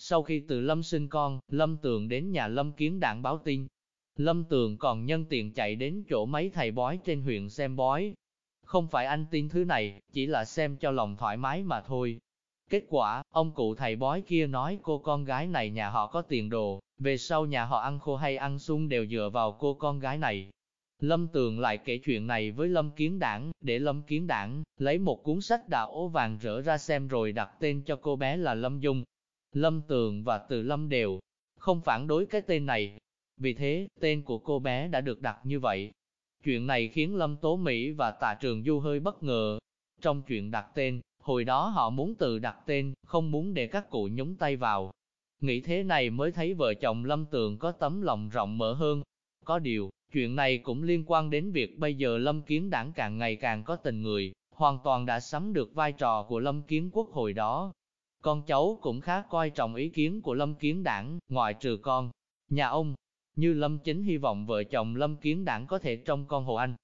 Sau khi từ Lâm sinh con, Lâm Tường đến nhà Lâm Kiến Đảng báo tin. Lâm Tường còn nhân tiện chạy đến chỗ mấy thầy bói trên huyện xem bói. Không phải anh tin thứ này, chỉ là xem cho lòng thoải mái mà thôi. Kết quả, ông cụ thầy bói kia nói cô con gái này nhà họ có tiền đồ, về sau nhà họ ăn khô hay ăn sung đều dựa vào cô con gái này. Lâm Tường lại kể chuyện này với Lâm Kiến Đảng, để Lâm Kiến Đảng lấy một cuốn sách đạo ố vàng rỡ ra xem rồi đặt tên cho cô bé là Lâm Dung. Lâm Tường và Từ Lâm đều không phản đối cái tên này. Vì thế, tên của cô bé đã được đặt như vậy. Chuyện này khiến Lâm Tố Mỹ và Tạ Trường Du hơi bất ngờ. Trong chuyện đặt tên, hồi đó họ muốn tự đặt tên, không muốn để các cụ nhúng tay vào. Nghĩ thế này mới thấy vợ chồng Lâm Tường có tấm lòng rộng mở hơn. Có điều, chuyện này cũng liên quan đến việc bây giờ Lâm Kiến đảng càng ngày càng có tình người, hoàn toàn đã sắm được vai trò của Lâm Kiến quốc hồi đó. Con cháu cũng khá coi trọng ý kiến của Lâm Kiến đảng, ngoại trừ con, nhà ông. Như Lâm Chính hy vọng vợ chồng Lâm Kiến đảng có thể trông con Hồ Anh.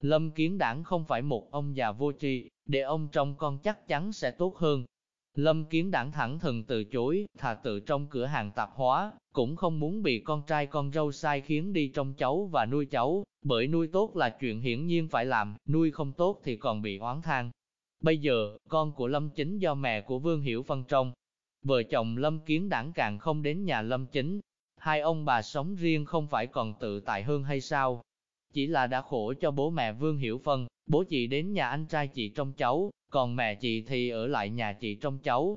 Lâm Kiến đảng không phải một ông già vô tri, để ông trông con chắc chắn sẽ tốt hơn. Lâm Kiến đảng thẳng thừng từ chối, thà tự trong cửa hàng tạp hóa, cũng không muốn bị con trai con râu sai khiến đi trông cháu và nuôi cháu, bởi nuôi tốt là chuyện hiển nhiên phải làm, nuôi không tốt thì còn bị oán thang Bây giờ, con của Lâm Chính do mẹ của Vương Hiểu phân trông. Vợ chồng Lâm Kiến đảng càng không đến nhà Lâm Chính. Hai ông bà sống riêng không phải còn tự tại hơn hay sao? Chỉ là đã khổ cho bố mẹ Vương Hiểu Phân, bố chị đến nhà anh trai chị trong cháu, còn mẹ chị thì ở lại nhà chị trong cháu.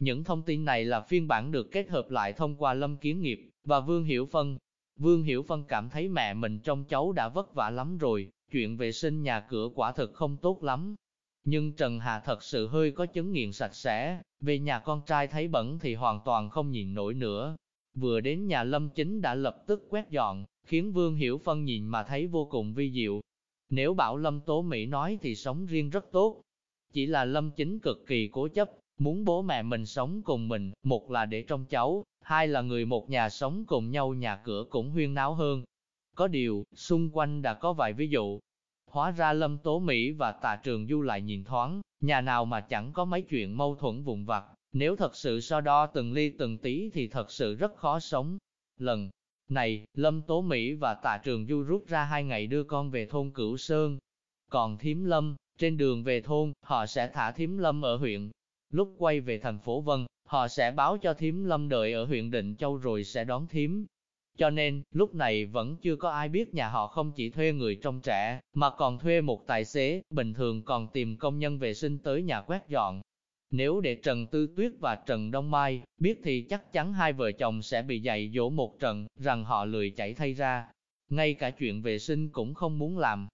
Những thông tin này là phiên bản được kết hợp lại thông qua Lâm Kiến Nghiệp và Vương Hiểu Phân. Vương Hiểu Phân cảm thấy mẹ mình trong cháu đã vất vả lắm rồi, chuyện vệ sinh nhà cửa quả thực không tốt lắm. Nhưng Trần Hà thật sự hơi có chứng nghiện sạch sẽ, về nhà con trai thấy bẩn thì hoàn toàn không nhìn nổi nữa. Vừa đến nhà Lâm Chính đã lập tức quét dọn, khiến Vương Hiểu Phân nhìn mà thấy vô cùng vi diệu. Nếu bảo Lâm Tố Mỹ nói thì sống riêng rất tốt, chỉ là Lâm Chính cực kỳ cố chấp, muốn bố mẹ mình sống cùng mình, một là để trong cháu, hai là người một nhà sống cùng nhau nhà cửa cũng huyên náo hơn. Có điều, xung quanh đã có vài ví dụ. Hóa ra Lâm Tố Mỹ và Tạ Trường Du lại nhìn thoáng, nhà nào mà chẳng có mấy chuyện mâu thuẫn vụn vặt, nếu thật sự so đo từng ly từng tí thì thật sự rất khó sống. Lần này, Lâm Tố Mỹ và Tạ Trường Du rút ra hai ngày đưa con về thôn Cửu Sơn. Còn Thiếm Lâm, trên đường về thôn, họ sẽ thả Thiếm Lâm ở huyện. Lúc quay về thành phố Vân, họ sẽ báo cho Thiếm Lâm đợi ở huyện Định Châu rồi sẽ đón Thiếm. Cho nên, lúc này vẫn chưa có ai biết nhà họ không chỉ thuê người trông trẻ, mà còn thuê một tài xế, bình thường còn tìm công nhân vệ sinh tới nhà quét dọn. Nếu để Trần Tư Tuyết và Trần Đông Mai biết thì chắc chắn hai vợ chồng sẽ bị dạy dỗ một trận, rằng họ lười chảy thay ra. Ngay cả chuyện vệ sinh cũng không muốn làm.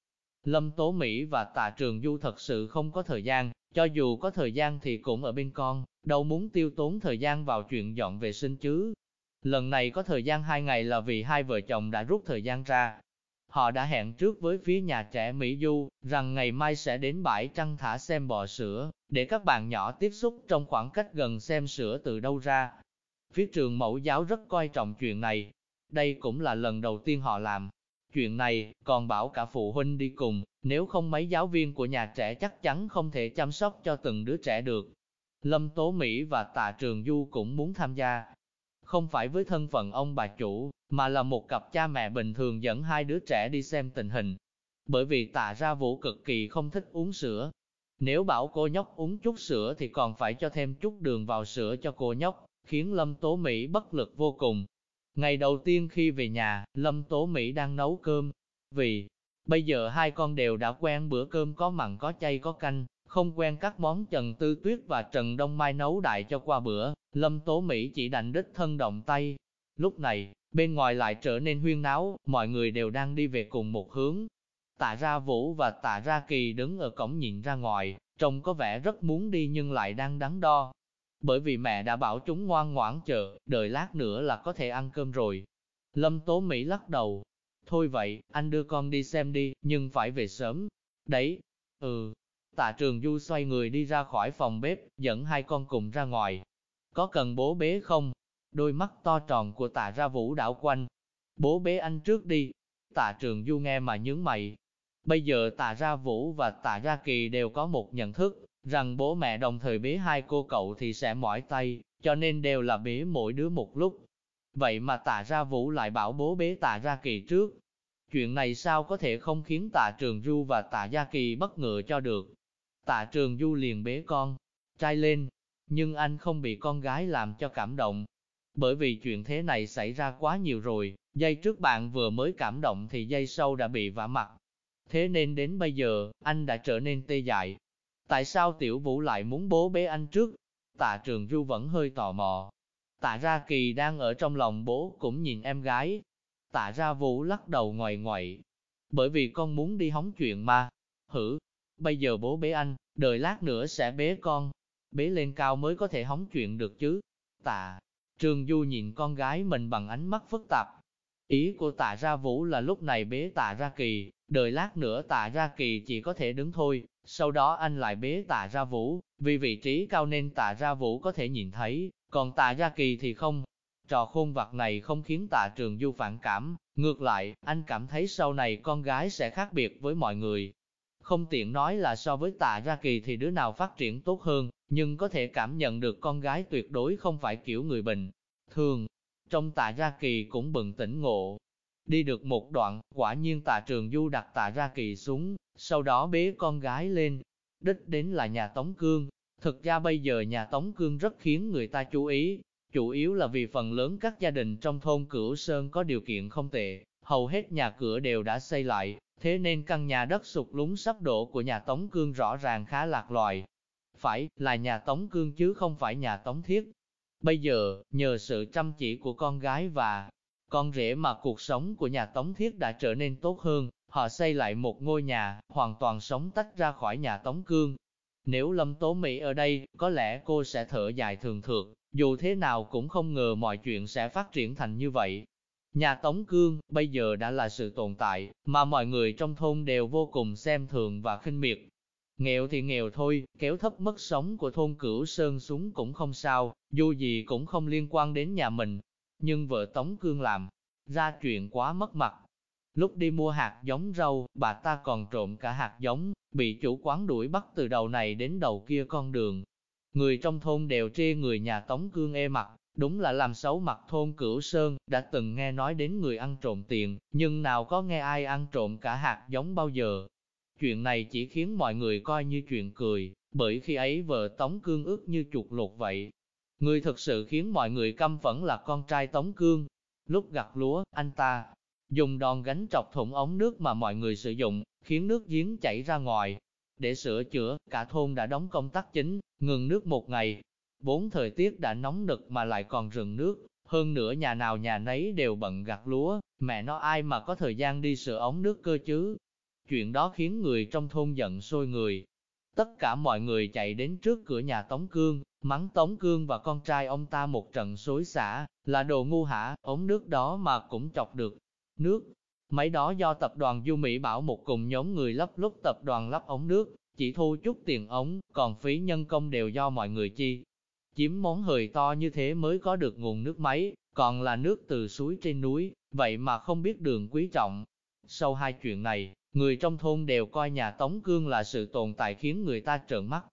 Lâm Tố Mỹ và Tạ Trường Du thật sự không có thời gian, cho dù có thời gian thì cũng ở bên con, đâu muốn tiêu tốn thời gian vào chuyện dọn vệ sinh chứ. Lần này có thời gian hai ngày là vì hai vợ chồng đã rút thời gian ra. Họ đã hẹn trước với phía nhà trẻ Mỹ Du, rằng ngày mai sẽ đến bãi trăng thả xem bò sữa, để các bạn nhỏ tiếp xúc trong khoảng cách gần xem sữa từ đâu ra. Phía trường mẫu giáo rất coi trọng chuyện này. Đây cũng là lần đầu tiên họ làm, Chuyện này, còn bảo cả phụ huynh đi cùng, nếu không mấy giáo viên của nhà trẻ chắc chắn không thể chăm sóc cho từng đứa trẻ được. Lâm Tố Mỹ và Tạ Trường Du cũng muốn tham gia. Không phải với thân phận ông bà chủ, mà là một cặp cha mẹ bình thường dẫn hai đứa trẻ đi xem tình hình. Bởi vì Tạ Ra Vũ cực kỳ không thích uống sữa. Nếu bảo cô nhóc uống chút sữa thì còn phải cho thêm chút đường vào sữa cho cô nhóc, khiến Lâm Tố Mỹ bất lực vô cùng. Ngày đầu tiên khi về nhà, Lâm Tố Mỹ đang nấu cơm. Vì, bây giờ hai con đều đã quen bữa cơm có mặn có chay có canh, không quen các món Trần Tư Tuyết và Trần Đông Mai nấu đại cho qua bữa, Lâm Tố Mỹ chỉ đành đích thân động tay. Lúc này, bên ngoài lại trở nên huyên náo, mọi người đều đang đi về cùng một hướng. Tạ ra Vũ và tạ ra Kỳ đứng ở cổng nhìn ra ngoài, trông có vẻ rất muốn đi nhưng lại đang đắn đo, bởi vì mẹ đã bảo chúng ngoan ngoãn chờ, đợi lát nữa là có thể ăn cơm rồi. Lâm Tố Mỹ lắc đầu, thôi vậy, anh đưa con đi xem đi, nhưng phải về sớm. Đấy, ừ. Tạ Trường Du xoay người đi ra khỏi phòng bếp, dẫn hai con cùng ra ngoài. Có cần bố bế không? Đôi mắt to tròn của tạ ra vũ đảo quanh. Bố bế anh trước đi. Tạ Trường Du nghe mà nhướng mày. Bây giờ tạ ra vũ và tạ ra kỳ đều có một nhận thức, rằng bố mẹ đồng thời bế hai cô cậu thì sẽ mỏi tay, cho nên đều là bế mỗi đứa một lúc. Vậy mà tạ ra vũ lại bảo bố bế tạ ra kỳ trước. Chuyện này sao có thể không khiến tạ trường du và tạ gia kỳ bất ngờ cho được. Tạ trường du liền bế con, trai lên, nhưng anh không bị con gái làm cho cảm động. Bởi vì chuyện thế này xảy ra quá nhiều rồi, giây trước bạn vừa mới cảm động thì giây sau đã bị vả mặt. Thế nên đến bây giờ, anh đã trở nên tê dại. Tại sao tiểu vũ lại muốn bố bế anh trước? Tạ trường du vẫn hơi tò mò. Tạ ra kỳ đang ở trong lòng bố cũng nhìn em gái. Tạ ra vũ lắc đầu ngoài ngoại. Bởi vì con muốn đi hóng chuyện mà. Hử, bây giờ bố bế anh, đợi lát nữa sẽ bế con. Bế lên cao mới có thể hóng chuyện được chứ. Tạ, trường du nhìn con gái mình bằng ánh mắt phức tạp. Ý của tạ ra vũ là lúc này bế tạ ra kỳ, đợi lát nữa tạ ra kỳ chỉ có thể đứng thôi, sau đó anh lại bế tạ ra vũ, vì vị trí cao nên tạ ra vũ có thể nhìn thấy, còn tạ ra kỳ thì không. Trò khôn vặt này không khiến tạ trường du phản cảm, ngược lại, anh cảm thấy sau này con gái sẽ khác biệt với mọi người. Không tiện nói là so với tạ ra kỳ thì đứa nào phát triển tốt hơn, nhưng có thể cảm nhận được con gái tuyệt đối không phải kiểu người bình. Thường, trong tạ ra kỳ cũng bừng tỉnh ngộ. Đi được một đoạn, quả nhiên tạ trường du đặt tạ ra kỳ xuống, sau đó bế con gái lên. Đích đến là nhà Tống Cương. Thực ra bây giờ nhà Tống Cương rất khiến người ta chú ý, chủ yếu là vì phần lớn các gia đình trong thôn Cửu Sơn có điều kiện không tệ, hầu hết nhà cửa đều đã xây lại, thế nên căn nhà đất sụt lún sắp đổ của nhà Tống Cương rõ ràng khá lạc loài. Phải, là nhà Tống Cương chứ không phải nhà Tống Thiết. Bây giờ, nhờ sự chăm chỉ của con gái và con rể mà cuộc sống của nhà Tống Thiết đã trở nên tốt hơn, họ xây lại một ngôi nhà, hoàn toàn sống tách ra khỏi nhà Tống Cương. Nếu Lâm Tố Mỹ ở đây, có lẽ cô sẽ thở dài thường thượt, dù thế nào cũng không ngờ mọi chuyện sẽ phát triển thành như vậy. Nhà Tống Cương bây giờ đã là sự tồn tại, mà mọi người trong thôn đều vô cùng xem thường và khinh miệt. Nghèo thì nghèo thôi, kéo thấp mức sống của thôn Cửu Sơn xuống cũng không sao, dù gì cũng không liên quan đến nhà mình. Nhưng vợ Tống Cương làm, ra chuyện quá mất mặt. Lúc đi mua hạt giống rau, bà ta còn trộm cả hạt giống, bị chủ quán đuổi bắt từ đầu này đến đầu kia con đường. Người trong thôn đều chê người nhà Tống Cương e mặt, đúng là làm xấu mặt thôn Cửu Sơn, đã từng nghe nói đến người ăn trộm tiền, nhưng nào có nghe ai ăn trộm cả hạt giống bao giờ. Chuyện này chỉ khiến mọi người coi như chuyện cười, bởi khi ấy vợ Tống Cương ước như chuột lột vậy. Người thật sự khiến mọi người căm phẫn là con trai Tống Cương. Lúc gặt lúa, anh ta dùng đòn gánh trọc thủng ống nước mà mọi người sử dụng, khiến nước giếng chảy ra ngoài. Để sửa chữa, cả thôn đã đóng công tắc chính, ngừng nước một ngày. Bốn thời tiết đã nóng nực mà lại còn rừng nước, hơn nữa nhà nào nhà nấy đều bận gặt lúa, mẹ nó ai mà có thời gian đi sửa ống nước cơ chứ. Chuyện đó khiến người trong thôn giận sôi người. Tất cả mọi người chạy đến trước cửa nhà Tống Cương, mắng Tống Cương và con trai ông ta một trận xối xả, là đồ ngu hả, ống nước đó mà cũng chọc được. Nước, máy đó do tập đoàn Du Mỹ Bảo một cùng nhóm người lắp lúc tập đoàn lắp ống nước, chỉ thu chút tiền ống, còn phí nhân công đều do mọi người chi. Chiếm món hời to như thế mới có được nguồn nước máy, còn là nước từ suối trên núi, vậy mà không biết đường quý trọng. Sau hai chuyện này, Người trong thôn đều coi nhà Tống Cương là sự tồn tại khiến người ta trợn mắt.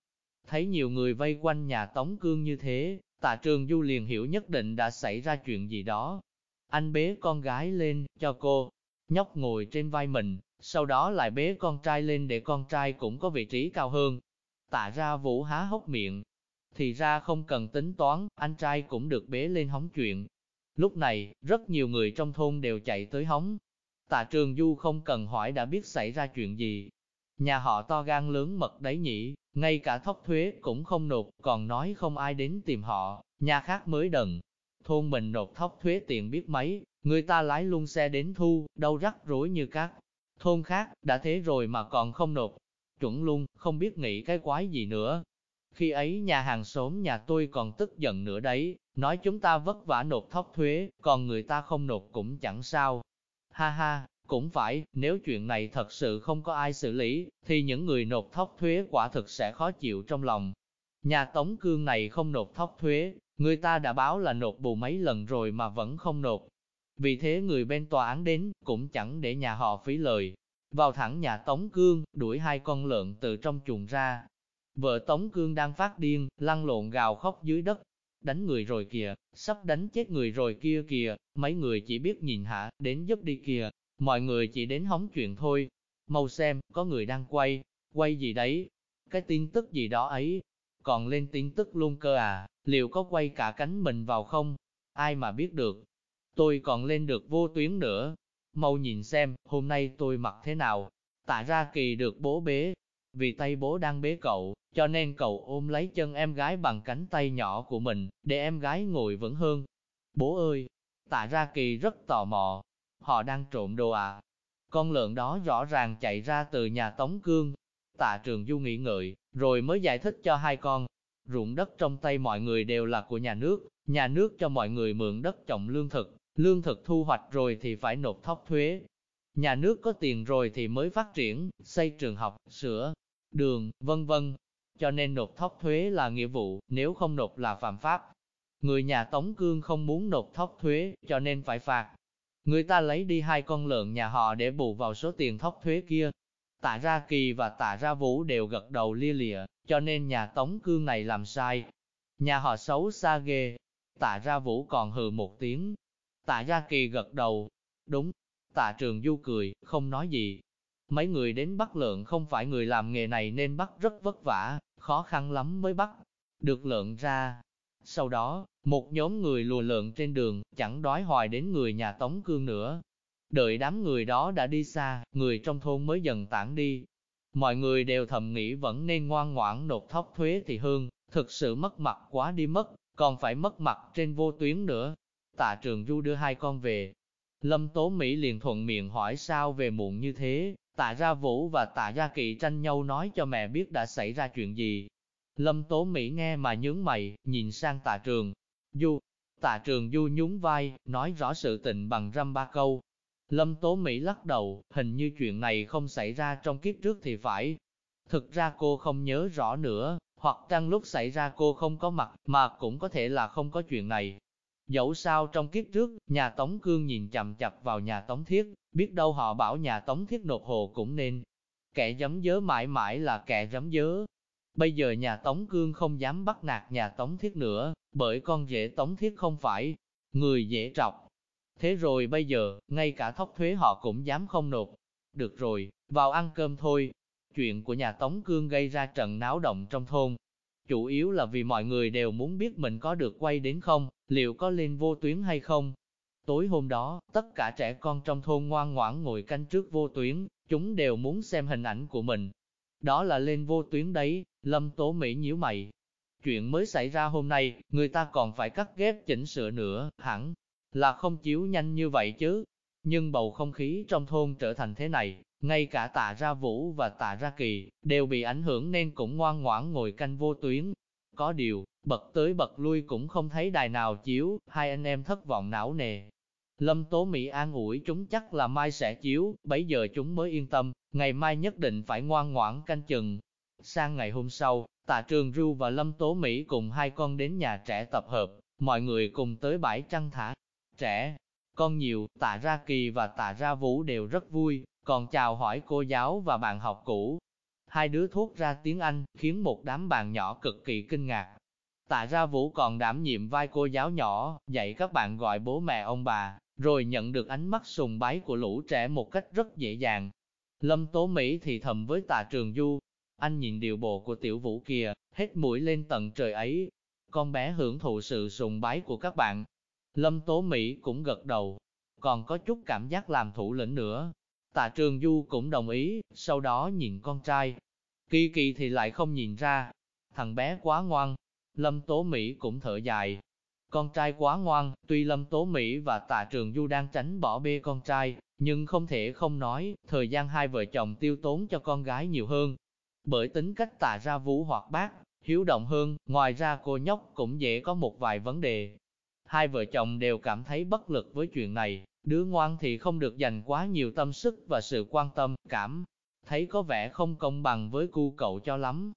Thấy nhiều người vây quanh nhà Tống Cương như thế, tạ trường du liền hiểu nhất định đã xảy ra chuyện gì đó. Anh bế con gái lên, cho cô, nhóc ngồi trên vai mình, sau đó lại bế con trai lên để con trai cũng có vị trí cao hơn. Tạ ra vũ há hốc miệng. Thì ra không cần tính toán, anh trai cũng được bế lên hóng chuyện. Lúc này, rất nhiều người trong thôn đều chạy tới hóng, Tạ Trường Du không cần hỏi đã biết xảy ra chuyện gì. Nhà họ to gan lớn mật đấy nhỉ, ngay cả thóc thuế cũng không nộp, còn nói không ai đến tìm họ, nhà khác mới đần. Thôn mình nộp thóc thuế tiền biết mấy, người ta lái luôn xe đến thu, đâu rắc rối như các thôn khác, đã thế rồi mà còn không nộp. Chuẩn luôn, không biết nghĩ cái quái gì nữa. Khi ấy nhà hàng xóm nhà tôi còn tức giận nữa đấy, nói chúng ta vất vả nộp thóc thuế, còn người ta không nộp cũng chẳng sao, Ha ha, cũng phải, nếu chuyện này thật sự không có ai xử lý, thì những người nộp thóc thuế quả thực sẽ khó chịu trong lòng. Nhà Tống Cương này không nộp thóc thuế, người ta đã báo là nộp bù mấy lần rồi mà vẫn không nộp. Vì thế người bên tòa án đến, cũng chẳng để nhà họ phí lời. Vào thẳng nhà Tống Cương, đuổi hai con lợn từ trong chuồng ra vợ Tống Cương đang phát điên, lăn lộn gào khóc dưới đất. Đánh người rồi kìa, sắp đánh chết người rồi kia kìa, mấy người chỉ biết nhìn hạ, đến giúp đi kìa, mọi người chỉ đến hóng chuyện thôi. Mau xem, có người đang quay, quay gì đấy, cái tin tức gì đó ấy, còn lên tin tức luôn cơ à, liệu có quay cả cánh mình vào không? Ai mà biết được, tôi còn lên được vô tuyến nữa. Mau nhìn xem, hôm nay tôi mặc thế nào, tạ ra kỳ được bố bế, vì tay bố đang bế cậu, cho nên cậu ôm lấy chân em gái bằng cánh tay nhỏ của mình, để em gái ngồi vững hơn. Bố ơi! Tạ ra kỳ rất tò mò. Họ đang trộm đồ à? Con lợn đó rõ ràng chạy ra từ nhà Tống Cương. Tạ trường du nghĩ ngợi, rồi mới giải thích cho hai con. Ruộng đất trong tay mọi người đều là của nhà nước, nhà nước cho mọi người mượn đất trồng lương thực, lương thực thu hoạch rồi thì phải nộp thóc thuế. Nhà nước có tiền rồi thì mới phát triển, xây trường học, sửa, đường, vân vân. Cho nên nộp thóc thuế là nghĩa vụ, nếu không nộp là phạm pháp. Người nhà Tống Cương không muốn nộp thóc thuế, cho nên phải phạt. Người ta lấy đi hai con lợn nhà họ để bù vào số tiền thóc thuế kia. Tạ ra kỳ và tạ ra vũ đều gật đầu lia lịa, cho nên nhà Tống Cương này làm sai. Nhà họ xấu xa ghê. Tạ ra vũ còn hừ một tiếng. Tạ ra kỳ gật đầu. Đúng. Tạ trường du cười, không nói gì, Mấy người đến bắt lợn không phải người làm nghề này nên bắt rất vất vả, khó khăn lắm mới bắt được lợn ra. Sau đó, một nhóm người lùa lợn trên đường, chẳng đói hoài đến người nhà Tống Cương nữa. Đợi đám người đó đã đi xa, người trong thôn mới dần tản đi. Mọi người đều thầm nghĩ vẫn nên ngoan ngoãn nộp thóc thuế thì hơn, thực sự mất mặt quá đi mất, còn phải mất mặt trên vô tuyến nữa. Tạ trường du đưa hai con về. Lâm Tố Mỹ liền thuận miệng hỏi sao về muộn như thế, Tạ Ra Vũ và Tạ Gia Kỵ tranh nhau nói cho mẹ biết đã xảy ra chuyện gì. Lâm Tố Mỹ nghe mà nhướng mày, nhìn sang Tạ Trường. Du, Tạ Trường Du nhún vai, nói rõ sự tình bằng răm ba câu. Lâm Tố Mỹ lắc đầu, hình như chuyện này không xảy ra trong kiếp trước thì phải. Thực ra cô không nhớ rõ nữa, hoặc trong lúc xảy ra cô không có mặt, mà cũng có thể là không có chuyện này. Dẫu sao trong kiếp trước, nhà Tống Cương nhìn chậm chập vào nhà Tống Thiết, biết đâu họ bảo nhà Tống Thiết nộp hồ cũng nên. Kẻ giấm dớ mãi mãi là kẻ giấm dớ. Bây giờ nhà Tống Cương không dám bắt nạt nhà Tống Thiết nữa, bởi con rể Tống Thiết không phải người dễ trọc. Thế rồi bây giờ, ngay cả thóc thuế họ cũng dám không nộp. Được rồi, vào ăn cơm thôi. Chuyện của nhà Tống Cương gây ra trận náo động trong thôn, chủ yếu là vì mọi người đều muốn biết mình có được quay đến không, liệu có lên vô tuyến hay không. Tối hôm đó, tất cả trẻ con trong thôn ngoan ngoãn ngồi canh trước vô tuyến, chúng đều muốn xem hình ảnh của mình. Đó là lên vô tuyến đấy, Lâm Tố Mỹ nhíu mày. Chuyện mới xảy ra hôm nay, người ta còn phải cắt ghép chỉnh sửa nữa, hẳn là không chiếu nhanh như vậy chứ. Nhưng bầu không khí trong thôn trở thành thế này, ngay cả tạ ra vũ và tạ ra kỳ, đều bị ảnh hưởng nên cũng ngoan ngoãn ngồi canh vô tuyến. Có điều, bật tới bật lui cũng không thấy đài nào chiếu, hai anh em thất vọng não nề. Lâm Tố Mỹ an ủi chúng chắc là mai sẽ chiếu, bấy giờ chúng mới yên tâm, ngày mai nhất định phải ngoan ngoãn canh chừng. Sang ngày hôm sau, Tạ Trường Ru và Lâm Tố Mỹ cùng hai con đến nhà trẻ tập hợp, mọi người cùng tới bãi trăng thả. Trẻ, con nhiều, Tạ Ra Kỳ và Tạ Ra Vũ đều rất vui, còn chào hỏi cô giáo và bạn học cũ. Hai đứa thốt ra tiếng Anh, khiến một đám bạn nhỏ cực kỳ kinh ngạc. Tạ ra Vũ còn đảm nhiệm vai cô giáo nhỏ, dạy các bạn gọi bố mẹ ông bà, rồi nhận được ánh mắt sùng bái của lũ trẻ một cách rất dễ dàng. Lâm Tố Mỹ thì thầm với Tạ Trường Du, anh nhìn điều bộ của tiểu vũ kìa, hết mũi lên tận trời ấy. Con bé hưởng thụ sự sùng bái của các bạn. Lâm Tố Mỹ cũng gật đầu, còn có chút cảm giác làm thủ lĩnh nữa. Tạ Trường Du cũng đồng ý, sau đó nhìn con trai. Kỳ kỳ thì lại không nhìn ra. Thằng bé quá ngoan. Lâm Tố Mỹ cũng thở dài. Con trai quá ngoan, tuy Lâm Tố Mỹ và Tạ Trường Du đang tránh bỏ bê con trai, nhưng không thể không nói, thời gian hai vợ chồng tiêu tốn cho con gái nhiều hơn. Bởi tính cách Tạ ra vũ hoạt bát, hiếu động hơn, ngoài ra cô nhóc cũng dễ có một vài vấn đề. Hai vợ chồng đều cảm thấy bất lực với chuyện này, Đứa ngoan thì không được dành quá nhiều tâm sức và sự quan tâm, cảm, thấy có vẻ không công bằng với cu cậu cho lắm.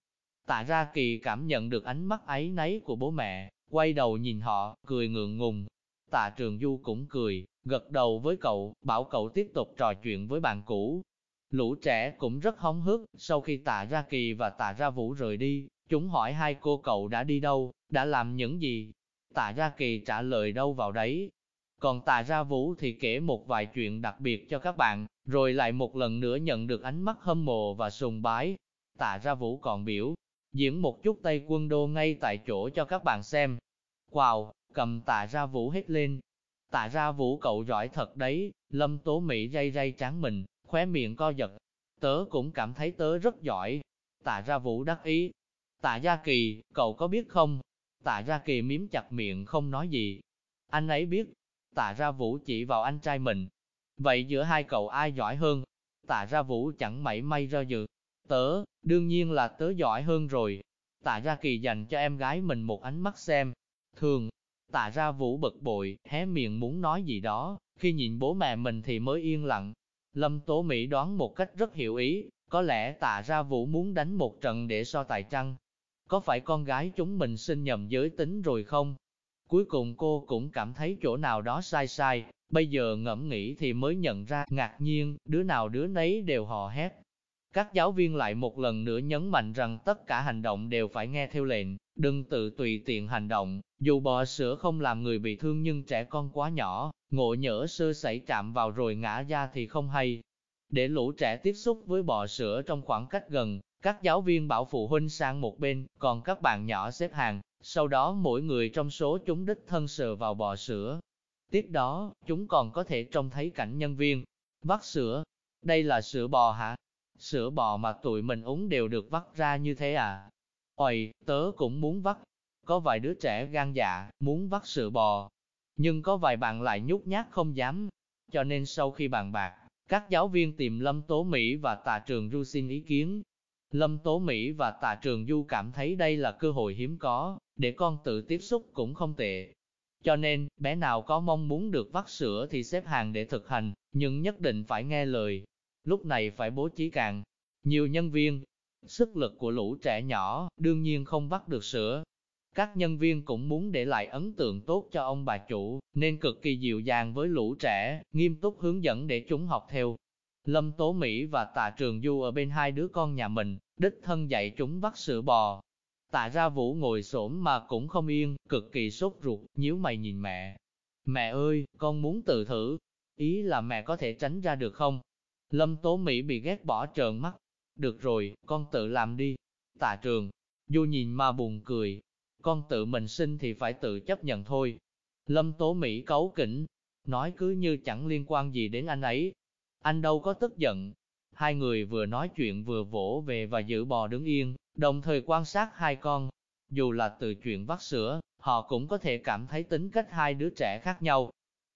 Tạ ra kỳ cảm nhận được ánh mắt ấy nấy của bố mẹ, quay đầu nhìn họ, cười ngượng ngùng. Tạ trường du cũng cười, gật đầu với cậu, bảo cậu tiếp tục trò chuyện với bạn cũ. Lũ trẻ cũng rất hóng hức, sau khi tạ ra kỳ và tạ ra vũ rời đi, Chúng hỏi hai cô cậu đã đi đâu, đã làm những gì? Tạ Ra Kỳ trả lời đâu vào đấy. Còn Tạ Ra Vũ thì kể một vài chuyện đặc biệt cho các bạn, rồi lại một lần nữa nhận được ánh mắt hâm mộ và sùng bái. Tạ Ra Vũ còn biểu, diễn một chút tay quân đô ngay tại chỗ cho các bạn xem. Wow, cầm Tạ Ra Vũ hết lên. Tạ Ra Vũ cậu giỏi thật đấy, Lâm Tố Mỹ ray ray tráng mình, khóe miệng co giật. Tớ cũng cảm thấy tớ rất giỏi. Tạ Ra Vũ đắc ý, Tạ Gia Kỳ, cậu có biết không? Tạ Gia Kỳ miếm chặt miệng không nói gì. Anh ấy biết. Tạ Ra Vũ chỉ vào anh trai mình. Vậy giữa hai cậu ai giỏi hơn? Tạ Ra Vũ chẳng mảy may ra dự. Tớ, đương nhiên là tớ giỏi hơn rồi. Tạ Ra Kỳ dành cho em gái mình một ánh mắt xem. Thường, Tạ Ra Vũ bực bội, hé miệng muốn nói gì đó, khi nhìn bố mẹ mình thì mới yên lặng. Lâm Tố Mỹ đoán một cách rất hiểu ý, có lẽ Tạ Ra Vũ muốn đánh một trận để so tài trăng có phải con gái chúng mình sinh nhầm giới tính rồi không? Cuối cùng cô cũng cảm thấy chỗ nào đó sai sai, bây giờ ngẫm nghĩ thì mới nhận ra, ngạc nhiên, đứa nào đứa nấy đều hò hét. Các giáo viên lại một lần nữa nhấn mạnh rằng tất cả hành động đều phải nghe theo lệnh, đừng tự tùy tiện hành động, dù bò sữa không làm người bị thương nhưng trẻ con quá nhỏ, ngộ nhỡ sơ sẩy chạm vào rồi ngã ra thì không hay. Để lũ trẻ tiếp xúc với bò sữa trong khoảng cách gần, các giáo viên bảo phụ huynh sang một bên, còn các bạn nhỏ xếp hàng, sau đó mỗi người trong số chúng đích thân sờ vào bò sữa. Tiếp đó, chúng còn có thể trông thấy cảnh nhân viên vắt sữa. Đây là sữa bò hả? Sữa bò mà tụi mình uống đều được vắt ra như thế à? Ôi, tớ cũng muốn vắt. Có vài đứa trẻ gan dạ, muốn vắt sữa bò. Nhưng có vài bạn lại nhút nhát không dám. Cho nên sau khi bàn bạc, các giáo viên tìm Lâm Tố Mỹ và Tạ Trường Du xin ý kiến, Lâm Tố Mỹ và Tạ Trường Du cảm thấy đây là cơ hội hiếm có, để con tự tiếp xúc cũng không tệ. Cho nên, bé nào có mong muốn được vắt sữa thì xếp hàng để thực hành, nhưng nhất định phải nghe lời. Lúc này phải bố trí càng nhiều nhân viên. Sức lực của lũ trẻ nhỏ, đương nhiên không vắt được sữa. Các nhân viên cũng muốn để lại ấn tượng tốt cho ông bà chủ, nên cực kỳ dịu dàng với lũ trẻ, nghiêm túc hướng dẫn để chúng học theo. Lâm Tố Mỹ và Tạ Trường Du ở bên hai đứa con nhà mình, đích thân dạy chúng vắt sữa bò. Tạ ra vũ ngồi xổm mà cũng không yên, cực kỳ sốt ruột, nhíu mày nhìn mẹ. Mẹ ơi, con muốn tự thử. Ý là mẹ có thể tránh ra được không? Lâm Tố Mỹ bị ghét bỏ trợn mắt. Được rồi, con tự làm đi. Tạ trường, Du nhìn mà buồn cười. Con tự mình sinh thì phải tự chấp nhận thôi. Lâm Tố Mỹ cấu kỉnh, nói cứ như chẳng liên quan gì đến anh ấy, anh đâu có tức giận. Hai người vừa nói chuyện vừa vỗ về và giữ bò đứng yên, đồng thời quan sát hai con. Dù là từ chuyện vắt sữa, họ cũng có thể cảm thấy tính cách hai đứa trẻ khác nhau.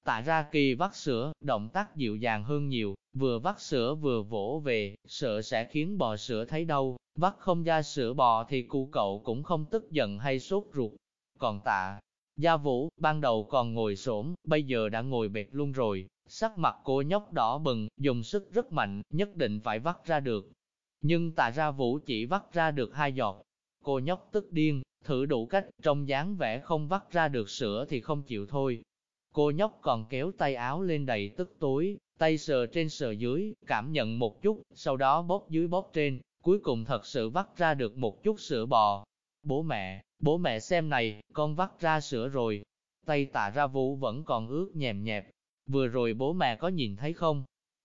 Tạ ra kỳ vắt sữa, động tác dịu dàng hơn nhiều, vừa vắt sữa vừa vỗ về, sợ sẽ khiến bò sữa thấy đau, vắt không ra sữa bò thì cu cậu cũng không tức giận hay sốt ruột. Còn tạ, gia vũ, ban đầu còn ngồi xổm, bây giờ đã ngồi bệt luôn rồi, Sắc mặt cô nhóc đỏ bừng, dùng sức rất mạnh, nhất định phải vắt ra được. Nhưng tạ ra vũ chỉ vắt ra được hai giọt. Cô nhóc tức điên, thử đủ cách, trong dáng vẻ không vắt ra được sữa thì không chịu thôi. Cô nhóc còn kéo tay áo lên đầy tức tối, tay sờ trên sờ dưới, cảm nhận một chút, sau đó bóp dưới bóp trên, cuối cùng thật sự vắt ra được một chút sữa bò. Bố mẹ, bố mẹ xem này, con vắt ra sữa rồi. Tay tạ ra vũ vẫn còn ướt nhèm nhẹp, Vừa rồi bố mẹ có nhìn thấy không?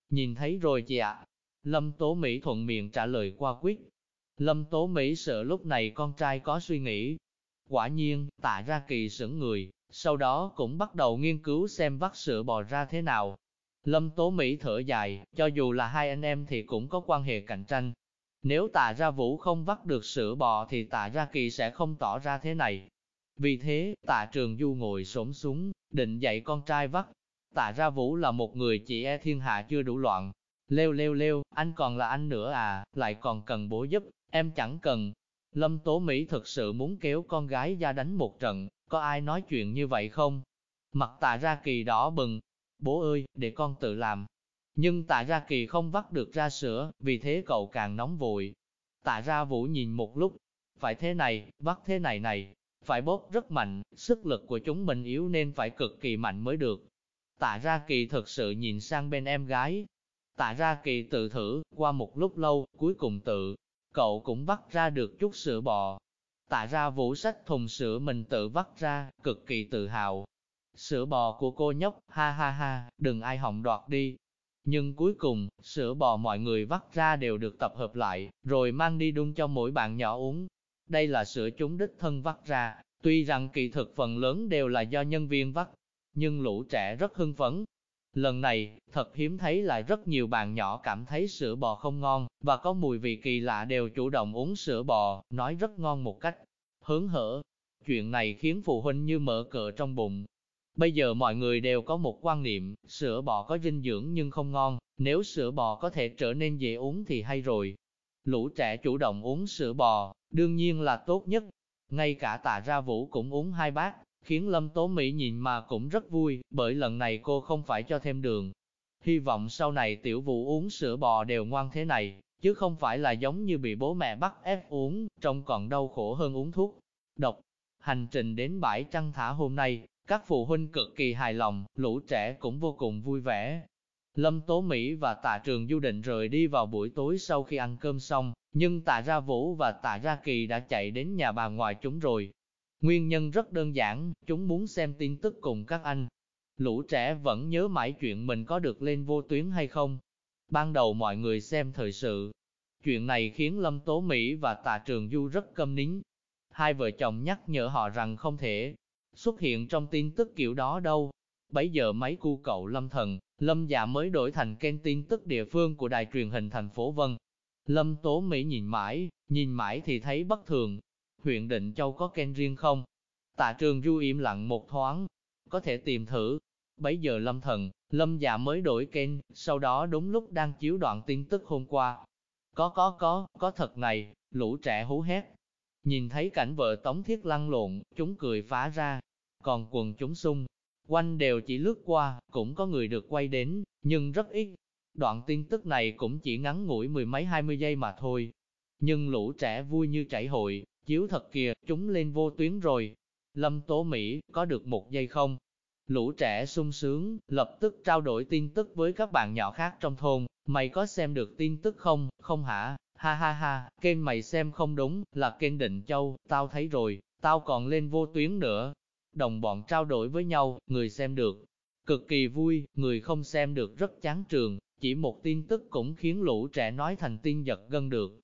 Nhìn thấy rồi chị ạ. Lâm Tố Mỹ thuận miệng trả lời qua quyết. Lâm Tố Mỹ sợ lúc này con trai có suy nghĩ. Quả nhiên, tạ ra kỳ sững người, sau đó cũng bắt đầu nghiên cứu xem vắt sữa bò ra thế nào. Lâm Tố Mỹ thở dài, cho dù là hai anh em thì cũng có quan hệ cạnh tranh. Nếu tạ ra vũ không vắt được sữa bò thì tạ ra kỳ sẽ không tỏ ra thế này. Vì thế, tạ trường du ngồi xổm xuống, định dạy con trai vắt, Tạ ra vũ là một người chỉ e thiên hạ chưa đủ loạn. Lêu lêu lêu, anh còn là anh nữa à, lại còn cần bố giúp, em chẳng cần. Lâm Tố Mỹ thực sự muốn kéo con gái ra đánh một trận, có ai nói chuyện như vậy không? Mặt tạ ra kỳ đỏ bừng, bố ơi, để con tự làm. Nhưng tạ ra kỳ không vắt được ra sữa, vì thế cậu càng nóng vội. Tạ ra vũ nhìn một lúc, phải thế này, vắt thế này này, phải bóp rất mạnh, sức lực của chúng mình yếu nên phải cực kỳ mạnh mới được. Tạ ra kỳ thực sự nhìn sang bên em gái. Tạ ra kỳ tự thử, qua một lúc lâu, cuối cùng tự, cậu cũng vắt ra được chút sữa bò. tạ ra vũ sách thùng sữa mình tự vắt ra, cực kỳ tự hào. Sữa bò của cô nhóc, ha ha ha, đừng ai hỏng đoạt đi. Nhưng cuối cùng, sữa bò mọi người vắt ra đều được tập hợp lại, rồi mang đi đun cho mỗi bạn nhỏ uống. Đây là sữa chúng đích thân vắt ra, tuy rằng kỳ thực phần lớn đều là do nhân viên vắt, nhưng lũ trẻ rất hưng phấn. Lần này, thật hiếm thấy lại rất nhiều bạn nhỏ cảm thấy sữa bò không ngon, và có mùi vị kỳ lạ đều chủ động uống sữa bò, nói rất ngon một cách hớn hở. Chuyện này khiến phụ huynh như mở cờ trong bụng. Bây giờ mọi người đều có một quan niệm, sữa bò có dinh dưỡng nhưng không ngon, nếu sữa bò có thể trở nên dễ uống thì hay rồi. Lũ trẻ chủ động uống sữa bò, đương nhiên là tốt nhất. Ngay cả tạ ra vũ cũng uống hai bát, khiến Lâm Tố Mỹ nhìn mà cũng rất vui, bởi lần này cô không phải cho thêm đường. Hy vọng sau này tiểu vũ uống sữa bò đều ngoan thế này, chứ không phải là giống như bị bố mẹ bắt ép uống, trông còn đau khổ hơn uống thuốc. Độc, hành trình đến bãi trăng thả hôm nay, các phụ huynh cực kỳ hài lòng, lũ trẻ cũng vô cùng vui vẻ. Lâm Tố Mỹ và Tạ Trường Du định rời đi vào buổi tối sau khi ăn cơm xong, nhưng Tạ Ra Vũ và Tạ Ra Kỳ đã chạy đến nhà bà ngoại chúng rồi, Nguyên nhân rất đơn giản, chúng muốn xem tin tức cùng các anh. Lũ trẻ vẫn nhớ mãi chuyện mình có được lên vô tuyến hay không. Ban đầu mọi người xem thời sự. Chuyện này khiến Lâm Tố Mỹ và Tạ Trường Du rất câm nín. Hai vợ chồng nhắc nhở họ rằng không thể xuất hiện trong tin tức kiểu đó đâu. Bấy giờ máy cu cậu Lâm Thần, Lâm Dạ mới đổi thành kênh tin tức địa phương của đài truyền hình thành phố Vân. Lâm Tố Mỹ nhìn mãi, nhìn mãi thì thấy bất thường, huyện Định Châu có kênh riêng không? Tạ trường du im lặng một thoáng, có thể tìm thử. Bấy giờ lâm thần, lâm dạ mới đổi kênh, sau đó đúng lúc đang chiếu đoạn tin tức hôm qua. Có có có, có thật này, lũ trẻ hú hét. Nhìn thấy cảnh vợ tống thiết lăn lộn, chúng cười phá ra. Còn quần chúng sung, quanh đều chỉ lướt qua, cũng có người được quay đến, nhưng rất ít. Đoạn tin tức này cũng chỉ ngắn ngủi mười mấy hai mươi giây mà thôi. Nhưng lũ trẻ vui như chảy hội, Chiếu thật kìa, chúng lên vô tuyến rồi. Lâm Tố Mỹ, có được một giây không? Lũ trẻ sung sướng, lập tức trao đổi tin tức với các bạn nhỏ khác trong thôn. Mày có xem được tin tức không? Không hả? Ha ha ha, kênh mày xem không đúng, là kênh Định Châu, tao thấy rồi, tao còn lên vô tuyến nữa. Đồng bọn trao đổi với nhau, người xem được. Cực kỳ vui, người không xem được rất chán trường, chỉ một tin tức cũng khiến lũ trẻ nói thành tin giật gân được.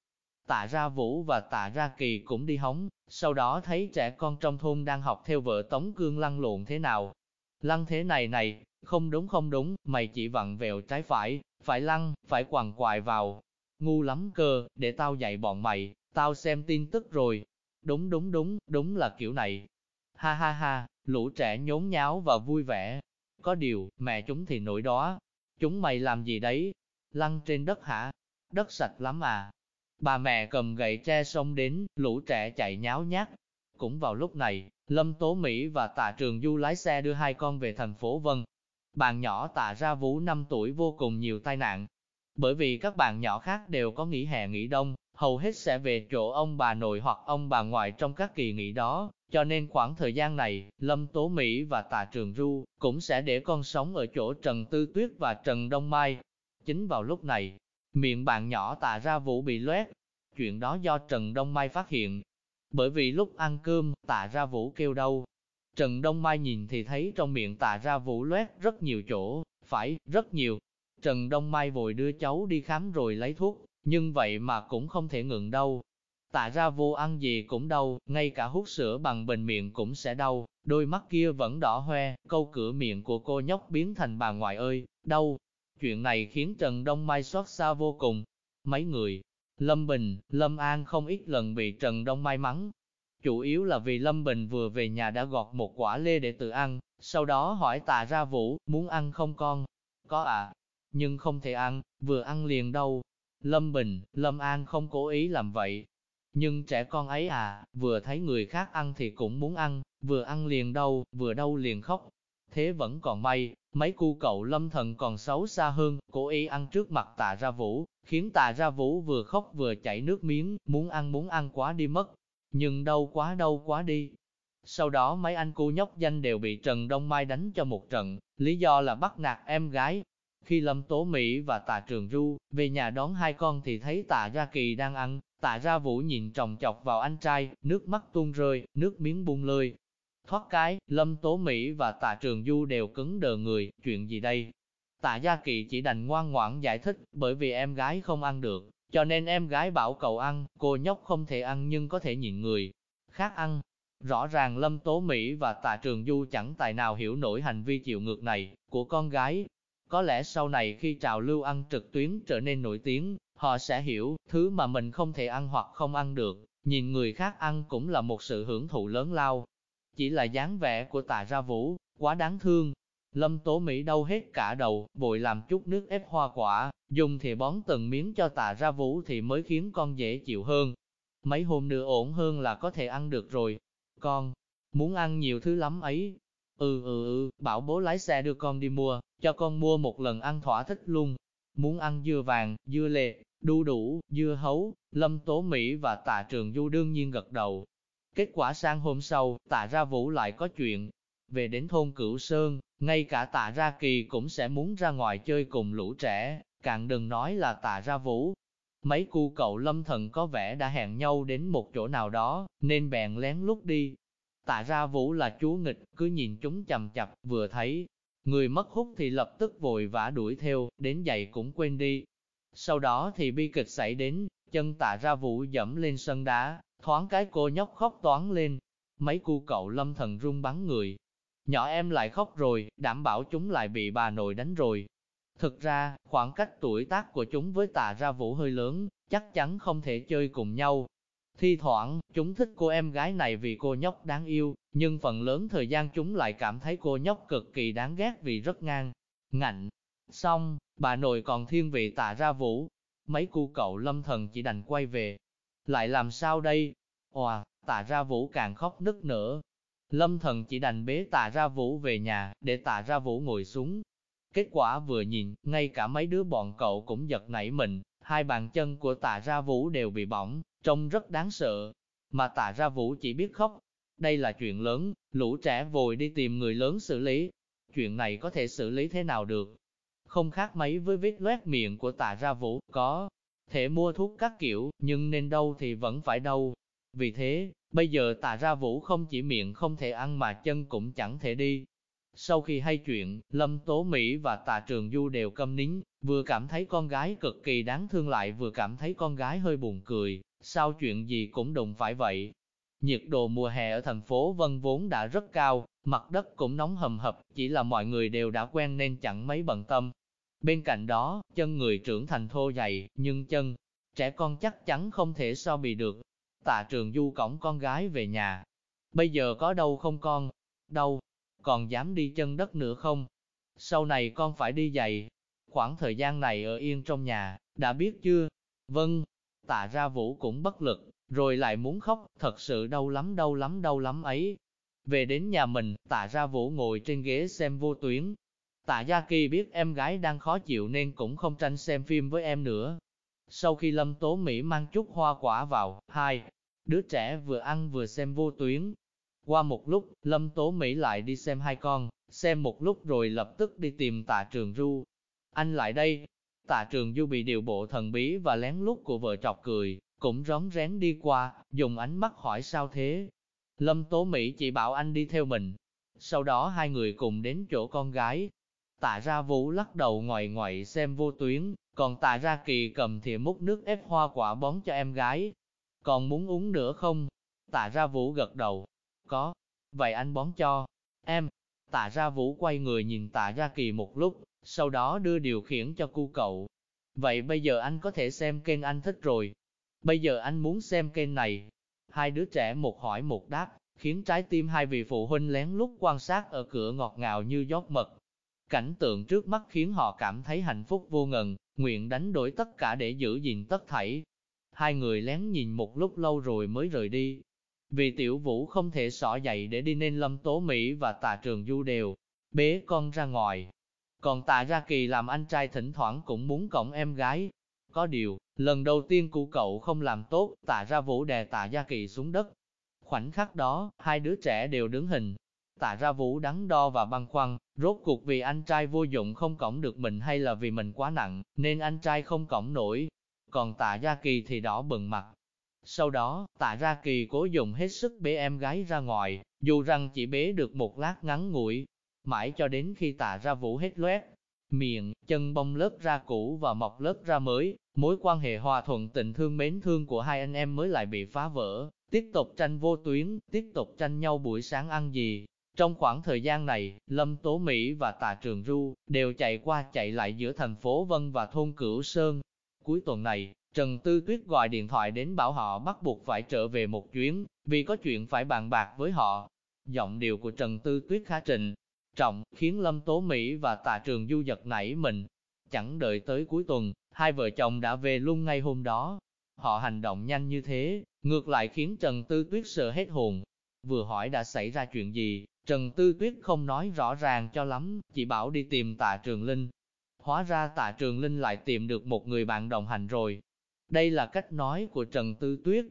Tạ ra Vũ và tạ ra Kỳ cũng đi hóng, sau đó thấy trẻ con trong thôn đang học theo vợ Tống Cương lăn lộn thế nào. Lăn thế này này, không đúng không đúng, mày chỉ vặn vẹo trái phải, phải lăn, phải quằn quại vào. Ngu lắm cơ, để tao dạy bọn mày, tao xem tin tức rồi. Đúng đúng đúng, đúng là kiểu này. Ha ha ha, lũ trẻ nhốn nháo và vui vẻ. Có điều, mẹ chúng thì nổi đó. Chúng mày làm gì đấy? Lăn trên đất hả? Đất sạch lắm à? Bà mẹ cầm gậy tre xông đến, lũ trẻ chạy nháo nhác. Cũng vào lúc này, Lâm Tố Mỹ và Tạ Trường Du lái xe đưa hai con về thành phố Vân. Bạn nhỏ Tạ Ra Vũ 5 tuổi vô cùng nhiều tai nạn. Bởi vì các bạn nhỏ khác đều có nghỉ hè nghỉ đông, hầu hết sẽ về chỗ ông bà nội hoặc ông bà ngoại trong các kỳ nghỉ đó, cho nên khoảng thời gian này, Lâm Tố Mỹ và Tạ Trường Du cũng sẽ để con sống ở chỗ Trần Tư Tuyết và Trần Đông Mai. Chính vào lúc này, Miệng bạn nhỏ tạ ra vũ bị loét. Chuyện đó do Trần Đông Mai phát hiện. Bởi vì lúc ăn cơm, tạ ra vũ kêu đau. Trần Đông Mai nhìn thì thấy trong miệng tạ ra vũ loét rất nhiều chỗ, phải, rất nhiều. Trần Đông Mai vội đưa cháu đi khám rồi lấy thuốc, nhưng vậy mà cũng không thể ngừng đâu. Tạ ra vô ăn gì cũng đau, ngay cả hút sữa bằng bình miệng cũng sẽ đau, đôi mắt kia vẫn đỏ hoe, câu cửa miệng của cô nhóc biến thành bà ngoại ơi, đau, Chuyện này khiến Trần Đông Mai xót xa vô cùng. Mấy người, Lâm Bình, Lâm An không ít lần bị Trần Đông Mai mắng. Chủ yếu là vì Lâm Bình vừa về nhà đã gọt một quả lê để tự ăn, sau đó hỏi tạ ra vũ, muốn ăn không con? Có à, nhưng không thể ăn, vừa ăn liền đâu. Lâm Bình, Lâm An không cố ý làm vậy. Nhưng trẻ con ấy à, vừa thấy người khác ăn thì cũng muốn ăn, vừa ăn liền đau, vừa đau liền khóc. Thế vẫn còn may, Mấy cu cậu lâm thần còn xấu xa hơn, cố ý ăn trước mặt tạ ra vũ, khiến tạ ra vũ vừa khóc vừa chảy nước miếng, muốn ăn muốn ăn quá đi mất. Nhưng đâu quá đâu quá đi. Sau đó mấy anh cu nhóc danh đều bị Trần Đông Mai đánh cho một trận, lý do là bắt nạt em gái. Khi Lâm Tố Mỹ và Tạ Trường Du về nhà đón hai con thì thấy Tạ Gia Kỳ đang ăn, Tạ Gia vũ nhìn tròng chọc vào anh trai, nước mắt tuôn rơi, nước miếng bung lơi. Thoát cái, Lâm Tố Mỹ và Tạ Trường Du đều cứng đờ người, chuyện gì đây? Tạ Gia Kỳ chỉ đành ngoan ngoãn giải thích, bởi vì em gái không ăn được, cho nên em gái bảo cậu ăn, cô nhóc không thể ăn nhưng có thể nhịn người khác ăn. Rõ ràng Lâm Tố Mỹ và Tạ Trường Du chẳng tài nào hiểu nổi hành vi chịu ngược này của con gái. Có lẽ sau này khi trào lưu ăn trực tuyến trở nên nổi tiếng, họ sẽ hiểu, thứ mà mình không thể ăn hoặc không ăn được, nhìn người khác ăn cũng là một sự hưởng thụ lớn lao. Chỉ là dáng vẻ của tạ ra vũ, quá đáng thương. Lâm Tố Mỹ đau hết cả đầu, bội làm chút nước ép hoa quả, dùng thì bón từng miếng cho tạ ra vũ thì mới khiến con dễ chịu hơn. Mấy hôm nữa ổn hơn là có thể ăn được rồi. Con, muốn ăn nhiều thứ lắm ấy. Ừ ừ ừ, bảo bố lái xe đưa con đi mua, cho con mua một lần ăn thỏa thích luôn. Muốn ăn dưa vàng, dưa lệ, đu đủ, dưa hấu, lâm tố Mỹ và tạ trường du đương nhiên gật đầu. Kết quả sang hôm sau, tạ ra vũ lại có chuyện. Về đến thôn Cửu Sơn, ngay cả tạ ra kỳ cũng sẽ muốn ra ngoài chơi cùng lũ trẻ, càng đừng nói là tạ ra vũ. Mấy cu cậu lâm thần có vẻ đã hẹn nhau đến một chỗ nào đó, nên bèn lén lút đi. Tạ ra vũ là chú nghịch, cứ nhìn chúng chầm chập, vừa thấy. Người mất hút thì lập tức vội vã đuổi theo, đến giày cũng quên đi. Sau đó thì bi kịch xảy đến, chân tạ ra vũ dẫm lên sân đá, thoáng cái cô nhóc khóc toán lên. Mấy cu cậu lâm thần run bắn người. Nhỏ em lại khóc rồi, đảm bảo chúng lại bị bà nội đánh rồi. Thực ra, khoảng cách tuổi tác của chúng với tạ ra vũ hơi lớn, chắc chắn không thể chơi cùng nhau. Thi thoảng, chúng thích cô em gái này vì cô nhóc đáng yêu, nhưng phần lớn thời gian chúng lại cảm thấy cô nhóc cực kỳ đáng ghét vì rất ngang, ngạnh. Xong, bà nội còn thiên vị tạ ra vũ. Mấy cu cậu lâm thần chỉ đành quay về. Lại làm sao đây? Òa, tạ ra vũ càng khóc nức nở. Lâm thần chỉ đành bế tạ ra vũ về nhà, để tạ ra vũ ngồi xuống, Kết quả vừa nhìn, ngay cả mấy đứa bọn cậu cũng giật nảy mình, hai bàn chân của tạ ra vũ đều bị bỏng, trông rất đáng sợ. Mà tạ ra vũ chỉ biết khóc. Đây là chuyện lớn, lũ trẻ vội đi tìm người lớn xử lý. Chuyện này có thể xử lý thế nào được? Không khác mấy với vết loét miệng của tạ ra vũ, có thể mua thuốc các kiểu, nhưng nên đâu thì vẫn phải đâu. Vì thế, bây giờ tà ra vũ không chỉ miệng không thể ăn mà chân cũng chẳng thể đi, sau khi hay chuyện, Lâm Tố Mỹ và tà Trường Du đều câm nín, vừa cảm thấy con gái cực kỳ đáng thương lại vừa cảm thấy con gái hơi buồn cười, sao chuyện gì cũng đụng phải vậy. Nhiệt độ mùa hè ở thành phố Vân vốn đã rất cao, mặt đất cũng nóng hầm hập, chỉ là mọi người đều đã quen nên chẳng mấy bận tâm. Bên cạnh đó, chân người trưởng thành thô dày, nhưng chân trẻ con chắc chắn không thể so bì được. Tạ Trường Du cổng con gái về nhà. Bây giờ có đâu không con? Đâu, còn dám đi chân đất nữa không? Sau này con phải đi giày. Khoảng thời gian này ở yên trong nhà, đã biết chưa? Vâng, tạ ra vũ cũng bất lực, rồi lại muốn khóc, thật sự đau lắm đau lắm đau lắm ấy. Về đến nhà mình, tạ ra vũ ngồi trên ghế xem vô tuyến. Tạ Gia Kỳ biết em gái đang khó chịu nên cũng không tranh xem phim với em nữa. Sau khi Lâm Tố Mỹ mang chút hoa quả vào, hai đứa trẻ vừa ăn vừa xem vô tuyến, qua một lúc, Lâm Tố Mỹ lại đi xem hai con, xem một lúc rồi lập tức đi tìm tạ trường Du. Anh lại đây. Tạ trường Du bị điều bộ thần bí và lén lút của vợ chọc cười, cũng rón rén đi qua, dùng ánh mắt hỏi sao thế. Lâm Tố Mỹ chỉ bảo anh đi theo mình. Sau đó hai người cùng đến chỗ con gái. Tạ ra vũ lắc đầu ngoài ngoại xem vô tuyến, còn tạ ra kỳ cầm thìa múc nước ép hoa quả bón cho em gái. Còn muốn uống nữa không? Tạ ra vũ gật đầu, có. Vậy anh bón cho. Em. Tạ ra vũ quay người nhìn tạ ra kỳ một lúc, sau đó đưa điều khiển cho cu cậu. Vậy bây giờ anh có thể xem kênh anh thích rồi. Bây giờ anh muốn xem kênh này. Hai đứa trẻ một hỏi một đáp, khiến trái tim hai vị phụ huynh lén lút quan sát ở cửa ngọt ngào như giót mật. Cảnh tượng trước mắt khiến họ cảm thấy hạnh phúc vô ngần, nguyện đánh đổi tất cả để giữ gìn tất thảy. Hai người lén nhìn một lúc lâu rồi mới rời đi. Vì tiểu vũ không thể xỏ dậy để đi nên Lâm Tố Mỹ và tà Trường Du đều bế con ra ngoài. Còn Tạ Ra Kỳ làm anh trai thỉnh thoảng cũng muốn cổng em gái. Có điều, lần đầu tiên của cậu không làm tốt, Tạ Ra Vũ đè Tạ Gia Kỳ xuống đất. Khoảnh khắc đó, hai đứa trẻ đều đứng hình. Tạ Ra Vũ đắn đo và băn khoăn, rốt cuộc vì anh trai vô dụng không cõng được mình hay là vì mình quá nặng, nên anh trai không cõng nổi. Còn Tạ Gia Kỳ thì đỏ bừng mặt, Sau đó, tạ Gia kỳ cố dùng hết sức bế em gái ra ngoài, dù rằng chỉ bế được một lát ngắn ngủi, mãi cho đến khi tạ ra vũ hết loét, miệng, chân bông lớp ra cũ và mọc lớp ra mới, mối quan hệ hòa thuận tình thương mến thương của hai anh em mới lại bị phá vỡ, tiếp tục tranh vô tuyến, tiếp tục tranh nhau buổi sáng ăn gì. Trong khoảng thời gian này, Lâm Tố Mỹ và tà Trường Du đều chạy qua chạy lại giữa thành phố Vân và thôn Cửu Sơn. Cuối tuần này, Trần Tư Tuyết gọi điện thoại đến bảo họ bắt buộc phải trở về một chuyến, vì có chuyện phải bàn bạc với họ. Giọng điệu của Trần Tư Tuyết khá trình, trọng, khiến Lâm Tố Mỹ và tà Trường Du giật nảy mình. Chẳng đợi tới cuối tuần, hai vợ chồng đã về luôn ngay hôm đó. Họ hành động nhanh như thế, ngược lại khiến Trần Tư Tuyết sợ hết hồn. Vừa hỏi đã xảy ra chuyện gì, Trần Tư Tuyết không nói rõ ràng cho lắm, chỉ bảo đi tìm Tạ Trường Linh. Hóa ra Tạ Trường Linh lại tìm được một người bạn đồng hành rồi. Đây là cách nói của Trần Tư Tuyết.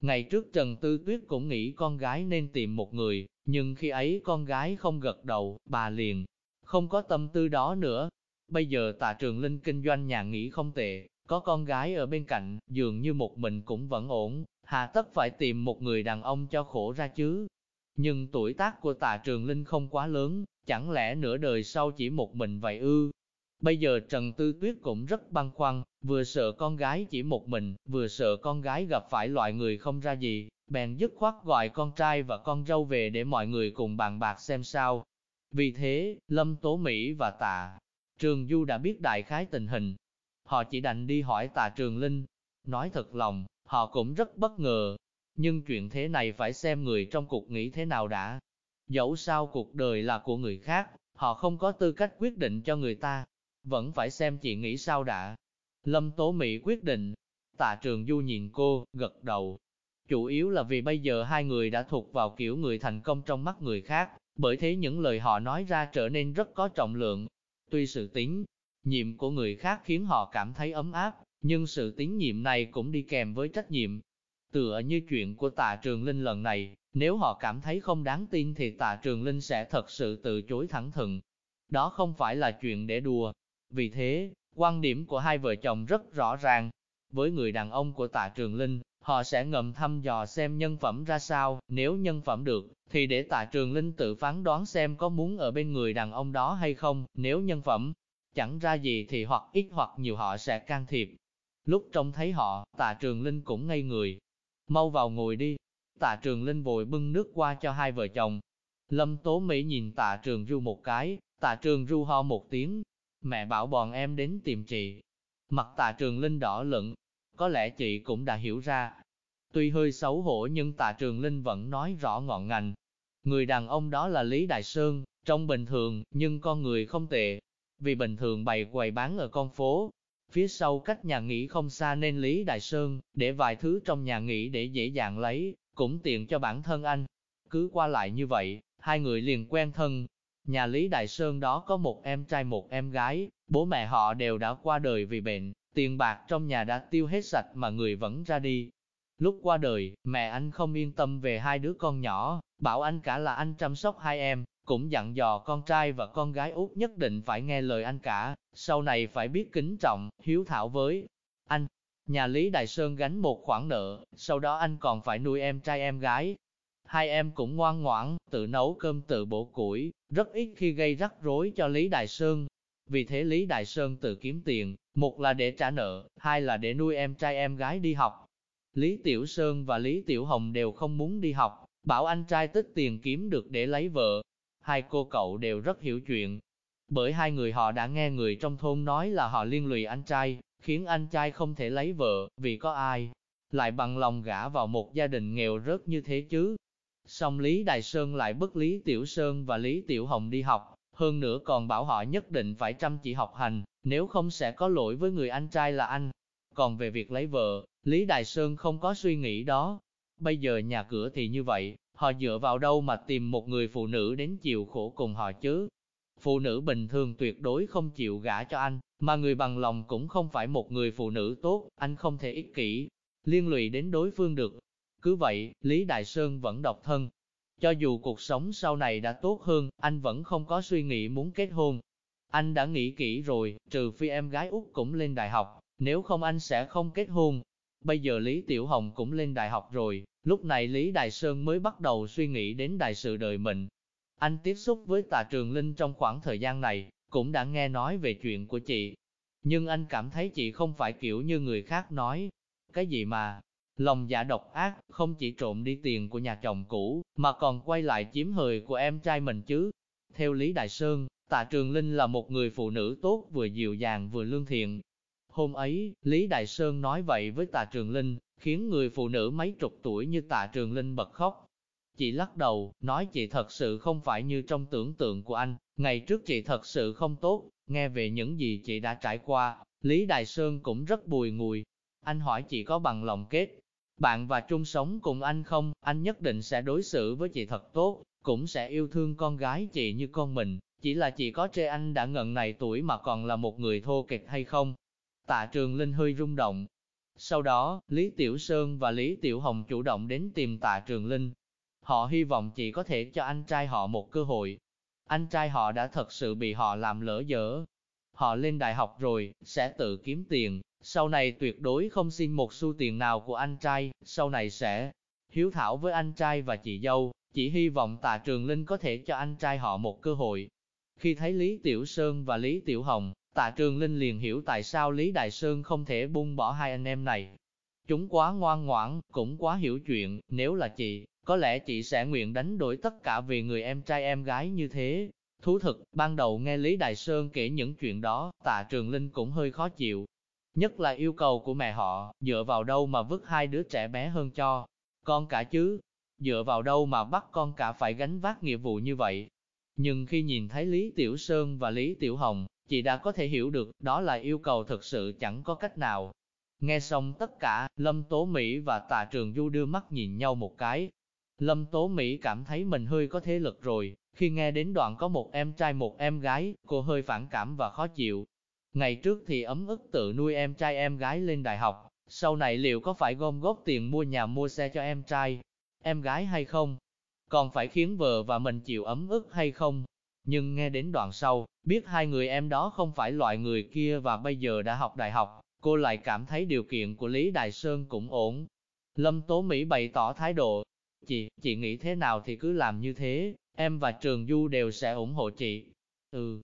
Ngày trước Trần Tư Tuyết cũng nghĩ con gái nên tìm một người, nhưng khi ấy con gái không gật đầu, bà liền, không có tâm tư đó nữa. Bây giờ tạ trường linh kinh doanh nhà nghỉ không tệ, có con gái ở bên cạnh, dường như một mình cũng vẫn ổn, hà tất phải tìm một người đàn ông cho khổ ra chứ. Nhưng tuổi tác của tạ trường linh không quá lớn, chẳng lẽ nửa đời sau chỉ một mình vậy ư? Bây giờ Trần Tư Tuyết cũng rất băn khoăn, vừa sợ con gái chỉ một mình, vừa sợ con gái gặp phải loại người không ra gì, bèn dứt khoát gọi con trai và con dâu về để mọi người cùng bàn bạc xem sao. Vì thế, Lâm Tố Mỹ và Tạ Trường Du đã biết đại khái tình hình. Họ chỉ đành đi hỏi Tạ Trường Linh. Nói thật lòng, họ cũng rất bất ngờ. Nhưng chuyện thế này phải xem người trong cuộc nghĩ thế nào đã. Dẫu sao cuộc đời là của người khác, họ không có tư cách quyết định cho người ta. Vẫn phải xem chị nghĩ sao đã. Lâm Tố Mỹ quyết định. Tạ Trường Du nhìn cô, gật đầu, Chủ yếu là vì bây giờ hai người đã thuộc vào kiểu người thành công trong mắt người khác, bởi thế những lời họ nói ra trở nên rất có trọng lượng. Tuy sự tín nhiệm của người khác khiến họ cảm thấy ấm áp, nhưng sự tín nhiệm này cũng đi kèm với trách nhiệm. Tựa như chuyện của tạ trường linh lần này, nếu họ cảm thấy không đáng tin thì tạ trường linh sẽ thật sự từ chối thẳng thừng. Đó không phải là chuyện để đùa. Vì thế, quan điểm của hai vợ chồng rất rõ ràng. Với người đàn ông của tạ trường linh, Họ sẽ ngầm thăm dò xem nhân phẩm ra sao, nếu nhân phẩm được, thì để tạ trường linh tự phán đoán xem có muốn ở bên người đàn ông đó hay không, nếu nhân phẩm chẳng ra gì thì hoặc ít hoặc nhiều họ sẽ can thiệp. Lúc trông thấy họ, tạ trường linh cũng ngây người. Mau vào ngồi đi. Tạ trường linh vội bưng nước qua cho hai vợ chồng. Lâm Tố Mỹ nhìn tạ trường ru một cái, tạ trường ru ho một tiếng. Mẹ bảo bọn em đến tìm chị. Mặt tạ trường linh đỏ lựng, có lẽ chị cũng đã hiểu ra. Tuy hơi xấu hổ nhưng tạ trường linh vẫn nói rõ ngọn ngành. Người đàn ông đó là Lý Đại Sơn, trong bình thường, nhưng con người không tệ. Vì bình thường bày quầy bán ở con phố, phía sau cách nhà nghỉ không xa nên Lý Đại Sơn, để vài thứ trong nhà nghỉ để dễ dàng lấy, cũng tiện cho bản thân anh. Cứ qua lại như vậy, hai người liền quen thân. Nhà Lý Đại Sơn đó có một em trai một em gái, bố mẹ họ đều đã qua đời vì bệnh, Tiền bạc trong nhà đã tiêu hết sạch mà người vẫn ra đi. Lúc qua đời, mẹ anh không yên tâm về hai đứa con nhỏ, bảo anh cả là anh chăm sóc hai em, cũng dặn dò con trai và con gái út nhất định phải nghe lời anh cả, sau này phải biết kính trọng, hiếu thảo với anh. Nhà Lý Đại Sơn gánh một khoản nợ, sau đó anh còn phải nuôi em trai em gái. Hai em cũng ngoan ngoãn, tự nấu cơm tự bổ củi, rất ít khi gây rắc rối cho Lý Đại Sơn. Vì thế Lý Đại Sơn tự kiếm tiền, một là để trả nợ, hai là để nuôi em trai em gái đi học. Lý Tiểu Sơn và Lý Tiểu Hồng đều không muốn đi học, bảo anh trai tích tiền kiếm được để lấy vợ. Hai cô cậu đều rất hiểu chuyện. Bởi hai người họ đã nghe người trong thôn nói là họ liên lụy anh trai, khiến anh trai không thể lấy vợ, vì có ai lại bằng lòng gả vào một gia đình nghèo rớt như thế chứ. Song Lý Đại Sơn lại bức Lý Tiểu Sơn và Lý Tiểu Hồng đi học, hơn nữa còn bảo họ nhất định phải chăm chỉ học hành, nếu không sẽ có lỗi với người anh trai là anh. Còn về việc lấy vợ, Lý Đại Sơn không có suy nghĩ đó. Bây giờ nhà cửa thì như vậy, họ dựa vào đâu mà tìm một người phụ nữ đến chịu khổ cùng họ chứ? Phụ nữ bình thường tuyệt đối không chịu gả cho anh, mà người bằng lòng cũng không phải một người phụ nữ tốt, anh không thể ích kỷ, liên lụy đến đối phương được. Cứ vậy, Lý Đại Sơn vẫn độc thân, cho dù cuộc sống sau này đã tốt hơn, anh vẫn không có suy nghĩ muốn kết hôn. Anh đã nghĩ kỹ rồi, trừ phi em gái út cũng lên đại học, nếu không anh sẽ không kết hôn. Bây giờ Lý Tiểu Hồng cũng lên đại học rồi, lúc này Lý Đại Sơn mới bắt đầu suy nghĩ đến đại sự đời mình. Anh tiếp xúc với tạ trường Linh trong khoảng thời gian này, cũng đã nghe nói về chuyện của chị. Nhưng anh cảm thấy chị không phải kiểu như người khác nói. Cái gì mà, lòng dạ độc ác, không chỉ trộm đi tiền của nhà chồng cũ, mà còn quay lại chiếm hời của em trai mình chứ. Theo Lý Đại Sơn, Tạ Trường Linh là một người phụ nữ tốt vừa dịu dàng vừa lương thiện. Hôm ấy, Lý Đại Sơn nói vậy với Tạ Trường Linh, khiến người phụ nữ mấy chục tuổi như Tạ Trường Linh bật khóc. Chị lắc đầu, nói chị thật sự không phải như trong tưởng tượng của anh, ngày trước chị thật sự không tốt, nghe về những gì chị đã trải qua, Lý Đại Sơn cũng rất bùi ngùi. Anh hỏi chị có bằng lòng kết, bạn và chung sống cùng anh không, anh nhất định sẽ đối xử với chị thật tốt, cũng sẽ yêu thương con gái chị như con mình, chỉ là chị có chê anh đã ngần này tuổi mà còn là một người thô kịch hay không? Tạ Trường Linh hơi rung động. Sau đó, Lý Tiểu Sơn và Lý Tiểu Hồng chủ động đến tìm Tạ Trường Linh. Họ hy vọng chỉ có thể cho anh trai họ một cơ hội. Anh trai họ đã thật sự bị họ làm lỡ dở. Họ lên đại học rồi, sẽ tự kiếm tiền, sau này tuyệt đối không xin một xu tiền nào của anh trai, sau này sẽ hiếu thảo với anh trai và chị dâu, chỉ hy vọng tạ trường Linh có thể cho anh trai họ một cơ hội. Khi thấy Lý Tiểu Sơn và Lý Tiểu Hồng, tạ trường Linh liền hiểu tại sao Lý Đại Sơn không thể buông bỏ hai anh em này. Chúng quá ngoan ngoãn, cũng quá hiểu chuyện, nếu là chị, có lẽ chị sẽ nguyện đánh đổi tất cả vì người em trai em gái như thế. Thú thực, ban đầu nghe Lý Đại Sơn kể những chuyện đó, tạ trường Linh cũng hơi khó chịu, Nhất là yêu cầu của mẹ họ, dựa vào đâu mà vứt hai đứa trẻ bé hơn cho con cả chứ, dựa vào đâu mà bắt con cả phải gánh vác nghĩa vụ như vậy. Nhưng khi nhìn thấy Lý Tiểu Sơn và Lý Tiểu Hồng, chị đã có thể hiểu được đó là yêu cầu thực sự chẳng có cách nào. Nghe xong tất cả, Lâm Tố Mỹ và Tà Trường Du đưa mắt nhìn nhau một cái. Lâm Tố Mỹ cảm thấy mình hơi có thế lực rồi, khi nghe đến đoạn có một em trai một em gái, cô hơi phản cảm và khó chịu, Ngày trước thì ấm ức tự nuôi em trai em gái lên đại học, sau này liệu có phải gom góp tiền mua nhà mua xe cho em trai, em gái hay không? Còn phải khiến vợ và mình chịu ấm ức hay không? Nhưng nghe đến đoạn sau, biết hai người em đó không phải loại người kia và bây giờ đã học đại học, cô lại cảm thấy điều kiện của Lý Đại Sơn cũng ổn. Lâm Tố Mỹ bày tỏ thái độ, chị, chị nghĩ thế nào thì cứ làm như thế, em và Trường Du đều sẽ ủng hộ chị. Ừ,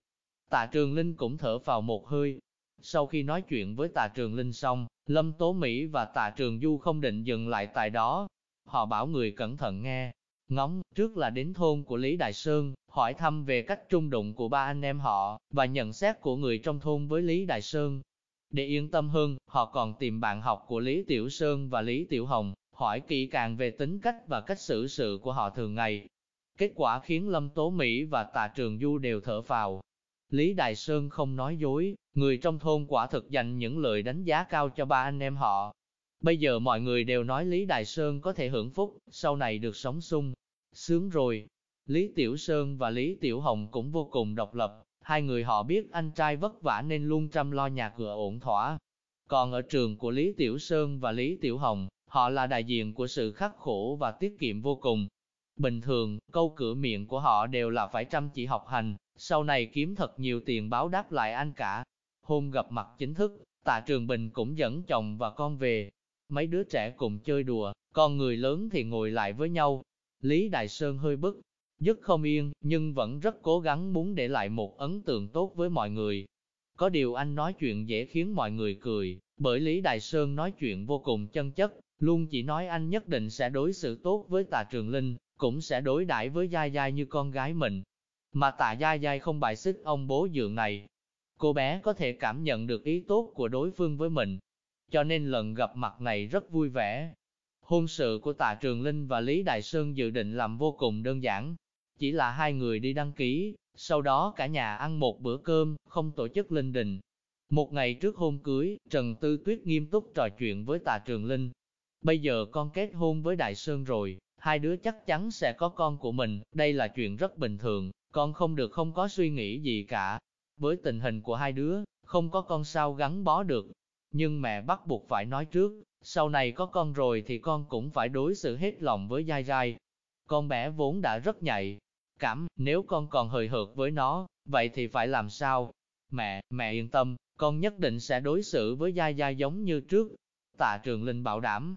Tạ Trường Linh cũng thở vào một hơi. Sau khi nói chuyện với Tạ Trường Linh xong, Lâm Tố Mỹ và Tạ Trường Du không định dừng lại tại đó. Họ bảo người cẩn thận nghe. Ngóng, trước là đến thôn của Lý Đại Sơn, hỏi thăm về cách trung đụng của ba anh em họ, và nhận xét của người trong thôn với Lý Đại Sơn. Để yên tâm hơn, họ còn tìm bạn học của Lý Tiểu Sơn và Lý Tiểu Hồng, hỏi kỹ càng về tính cách và cách xử sự của họ thường ngày. Kết quả khiến Lâm Tố Mỹ và Tạ Trường Du đều thở vào, Lý Đại Sơn không nói dối, người trong thôn quả thực dành những lời đánh giá cao cho ba anh em họ. Bây giờ mọi người đều nói Lý Đại Sơn có thể hưởng phúc, sau này được sống sung, sướng rồi. Lý Tiểu Sơn và Lý Tiểu Hồng cũng vô cùng độc lập, hai người họ biết anh trai vất vả nên luôn chăm lo nhà cửa ổn thỏa. Còn ở trường của Lý Tiểu Sơn và Lý Tiểu Hồng, họ là đại diện của sự khắc khổ và tiết kiệm vô cùng. Bình thường, câu cửa miệng của họ đều là phải chăm chỉ học hành, sau này kiếm thật nhiều tiền báo đáp lại anh cả. Hôm gặp mặt chính thức, tạ Trường Bình cũng dẫn chồng và con về. Mấy đứa trẻ cùng chơi đùa, con người lớn thì ngồi lại với nhau. Lý Đại Sơn hơi bức, dứt không yên, nhưng vẫn rất cố gắng muốn để lại một ấn tượng tốt với mọi người. Có điều anh nói chuyện dễ khiến mọi người cười, bởi Lý Đại Sơn nói chuyện vô cùng chân chất, luôn chỉ nói anh nhất định sẽ đối xử tốt với Tạ Trường Linh, cũng sẽ đối đãi với Gia Gia như con gái mình. Mà tạ Gia Gia không bài xích ông bố dượng này. Cô bé có thể cảm nhận được ý tốt của đối phương với mình, cho nên lần gặp mặt này rất vui vẻ. Hôn sự của tạ Trường Linh và Lý Đại Sơn dự định làm vô cùng đơn giản. Chỉ là hai người đi đăng ký, sau đó cả nhà ăn một bữa cơm, không tổ chức linh đình. Một ngày trước hôn cưới, Trần Tư Tuyết nghiêm túc trò chuyện với tạ Trường Linh. Bây giờ con kết hôn với Đại Sơn rồi, hai đứa chắc chắn sẽ có con của mình, đây là chuyện rất bình thường, con không được không có suy nghĩ gì cả. Với tình hình của hai đứa, không có con sao gắn bó được. Nhưng mẹ bắt buộc phải nói trước, sau này có con rồi thì con cũng phải đối xử hết lòng với dai dai. Con bé vốn đã rất nhạy, cảm, nếu con còn hời hợt với nó, vậy thì phải làm sao? Mẹ, mẹ yên tâm, con nhất định sẽ đối xử với gia gia giống như trước. Tạ Trường Linh bảo đảm.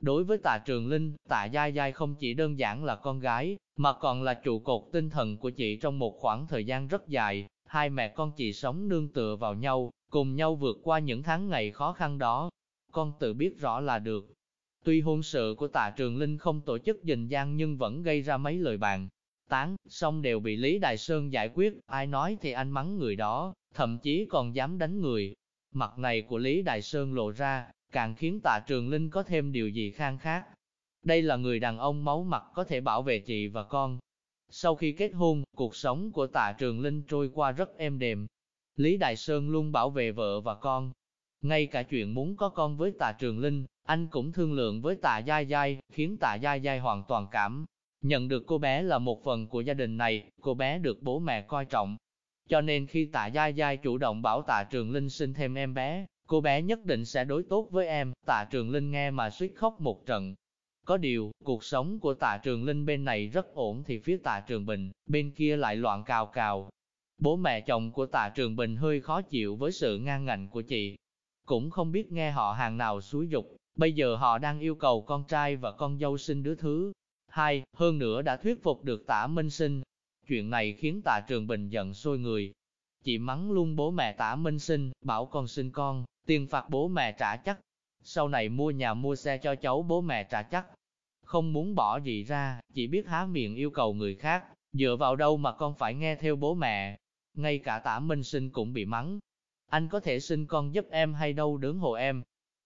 Đối với Tạ Trường Linh, Tạ Gia Gia không chỉ đơn giản là con gái, mà còn là trụ cột tinh thần của chị trong một khoảng thời gian rất dài. Hai mẹ con chị sống nương tựa vào nhau, cùng nhau vượt qua những tháng ngày khó khăn đó. Con tự biết rõ là được. Tuy hôn sự của Tạ Trường Linh không tổ chức dình gian nhưng vẫn gây ra mấy lời bàn. Tán, xong đều bị Lý Đại Sơn giải quyết, ai nói thì anh mắng người đó, thậm chí còn dám đánh người. Mặt này của Lý Đại Sơn lộ ra, càng khiến tạ trường linh có thêm điều gì khang khác. Đây là người đàn ông máu mặt có thể bảo vệ chị và con. Sau khi kết hôn, cuộc sống của tạ trường linh trôi qua rất êm đềm. Lý Đại Sơn luôn bảo vệ vợ và con. Ngay cả chuyện muốn có con với tạ trường linh, anh cũng thương lượng với tạ Giai Giai, khiến tạ Giai Giai hoàn toàn cảm. Nhận được cô bé là một phần của gia đình này, cô bé được bố mẹ coi trọng. Cho nên khi tạ Giai Giai chủ động bảo tạ trường linh sinh thêm em bé, cô bé nhất định sẽ đối tốt với em, tạ trường linh nghe mà suýt khóc một trận. Có điều, cuộc sống của tạ trường linh bên này rất ổn thì phía tạ trường bình, bên kia lại loạn cào cào. Bố mẹ chồng của tạ trường bình hơi khó chịu với sự ngang ngạnh của chị. Cũng không biết nghe họ hàng nào xúi dục, bây giờ họ đang yêu cầu con trai và con dâu sinh đứa thứ. Hai, hơn nữa đã thuyết phục được tạ Minh Sinh. Chuyện này khiến tạ trường bình giận sôi người. Chị mắng luôn bố mẹ tạ Minh Sinh, bảo con sinh con, Tiền phạt bố mẹ trả chắc. Sau này mua nhà mua xe cho cháu bố mẹ trả chắc. Không muốn bỏ gì ra, chỉ biết há miệng yêu cầu người khác, dựa vào đâu mà con phải nghe theo bố mẹ. Ngay cả tả minh sinh cũng bị mắng. Anh có thể xin con giúp em hay đâu đứng hộ em.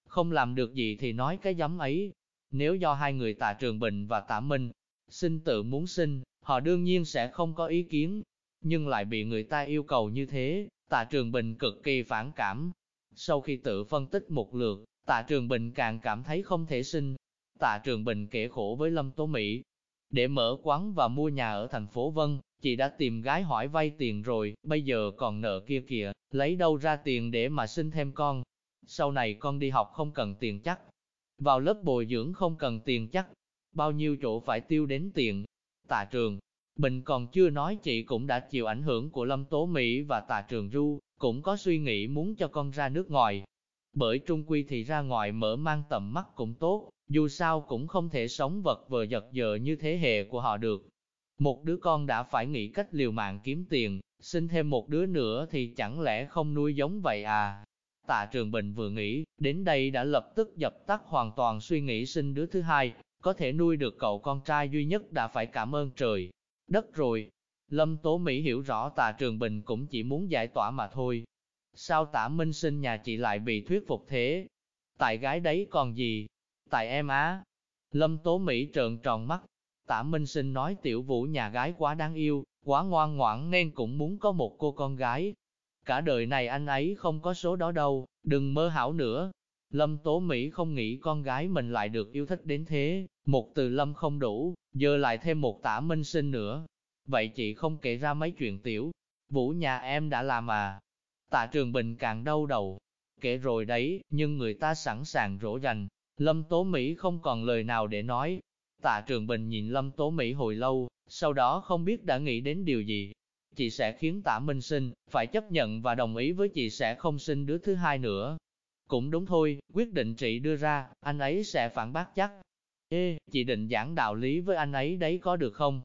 Không làm được gì thì nói cái giấm ấy. Nếu do hai người tạ trường bình và tạ minh, xin tự muốn sinh, họ đương nhiên sẽ không có ý kiến. Nhưng lại bị người ta yêu cầu như thế, tạ trường bình cực kỳ phản cảm, sau khi tự phân tích một lượt, tạ Trường Bình càng cảm thấy không thể sinh. Tạ Trường Bình kể khổ với Lâm Tố Mỹ. Để mở quán và mua nhà ở thành phố Vân, chị đã tìm gái hỏi vay tiền rồi, bây giờ còn nợ kia kìa, lấy đâu ra tiền để mà sinh thêm con. Sau này con đi học không cần tiền chắc. Vào lớp bồi dưỡng không cần tiền chắc. Bao nhiêu chỗ phải tiêu đến tiền. Tạ Trường, Bình còn chưa nói chị cũng đã chịu ảnh hưởng của Lâm Tố Mỹ và Tạ Trường Du, cũng có suy nghĩ muốn cho con ra nước ngoài. Bởi trung quy thì ra ngoài mở mang tầm mắt cũng tốt, dù sao cũng không thể sống vật vờ giật giờ như thế hệ của họ được. Một đứa con đã phải nghĩ cách liều mạng kiếm tiền, sinh thêm một đứa nữa thì chẳng lẽ không nuôi giống vậy à? Tạ Trường Bình vừa nghĩ, đến đây đã lập tức dập tắt hoàn toàn suy nghĩ sinh đứa thứ hai, có thể nuôi được cậu con trai duy nhất đã phải cảm ơn trời, đất rồi, Lâm Tố Mỹ hiểu rõ tạ Trường Bình cũng chỉ muốn giải tỏa mà thôi. Sao tả minh sinh nhà chị lại bị thuyết phục thế? Tại gái đấy còn gì? Tại em á? Lâm Tố Mỹ trợn tròn mắt. Tả Minh Sinh nói tiểu vũ nhà gái quá đáng yêu, quá ngoan ngoãn nên cũng muốn có một cô con gái. Cả đời này anh ấy không có số đó đâu, đừng mơ hảo nữa. Lâm Tố Mỹ không nghĩ con gái mình lại được yêu thích đến thế, một từ Lâm không đủ, giờ lại thêm một tả Minh Sinh nữa, Vậy chị không kể ra mấy chuyện tiểu, vũ nhà em đã làm à? Tạ Trường Bình càng đau đầu, kể rồi đấy, nhưng người ta sẵn sàng rỗ dành. Lâm Tố Mỹ không còn lời nào để nói. Tạ Trường Bình nhìn Lâm Tố Mỹ hồi lâu, sau đó không biết đã nghĩ đến điều gì. Chị sẽ khiến Tạ Minh sinh, phải chấp nhận và đồng ý với chị sẽ không sinh đứa thứ hai nữa. Cũng đúng thôi, quyết định chị đưa ra, anh ấy sẽ phản bác chắc. Ê, chị định giảng đạo lý với anh ấy đấy có được không?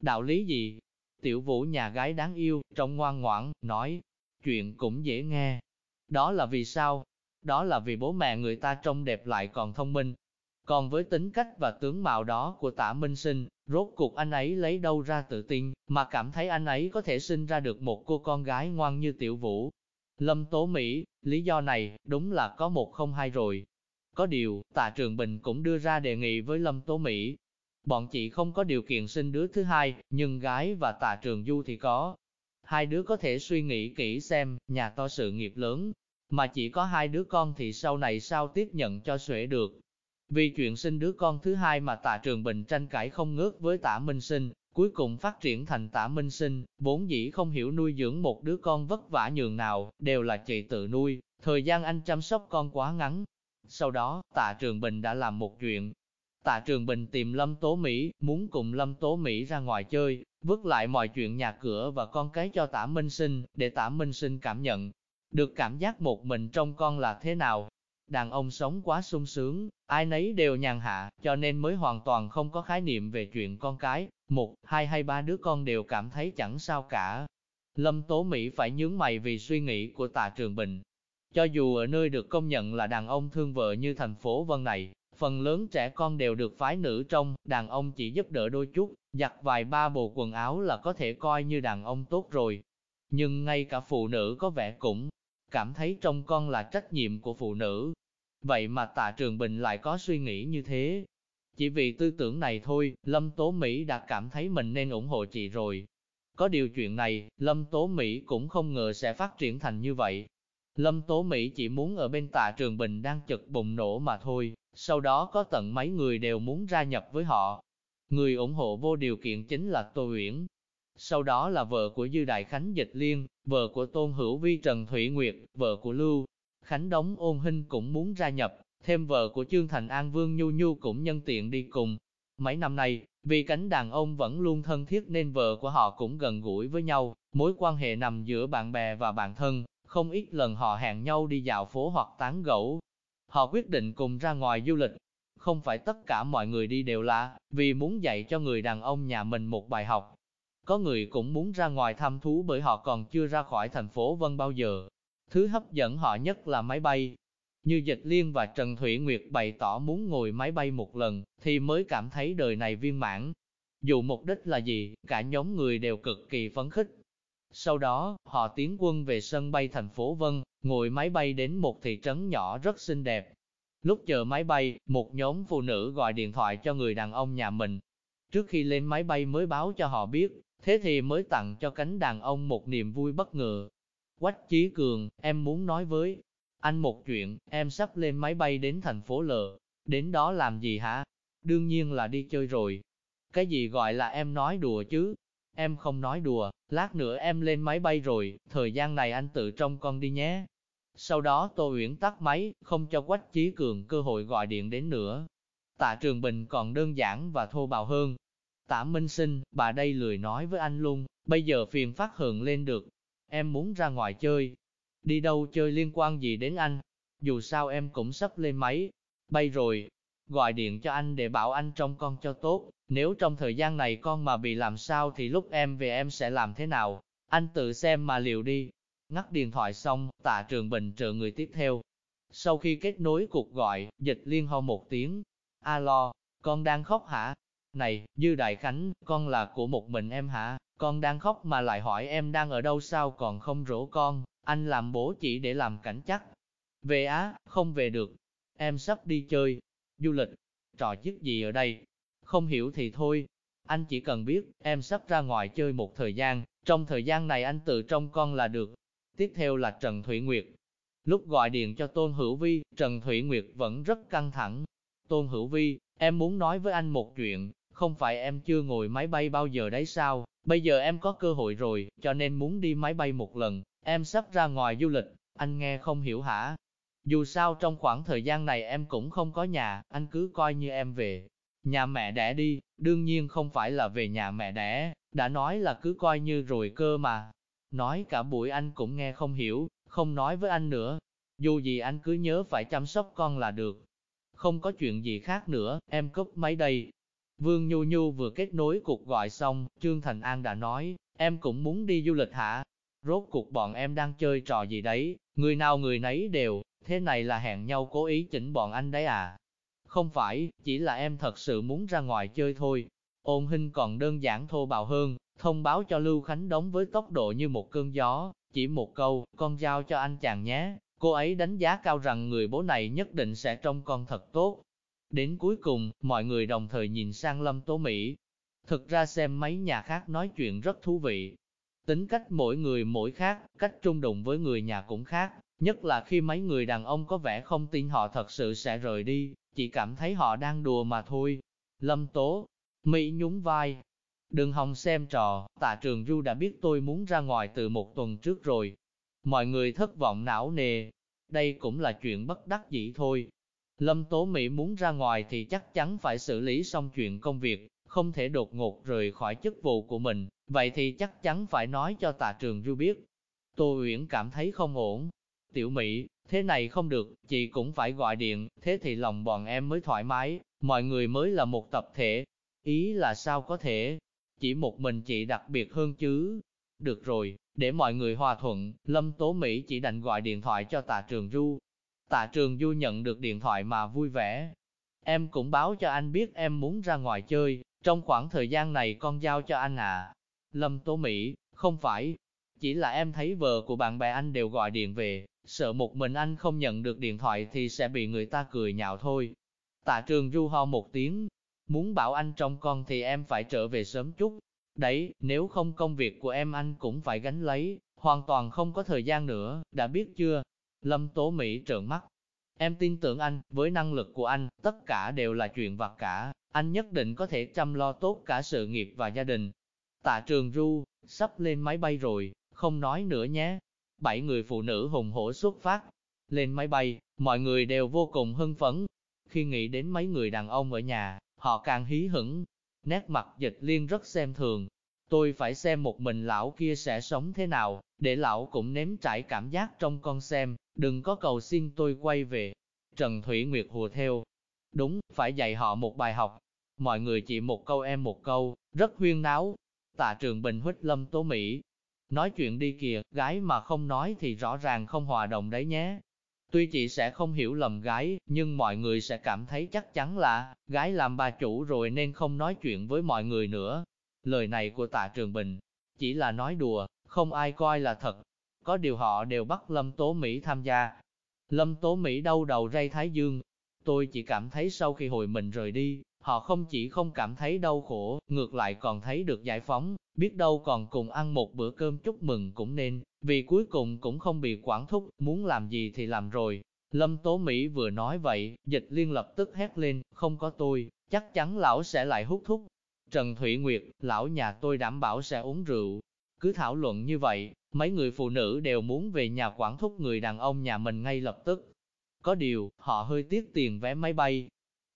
Đạo lý gì? Tiểu vũ nhà gái đáng yêu, trông ngoan ngoãn, nói, chuyện cũng dễ nghe. Đó là vì sao? Đó là vì bố mẹ người ta trông đẹp lại còn thông minh. Còn với tính cách và tướng mạo đó của tả minh sinh, rốt cuộc anh ấy lấy đâu ra tự tin, mà cảm thấy anh ấy có thể sinh ra được một cô con gái ngoan như tiểu vũ. Lâm Tố Mỹ, lý do này, đúng là có một không hai rồi. Có điều, tạ Trường Bình cũng đưa ra đề nghị với Lâm Tố Mỹ, Bọn chị không có điều kiện sinh đứa thứ hai, nhưng gái và tạ trường du thì có. Hai đứa có thể suy nghĩ kỹ xem, nhà to sự nghiệp lớn, mà chỉ có hai đứa con thì sau này sao tiếp nhận cho xuể được. Vì chuyện sinh đứa con thứ hai mà tạ trường bình tranh cãi không ngớt với tạ minh sinh, cuối cùng phát triển thành tạ minh sinh, vốn dĩ không hiểu nuôi dưỡng một đứa con vất vả nhường nào, đều là chị tự nuôi, thời gian anh chăm sóc con quá ngắn. Sau đó, tạ trường bình đã làm một chuyện, Tạ Trường Bình tìm Lâm Tố Mỹ, muốn cùng Lâm Tố Mỹ ra ngoài chơi, vứt lại mọi chuyện nhà cửa và con cái cho Tạ Minh Sinh, để Tạ Minh Sinh cảm nhận được cảm giác một mình trong con là thế nào. Đàn ông sống quá sung sướng, ai nấy đều nhàn hạ, cho nên mới hoàn toàn không có khái niệm về chuyện con cái, một, hai hay ba đứa con đều cảm thấy chẳng sao cả. Lâm Tố Mỹ phải nhướng mày vì suy nghĩ của tạ Trường Bình. Cho dù ở nơi được công nhận là đàn ông thương vợ như thành phố Vân này, phần lớn trẻ con đều được phái nữ trong, đàn ông chỉ giúp đỡ đôi chút, giặt vài ba bộ quần áo là có thể coi như đàn ông tốt rồi. Nhưng ngay cả phụ nữ có vẻ cũng cảm thấy trong con là trách nhiệm của phụ nữ. Vậy mà tạ Trường Bình lại có suy nghĩ như thế. Chỉ vì tư tưởng này thôi, Lâm Tố Mỹ đã cảm thấy mình nên ủng hộ chị rồi. Có điều chuyện này, Lâm Tố Mỹ cũng không ngờ sẽ phát triển thành như vậy. Lâm Tố Mỹ chỉ muốn ở bên tạ Trường Bình đang chật bùng nổ mà thôi, sau đó có tận mấy người đều muốn gia nhập với họ. Người ủng hộ vô điều kiện chính là Tô Uyển. Sau đó là vợ của Dư Đại Khánh Dịch Liên, vợ của Tôn Hữu Vi Trần Thủy Nguyệt, vợ của Lưu. Khánh Đống Ôn Hinh cũng muốn gia nhập, thêm vợ của Trương Thành An Vương Nhu Nhu cũng nhân tiện đi cùng. Mấy năm nay, vì cánh đàn ông vẫn luôn thân thiết nên vợ của họ cũng gần gũi với nhau, mối quan hệ nằm giữa bạn bè và bạn thân, không ít lần họ hẹn nhau đi dạo phố hoặc tán gẫu. Họ quyết định cùng ra ngoài du lịch. Không phải tất cả mọi người đi đều là vì muốn dạy cho người đàn ông nhà mình một bài học. Có người cũng muốn ra ngoài thăm thú bởi họ còn chưa ra khỏi thành phố Vân bao giờ. Thứ hấp dẫn họ nhất là máy bay. Như Dịch Liên và Trần Thủy Nguyệt bày tỏ muốn ngồi máy bay một lần, thì mới cảm thấy đời này viên mãn. Dù mục đích là gì, cả nhóm người đều cực kỳ phấn khích. Sau đó, họ tiến quân về sân bay thành phố Vân, ngồi máy bay đến một thị trấn nhỏ rất xinh đẹp. Lúc chờ máy bay, một nhóm phụ nữ gọi điện thoại cho người đàn ông nhà mình. Trước khi lên máy bay mới báo cho họ biết, thế thì mới tặng cho cánh đàn ông một niềm vui bất ngờ. Quách Chí Cường, em muốn nói với anh một chuyện, em sắp lên máy bay đến thành phố L. Đến đó làm gì hả? Đương nhiên là đi chơi rồi. Cái gì gọi là em nói đùa chứ? Em không nói đùa, lát nữa em lên máy bay rồi, thời gian này anh tự trông con đi nhé. Sau đó Tô Uyển tắt máy, không cho Quách Chí Cường cơ hội gọi điện đến nữa. Tạ Trường Bình còn đơn giản và thô bạo hơn. Tạ Minh Sinh, bà đây lười nói với anh luôn, bây giờ phiền phát hờn lên được. Em muốn ra ngoài chơi. Đi đâu chơi liên quan gì đến anh? Dù sao em cũng sắp lên máy. Bay rồi. Gọi điện cho anh để bảo anh trông con cho tốt. Nếu trong thời gian này con mà bị làm sao thì lúc em về em sẽ làm thế nào? Anh tự xem mà liệu đi. Ngắt điện thoại xong, tạ trường bình trợ người tiếp theo. Sau khi kết nối cuộc gọi, dịch liên ho một tiếng. Alo, con đang khóc hả? Này, Dư Đại Khánh, con là của một mình em hả? Con đang khóc mà lại hỏi em đang ở đâu sao còn không rỗ con, anh làm bố chỉ để làm cảnh chắc. Về á, không về được. Em sắp đi chơi, du lịch, trò chức gì ở đây? Không hiểu thì thôi. Anh chỉ cần biết, em sắp ra ngoài chơi một thời gian, trong thời gian này anh tự trông con là được. Tiếp theo là Trần Thủy Nguyệt. Lúc gọi điện cho Tôn Hữu Vi, Trần Thủy Nguyệt vẫn rất căng thẳng. Tôn Hữu Vi, em muốn nói với anh một chuyện, không phải em chưa ngồi máy bay bao giờ đấy sao, bây giờ em có cơ hội rồi, cho nên muốn đi máy bay một lần, em sắp ra ngoài du lịch, anh nghe không hiểu hả? Dù sao trong khoảng thời gian này em cũng không có nhà, anh cứ coi như em về. Nhà mẹ đẻ đi, đương nhiên không phải là về nhà mẹ đẻ, đã nói là cứ coi như rồi cơ mà. Nói cả buổi anh cũng nghe không hiểu, không nói với anh nữa. Dù gì anh cứ nhớ phải chăm sóc con là được. Không có chuyện gì khác nữa, em cúp máy đây. Vương Nhu Nhu vừa kết nối cuộc gọi xong, Trương Thành An đã nói, em cũng muốn đi du lịch hả? Rốt cuộc bọn em đang chơi trò gì đấy, người nào người nấy đều, thế này là hẹn nhau cố ý chỉnh bọn anh đấy à? Không phải, chỉ là em thật sự muốn ra ngoài chơi thôi. Ôn hình còn đơn giản thô bạo hơn, thông báo cho Lưu Khánh đóng với tốc độ như một cơn gió, chỉ một câu, con giao cho anh chàng nhé. Cô ấy đánh giá cao rằng người bố này nhất định sẽ trông con thật tốt. Đến cuối cùng, mọi người đồng thời nhìn sang Lâm Tố Mỹ. Thực ra xem mấy nhà khác nói chuyện rất thú vị. Tính cách mỗi người mỗi khác, cách trung đụng với người nhà cũng khác, nhất là khi mấy người đàn ông có vẻ không tin họ thật sự sẽ rời đi, chỉ cảm thấy họ đang đùa mà thôi. Lâm Tố, Mỹ nhún vai. Đừng hòng xem trò, tạ trường Du đã biết tôi muốn ra ngoài từ một tuần trước rồi. Mọi người thất vọng não nề. Đây cũng là chuyện bất đắc dĩ thôi. Lâm Tố Mỹ muốn ra ngoài thì chắc chắn phải xử lý xong chuyện công việc, không thể đột ngột rời khỏi chức vụ của mình, vậy thì chắc chắn phải nói cho tạ trường Du biết. Tô Uyển cảm thấy không ổn. Tiểu Mỹ, Thế này không được, chị cũng phải gọi điện, thế thì lòng bọn em mới thoải mái, mọi người mới là một tập thể. Ý là sao có thể, chỉ một mình chị đặc biệt hơn chứ. Được rồi, để mọi người hòa thuận, Lâm Tố Mỹ chỉ đành gọi điện thoại cho tạ trường Du. Tạ trường Du nhận được điện thoại mà vui vẻ. Em cũng báo cho anh biết em muốn ra ngoài chơi, trong khoảng thời gian này con giao cho anh à. Lâm Tố Mỹ, không phải, chỉ là em thấy vợ của bạn bè anh đều gọi điện về, sợ một mình anh không nhận được điện thoại thì sẽ bị người ta cười nhạo thôi. Tạ trường du ho một tiếng, muốn bảo anh trông con thì em phải trở về sớm chút. Đấy, nếu không công việc của em anh cũng phải gánh lấy, hoàn toàn không có thời gian nữa, đã biết chưa? Lâm Tố Mỹ trợn mắt. Em tin tưởng anh, với năng lực của anh, tất cả đều là chuyện vặt cả, anh nhất định có thể chăm lo tốt cả sự nghiệp và gia đình. Tạ trường du, sắp lên máy bay rồi, không nói nữa nhé. Bảy người phụ nữ hùng hổ xuất phát. Lên máy bay, mọi người đều vô cùng hưng phấn. Khi nghĩ đến mấy người đàn ông ở nhà, họ càng hí hửng. Nét mặt dịch liên rất xem thường. Tôi phải xem một mình lão kia sẽ sống thế nào, để lão cũng nếm trải cảm giác trong con xem, đừng có cầu xin tôi quay về. Trần Thủy Nguyệt hùa theo. Đúng, phải dạy họ một bài học. Mọi người chỉ một câu em một câu, rất huyên náo. Tạ trường Bình huýt lâm tố Mỹ, Nói chuyện đi kìa, gái mà không nói thì rõ ràng không hòa đồng đấy nhé. Tuy chị sẽ không hiểu lầm gái, nhưng mọi người sẽ cảm thấy chắc chắn là, gái làm bà chủ rồi nên không nói chuyện với mọi người nữa. Lời này của tạ Trường Bình, chỉ là nói đùa, không ai coi là thật. Có điều họ đều bắt Lâm Tố Mỹ tham gia. Lâm Tố Mỹ đau đầu ray thái dương. Tôi chỉ cảm thấy sau khi hồi mình rời đi, Họ không chỉ không cảm thấy đau khổ, ngược lại còn thấy được giải phóng, biết đâu còn cùng ăn một bữa cơm chúc mừng cũng nên, vì cuối cùng cũng không bị quản thúc, muốn làm gì thì làm rồi. Lâm Tố Mỹ vừa nói vậy, dịch liên lập tức hét lên, không có tôi, chắc chắn lão sẽ lại hút thuốc. Trần Thủy Nguyệt, lão nhà tôi đảm bảo sẽ uống rượu. Cứ thảo luận như vậy, mấy người phụ nữ đều muốn về nhà quản thúc người đàn ông nhà mình ngay lập tức. Có điều, họ hơi tiếc tiền vé máy bay,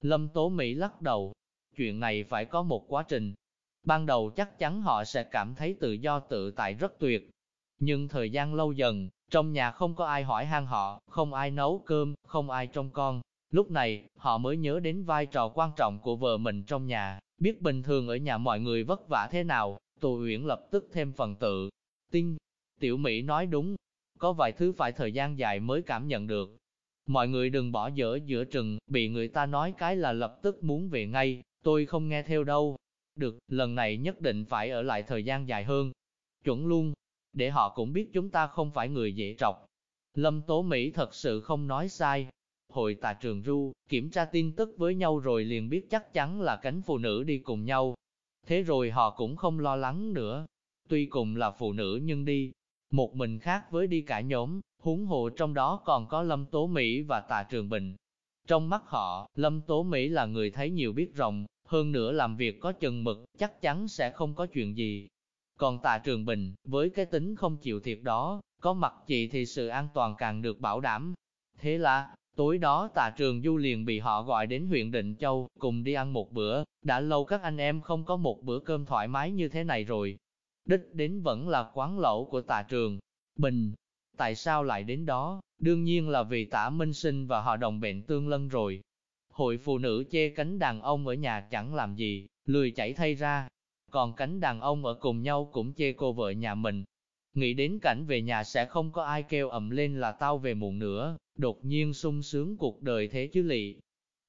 Lâm Tố Mỹ lắc đầu, chuyện này phải có một quá trình. Ban đầu chắc chắn họ sẽ cảm thấy tự do tự tại rất tuyệt. Nhưng thời gian lâu dần, trong nhà không có ai hỏi han họ, không ai nấu cơm, không ai trông con. Lúc này, họ mới nhớ đến vai trò quan trọng của vợ mình trong nhà, biết bình thường ở nhà mọi người vất vả thế nào, Tô Uyển lập tức thêm phần tự. Tin, Tiểu Mỹ nói đúng, có vài thứ phải thời gian dài mới cảm nhận được, Mọi người đừng bỏ dở giữa trừng, bị người ta nói cái là lập tức muốn về ngay, tôi không nghe theo đâu. Được, lần này nhất định phải ở lại thời gian dài hơn. Chuẩn luôn, để họ cũng biết chúng ta không phải người dễ trọc. Lâm Tố Mỹ thật sự không nói sai. Hội tà trường ru, kiểm tra tin tức với nhau rồi liền biết chắc chắn là cánh phụ nữ đi cùng nhau. Thế rồi họ cũng không lo lắng nữa. Tuy cùng là phụ nữ nhưng đi, một mình khác với đi cả nhóm, huống hồ trong đó còn có Lâm Tố Mỹ và tà Trường Bình. Trong mắt họ, Lâm Tố Mỹ là người thấy nhiều biết rộng, hơn nữa làm việc có chừng mực, chắc chắn sẽ không có chuyện gì. Còn tà Trường Bình, với cái tính không chịu thiệt đó, có mặt chị thì sự an toàn càng được bảo đảm. Thế là, tối đó Tạ Trường Du liền bị họ gọi đến huyện Định Châu, cùng đi ăn một bữa, đã lâu các anh em không có một bữa cơm thoải mái như thế này rồi. Đích đến vẫn là quán lẩu của Tạ Trường Bình, Tại sao lại đến đó? Đương nhiên là vì tả minh sinh và họ đồng bệnh tương lân rồi. Hội phụ nữ chê cánh đàn ông ở nhà chẳng làm gì, lười chảy thay ra. Còn cánh đàn ông ở cùng nhau cũng chê cô vợ nhà mình. Nghĩ đến cảnh về nhà sẽ không có ai kêu ầm lên là tao về muộn nữa, đột nhiên sung sướng cuộc đời thế chứ lị.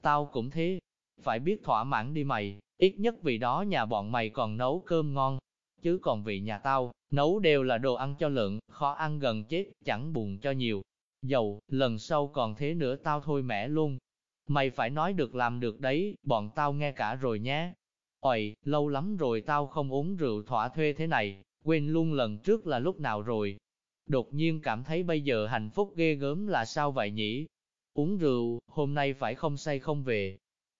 Tao cũng thế, phải biết thỏa mãn đi mày, ít nhất vì đó nhà bọn mày còn nấu cơm ngon, chứ còn vì nhà tao, nấu đều là đồ ăn cho lợn, khó ăn gần chết, chẳng buồn cho nhiều. Dầu, lần sau còn thế nữa tao thôi mẹ luôn. Mày phải nói được làm được đấy, bọn tao nghe cả rồi nhé. Ôi, lâu lắm rồi tao không uống rượu thỏa thuê thế này, quên luôn lần trước là lúc nào rồi. Đột nhiên cảm thấy bây giờ hạnh phúc ghê gớm là sao vậy nhỉ? Uống rượu, hôm nay phải không say không về.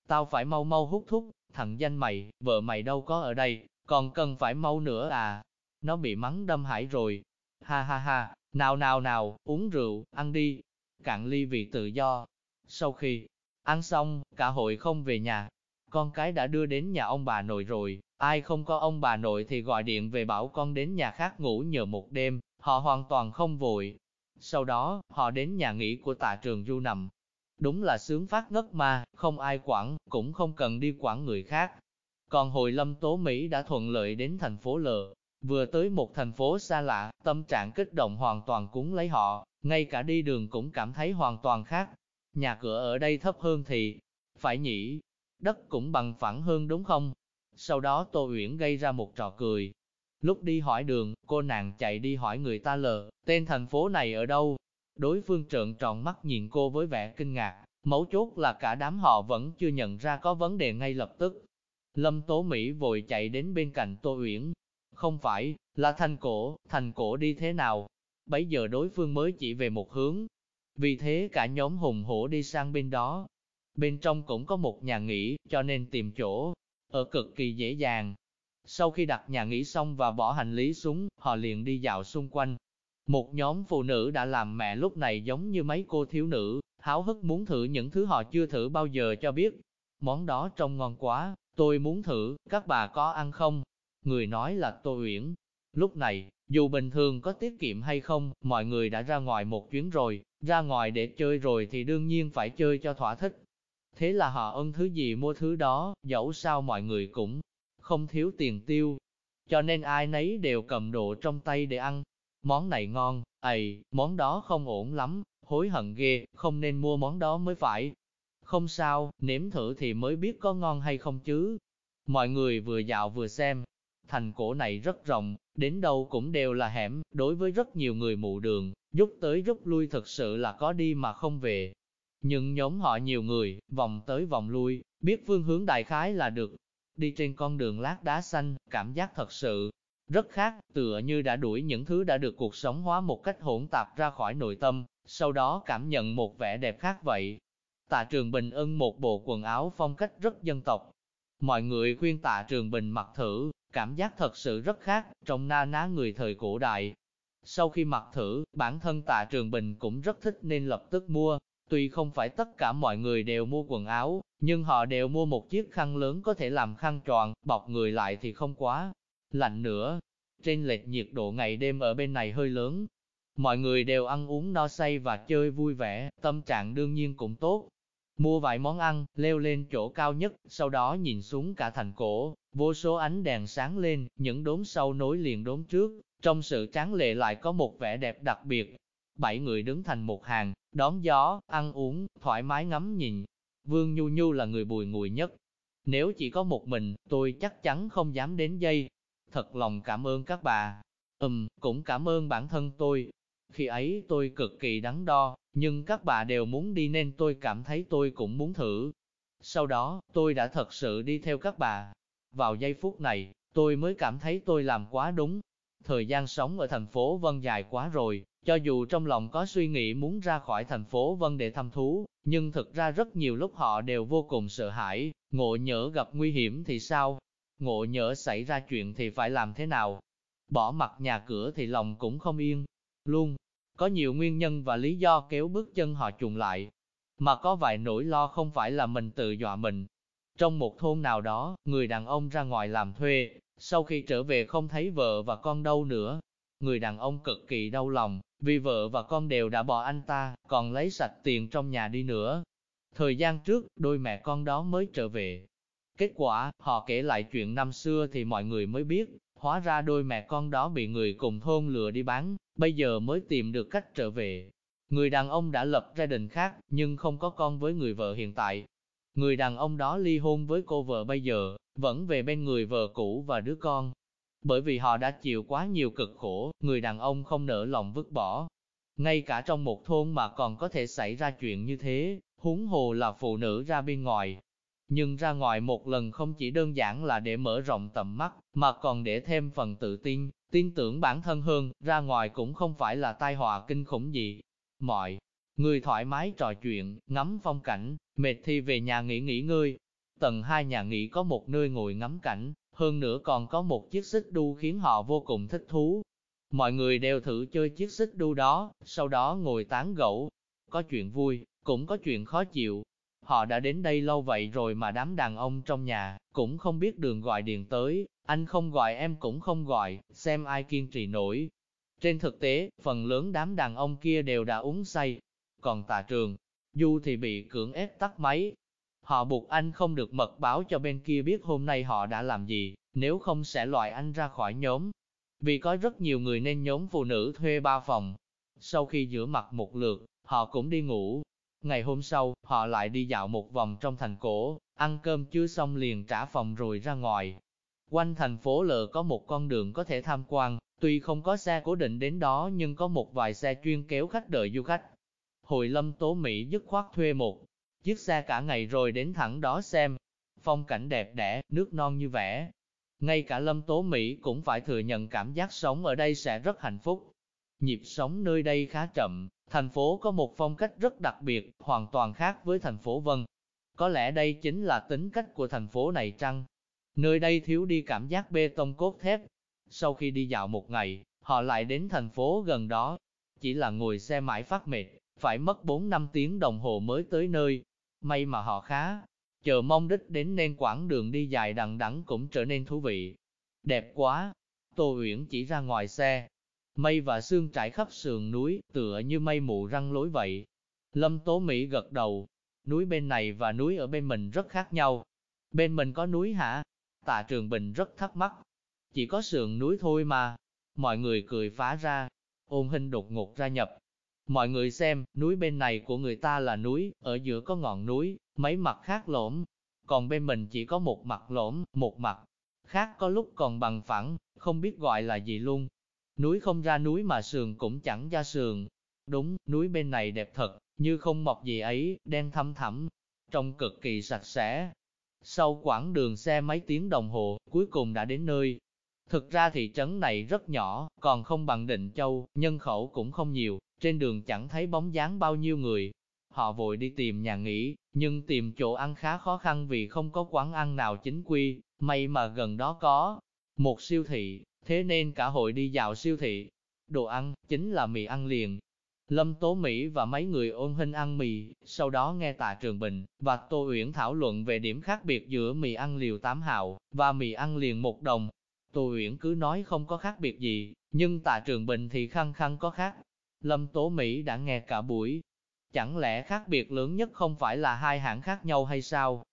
Tao phải mau mau hút thuốc, thằng danh mày, vợ mày đâu có ở đây, còn cần phải mau nữa à, nó bị mắng đâm hải rồi. Ha ha ha, nào nào nào, uống rượu, ăn đi, cạn ly vì tự do. Sau khi ăn xong, cả hội không về nhà, con cái đã đưa đến nhà ông bà nội rồi, ai không có ông bà nội thì gọi điện về bảo con đến nhà khác ngủ nhờ một đêm, họ hoàn toàn không vội. Sau đó, họ đến nhà nghỉ của tạ trường du nằm. Đúng là sướng phát ngất mà, không ai quản, cũng không cần đi quản người khác. Còn hồi lâm tố Mỹ đã thuận lợi đến thành phố L, vừa tới một thành phố xa lạ, tâm trạng kích động hoàn toàn cúng lấy họ, ngay cả đi đường cũng cảm thấy hoàn toàn khác. Nhà cửa ở đây thấp hơn thì, phải nhỉ, đất cũng bằng phẳng hơn đúng không? Sau đó Tô Uyển gây ra một trò cười. Lúc đi hỏi đường, cô nàng chạy đi hỏi người ta lờ, tên thành phố này ở đâu? Đối phương trợn tròn mắt nhìn cô với vẻ kinh ngạc, mấu chốt là cả đám họ vẫn chưa nhận ra có vấn đề ngay lập tức. Lâm Tố Mỹ vội chạy đến bên cạnh Tô Uyển. Không phải, là thành cổ, thành cổ đi thế nào? Bấy giờ đối phương mới chỉ về một hướng. Vì thế cả nhóm hùng hổ đi sang bên đó. Bên trong cũng có một nhà nghỉ, cho nên tìm chỗ, ở cực kỳ dễ dàng. Sau khi đặt nhà nghỉ xong và bỏ hành lý xuống, họ liền đi dạo xung quanh. Một nhóm phụ nữ đã làm mẹ lúc này giống như mấy cô thiếu nữ, háo hức muốn thử những thứ họ chưa thử bao giờ cho biết. Món đó trông ngon quá, tôi muốn thử, các bà có ăn không? Người nói là Tô Uyển. Lúc này, dù bình thường có tiết kiệm hay không, mọi người đã ra ngoài một chuyến rồi, ra ngoài để chơi rồi thì đương nhiên phải chơi cho thỏa thích. Thế là họ ân thứ gì mua thứ đó, dẫu sao mọi người cũng không thiếu tiền tiêu. Cho nên ai nấy đều cầm đồ trong tay để ăn. Món này ngon, ầy, món đó không ổn lắm, hối hận ghê, không nên mua món đó mới phải. Không sao, nếm thử thì mới biết có ngon hay không chứ. Mọi người vừa dạo vừa xem. Thành cổ này rất rộng, đến đâu cũng đều là hẻm, đối với rất nhiều người mụ đường, rút tới rút lui thực sự là có đi mà không về. Nhưng nhóm họ nhiều người, vòng tới vòng lui, biết phương hướng đại khái là được. Đi trên con đường lát đá xanh, cảm giác thật sự rất khác, tựa như đã đuổi những thứ đã được cuộc sống hóa một cách hỗn tạp ra khỏi nội tâm, sau đó cảm nhận một vẻ đẹp khác vậy. Tạ Trường Bình ưng một bộ quần áo phong cách rất dân tộc. Mọi người khuyên Tạ Trường Bình mặc thử, cảm giác thật sự rất khác, trong na ná người thời cổ đại. Sau khi mặc thử, bản thân Tạ Trường Bình cũng rất thích nên lập tức mua, Tuy không phải tất cả mọi người đều mua quần áo, nhưng họ đều mua một chiếc khăn lớn có thể làm khăn tròn, bọc người lại thì không quá lạnh nữa. Trên lệch nhiệt độ ngày đêm ở bên này hơi lớn. Mọi người đều ăn uống no say và chơi vui vẻ, tâm trạng đương nhiên cũng tốt. Mua vài món ăn, leo lên chỗ cao nhất, sau đó nhìn xuống cả thành cổ, vô số ánh đèn sáng lên, những đốm sau nối liền đốm trước, trong sự tráng lệ lại có một vẻ đẹp đặc biệt. Bảy người đứng thành một hàng, đón gió, ăn uống, thoải mái ngắm nhìn. Vương Nhu Nhu là người bùi ngùi nhất. Nếu chỉ có một mình, tôi chắc chắn không dám đến dây. Thật lòng cảm ơn các bà. Ừm, cũng cảm ơn bản thân tôi. Khi ấy tôi cực kỳ đắn đo, nhưng các bà đều muốn đi nên tôi cảm thấy tôi cũng muốn thử. Sau đó, tôi đã thật sự đi theo các bà. Vào giây phút này, tôi mới cảm thấy tôi làm quá đúng. Thời gian sống ở thành phố Vân dài quá rồi, cho dù trong lòng có suy nghĩ muốn ra khỏi thành phố Vân để thăm thú, nhưng thực ra rất nhiều lúc họ đều vô cùng sợ hãi, ngộ nhỡ gặp nguy hiểm thì sao? Ngộ nhỡ xảy ra chuyện thì phải làm thế nào? Bỏ mặt nhà cửa thì lòng cũng không yên. Luôn, có nhiều nguyên nhân và lý do kéo bước chân họ trùng lại. Mà có vài nỗi lo không phải là mình tự dọa mình. Trong một thôn nào đó, người đàn ông ra ngoài làm thuê, sau khi trở về không thấy vợ và con đâu nữa. Người đàn ông cực kỳ đau lòng, vì vợ và con đều đã bỏ anh ta, còn lấy sạch tiền trong nhà đi nữa. Thời gian trước, đôi mẹ con đó mới trở về. Kết quả, họ kể lại chuyện năm xưa thì mọi người mới biết, hóa ra đôi mẹ con đó bị người cùng thôn lừa đi bán, bây giờ mới tìm được cách trở về. Người đàn ông đã lập gia đình khác, nhưng không có con với người vợ hiện tại. Người đàn ông đó ly hôn với cô vợ bây giờ, vẫn về bên người vợ cũ và đứa con, bởi vì họ đã chịu quá nhiều cực khổ, người đàn ông không nỡ lòng vứt bỏ. Ngay cả trong một thôn mà còn có thể xảy ra chuyện như thế, huống hồ là phụ nữ ra bên ngoài. Nhưng ra ngoài một lần không chỉ đơn giản là để mở rộng tầm mắt, mà còn để thêm phần tự tin, tin tưởng bản thân hơn, ra ngoài cũng không phải là tai họa kinh khủng gì. Mọi người thoải mái trò chuyện, ngắm phong cảnh, mệt thì về nhà nghỉ nghỉ ngơi. Tầng hai nhà nghỉ có một nơi ngồi ngắm cảnh, hơn nữa còn có một chiếc xích đu khiến họ vô cùng thích thú. Mọi người đều thử chơi chiếc xích đu đó, sau đó ngồi tán gẫu. Có chuyện vui, cũng có chuyện khó chịu. Họ đã đến đây lâu vậy rồi mà đám đàn ông trong nhà, cũng không biết đường gọi điện tới, anh không gọi em cũng không gọi, xem ai kiên trì nổi. Trên thực tế, phần lớn đám đàn ông kia đều đã uống say, còn tà trường, du thì bị cưỡng ép tắt máy. Họ buộc anh không được mật báo cho bên kia biết hôm nay họ đã làm gì, nếu không sẽ loại anh ra khỏi nhóm. Vì có rất nhiều người nên nhóm phụ nữ thuê ba phòng. Sau khi rửa mặt một lượt, họ cũng đi ngủ. Ngày hôm sau, họ lại đi dạo một vòng trong thành cổ, ăn cơm chưa xong liền trả phòng rồi ra ngoài. Quanh thành phố Lợ có một con đường có thể tham quan, tuy không có xe cố định đến đó nhưng có một vài xe chuyên kéo khách đợi du khách. Hồi lâm tố Mỹ dứt khoát thuê một chiếc xe cả ngày rồi đến thẳng đó xem. Phong cảnh đẹp đẽ, nước non như vẽ. Ngay cả lâm tố Mỹ cũng phải thừa nhận cảm giác sống ở đây sẽ rất hạnh phúc. Nhịp sống nơi đây khá chậm, thành phố có một phong cách rất đặc biệt, hoàn toàn khác với thành phố Vân. Có lẽ đây chính là tính cách của thành phố này trăng. Nơi đây thiếu đi cảm giác bê tông cốt thép. Sau khi đi dạo một ngày, họ lại đến thành phố gần đó. Chỉ là ngồi xe mãi phát mệt, phải mất 4 năm tiếng đồng hồ mới tới nơi. May mà họ khá, chờ mong đích đến nên quãng đường đi dài đằng đẵng cũng trở nên thú vị. Đẹp quá! Tô Uyển chỉ ra ngoài xe. Mây và sương trải khắp sườn núi, tựa như mây mù răng lối vậy. Lâm Tố Mỹ gật đầu. Núi bên này và núi ở bên mình rất khác nhau. Bên mình có núi hả? Tạ Trường Bình rất thắc mắc. Chỉ có sườn núi thôi mà. Mọi người cười phá ra. Ôn hình đột ngột ra nhập, Mọi người xem, núi bên này của người ta là núi, ở giữa có ngọn núi, mấy mặt khác lõm. Còn bên mình chỉ có một mặt lõm, một mặt khác có lúc còn bằng phẳng, không biết gọi là gì luôn. Núi không ra núi mà sườn cũng chẳng ra sườn. Đúng, núi bên này đẹp thật, như không mọc gì ấy, đen thăm thẳm, trông cực kỳ sạch sẽ. Sau quãng đường xe mấy tiếng đồng hồ, cuối cùng đã đến nơi. Thực ra thị trấn này rất nhỏ, còn không bằng Định Châu, nhân khẩu cũng không nhiều, trên đường chẳng thấy bóng dáng bao nhiêu người. Họ vội đi tìm nhà nghỉ, nhưng tìm chỗ ăn khá khó khăn vì không có quán ăn nào chính quy, may mà gần đó có một siêu thị, thế nên cả hội đi dạo siêu thị. Đồ ăn, chính là mì ăn liền. Lâm Tố Mỹ và mấy người ôn hình ăn mì, sau đó nghe Tạ Trường Bình và Tô Uyển thảo luận về điểm khác biệt giữa mì ăn liều tám hào và mì ăn liền một đồng. Tô Uyển cứ nói không có khác biệt gì, nhưng Tạ Trường Bình thì khăng khăng có khác. Lâm Tố Mỹ đã nghe cả buổi. Chẳng lẽ khác biệt lớn nhất không phải là hai hãng khác nhau hay sao?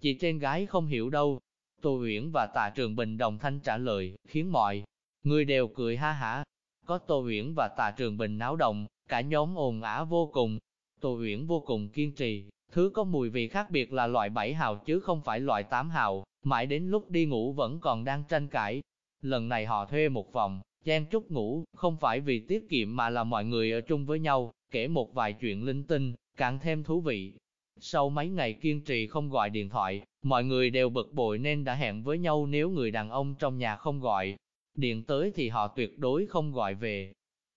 Chị trên gái không hiểu đâu. Tô Uyển và Tạ Trường Bình đồng thanh trả lời, khiến mọi người đều cười ha hả. Có Tô Uyển và Tạ Trường Bình náo động, cả nhóm ồn ả vô cùng. Tô Uyển vô cùng kiên trì, thứ có mùi vị khác biệt là loại 7 hào chứ không phải loại 8 hào, mãi đến lúc đi ngủ vẫn còn đang tranh cãi. Lần này họ thuê một phòng, Chen chút ngủ, không phải vì tiết kiệm mà là mọi người ở chung với nhau, kể một vài chuyện linh tinh, càng thêm thú vị. Sau mấy ngày kiên trì không gọi điện thoại, mọi người đều bực bội nên đã hẹn với nhau nếu người đàn ông trong nhà không gọi. Điện tới thì họ tuyệt đối không gọi về.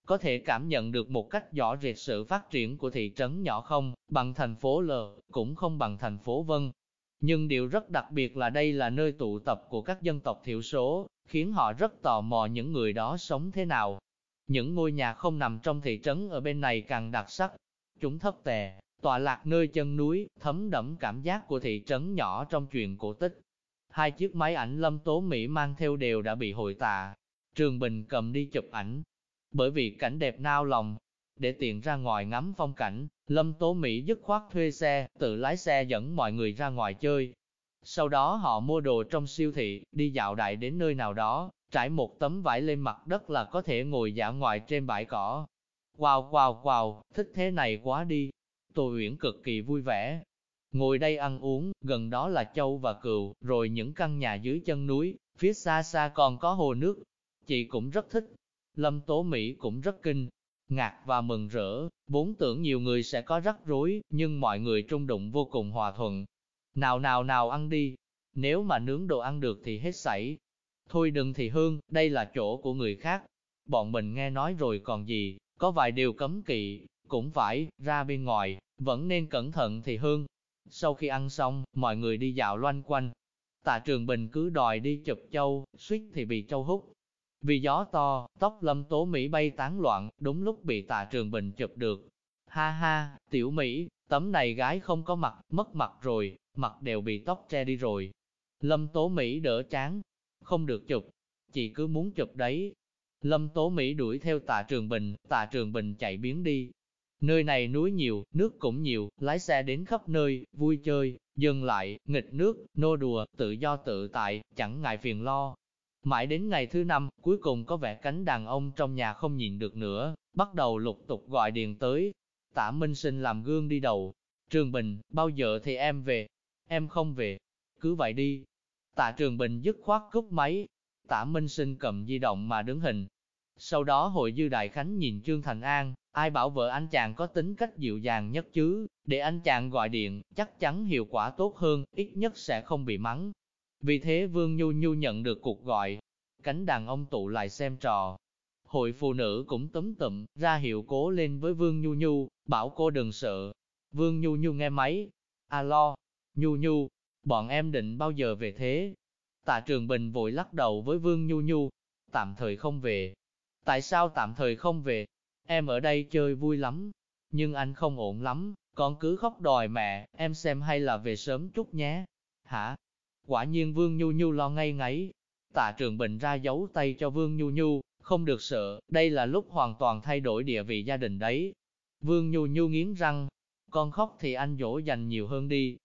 Có thể cảm nhận được một cách rõ rệt sự phát triển của thị trấn nhỏ không, bằng thành phố L, cũng không bằng thành phố Vân. Nhưng điều rất đặc biệt là đây là nơi tụ tập của các dân tộc thiểu số, khiến họ rất tò mò những người đó sống thế nào. Những ngôi nhà không nằm trong thị trấn ở bên này càng đặc sắc. Chúng thấp tè, tọa lạc nơi chân núi, thấm đẫm cảm giác của thị trấn nhỏ trong chuyện cổ tích. Hai chiếc máy ảnh lâm tố Mỹ mang theo đều đã bị hội tạ. Trường Bình cầm đi chụp ảnh. Bởi vì cảnh đẹp nao lòng, để tiện ra ngoài ngắm phong cảnh, Lâm Tố Mỹ dứt khoát thuê xe, tự lái xe dẫn mọi người ra ngoài chơi, sau đó họ mua đồ trong siêu thị, đi dạo đại đến nơi nào đó, trải một tấm vải lên mặt đất là có thể ngồi dã ngoại trên bãi cỏ. Wow wow wow, thích thế này quá đi. Tô Uyển cực kỳ vui vẻ. Ngồi đây ăn uống, gần đó là châu và cừu, rồi những căn nhà dưới chân núi, phía xa xa còn có hồ nước. Chị cũng rất thích. Lâm Tố Mỹ cũng rất kinh, ngạc và mừng rỡ, vốn tưởng nhiều người sẽ có rắc rối, nhưng mọi người trung đụng vô cùng hòa thuận, nào nào nào ăn đi, nếu mà nướng đồ ăn được thì hết sảy. Thôi đừng thì hương, đây là chỗ của người khác. Bọn mình nghe nói rồi còn gì, có vài điều cấm kỵ, cũng phải, ra bên ngoài, vẫn nên cẩn thận thì hương. Sau khi ăn xong, mọi người đi dạo loanh quanh. Tạ Trường Bình cứ đòi đi chụp châu, suýt thì bị châu hút. Vì gió to, tóc lâm tố Mỹ bay tán loạn, đúng lúc bị tạ Trường Bình chụp được. Ha ha, tiểu Mỹ, tấm này gái không có mặt, mất mặt rồi, mặt đều bị tóc che đi rồi. Lâm Tố Mỹ đỡ chán, không được chụp, chị cứ muốn chụp đấy. Lâm Tố Mỹ đuổi theo tạ Trường Bình, tạ Trường Bình chạy biến đi. Nơi này núi nhiều, nước cũng nhiều, lái xe đến khắp nơi, vui chơi, dừng lại, nghịch nước, nô đùa, tự do tự tại, chẳng ngại phiền lo. Mãi đến ngày thứ năm, cuối cùng có vẻ cánh đàn ông trong nhà không nhìn được nữa, bắt đầu lục tục gọi điện tới. Tạ Minh Sinh làm gương đi đầu. Trường Bình, bao giờ thì em về? Em không về. Cứ vậy đi. Tạ Trường Bình dứt khoát cúp máy. Tạ Minh Sinh cầm di động mà đứng hình. Sau đó hội dư đại khánh nhìn Trương Thành An, ai bảo vợ anh chàng có tính cách dịu dàng nhất chứ, để anh chàng gọi điện, chắc chắn hiệu quả tốt hơn, ít nhất sẽ không bị mắng. Vì thế Vương Nhu Nhu nhận được cuộc gọi, cánh đàn ông tụ lại xem trò. Hội phụ nữ cũng tấm tụm, ra hiệu cố lên với Vương Nhu Nhu, bảo cô đừng sợ. Vương Nhu Nhu nghe máy. Alo, Nhu Nhu, bọn em định bao giờ về thế? Tạ Trường Bình vội lắc đầu với Vương Nhu Nhu, tạm thời không về. Tại sao tạm thời không về? Em ở đây chơi vui lắm, nhưng anh không ổn lắm, con cứ khóc đòi mẹ, em xem hay là về sớm chút nhé. Hả? Quả nhiên Vương Nhu Nhu lo ngay ngáy. Tạ Trường Bình ra giấu tay cho Vương Nhu Nhu, không được sợ, đây là lúc hoàn toàn thay đổi địa vị gia đình đấy. Vương Nhu Nhu nghiến răng, con khóc thì anh dỗ dành nhiều hơn đi.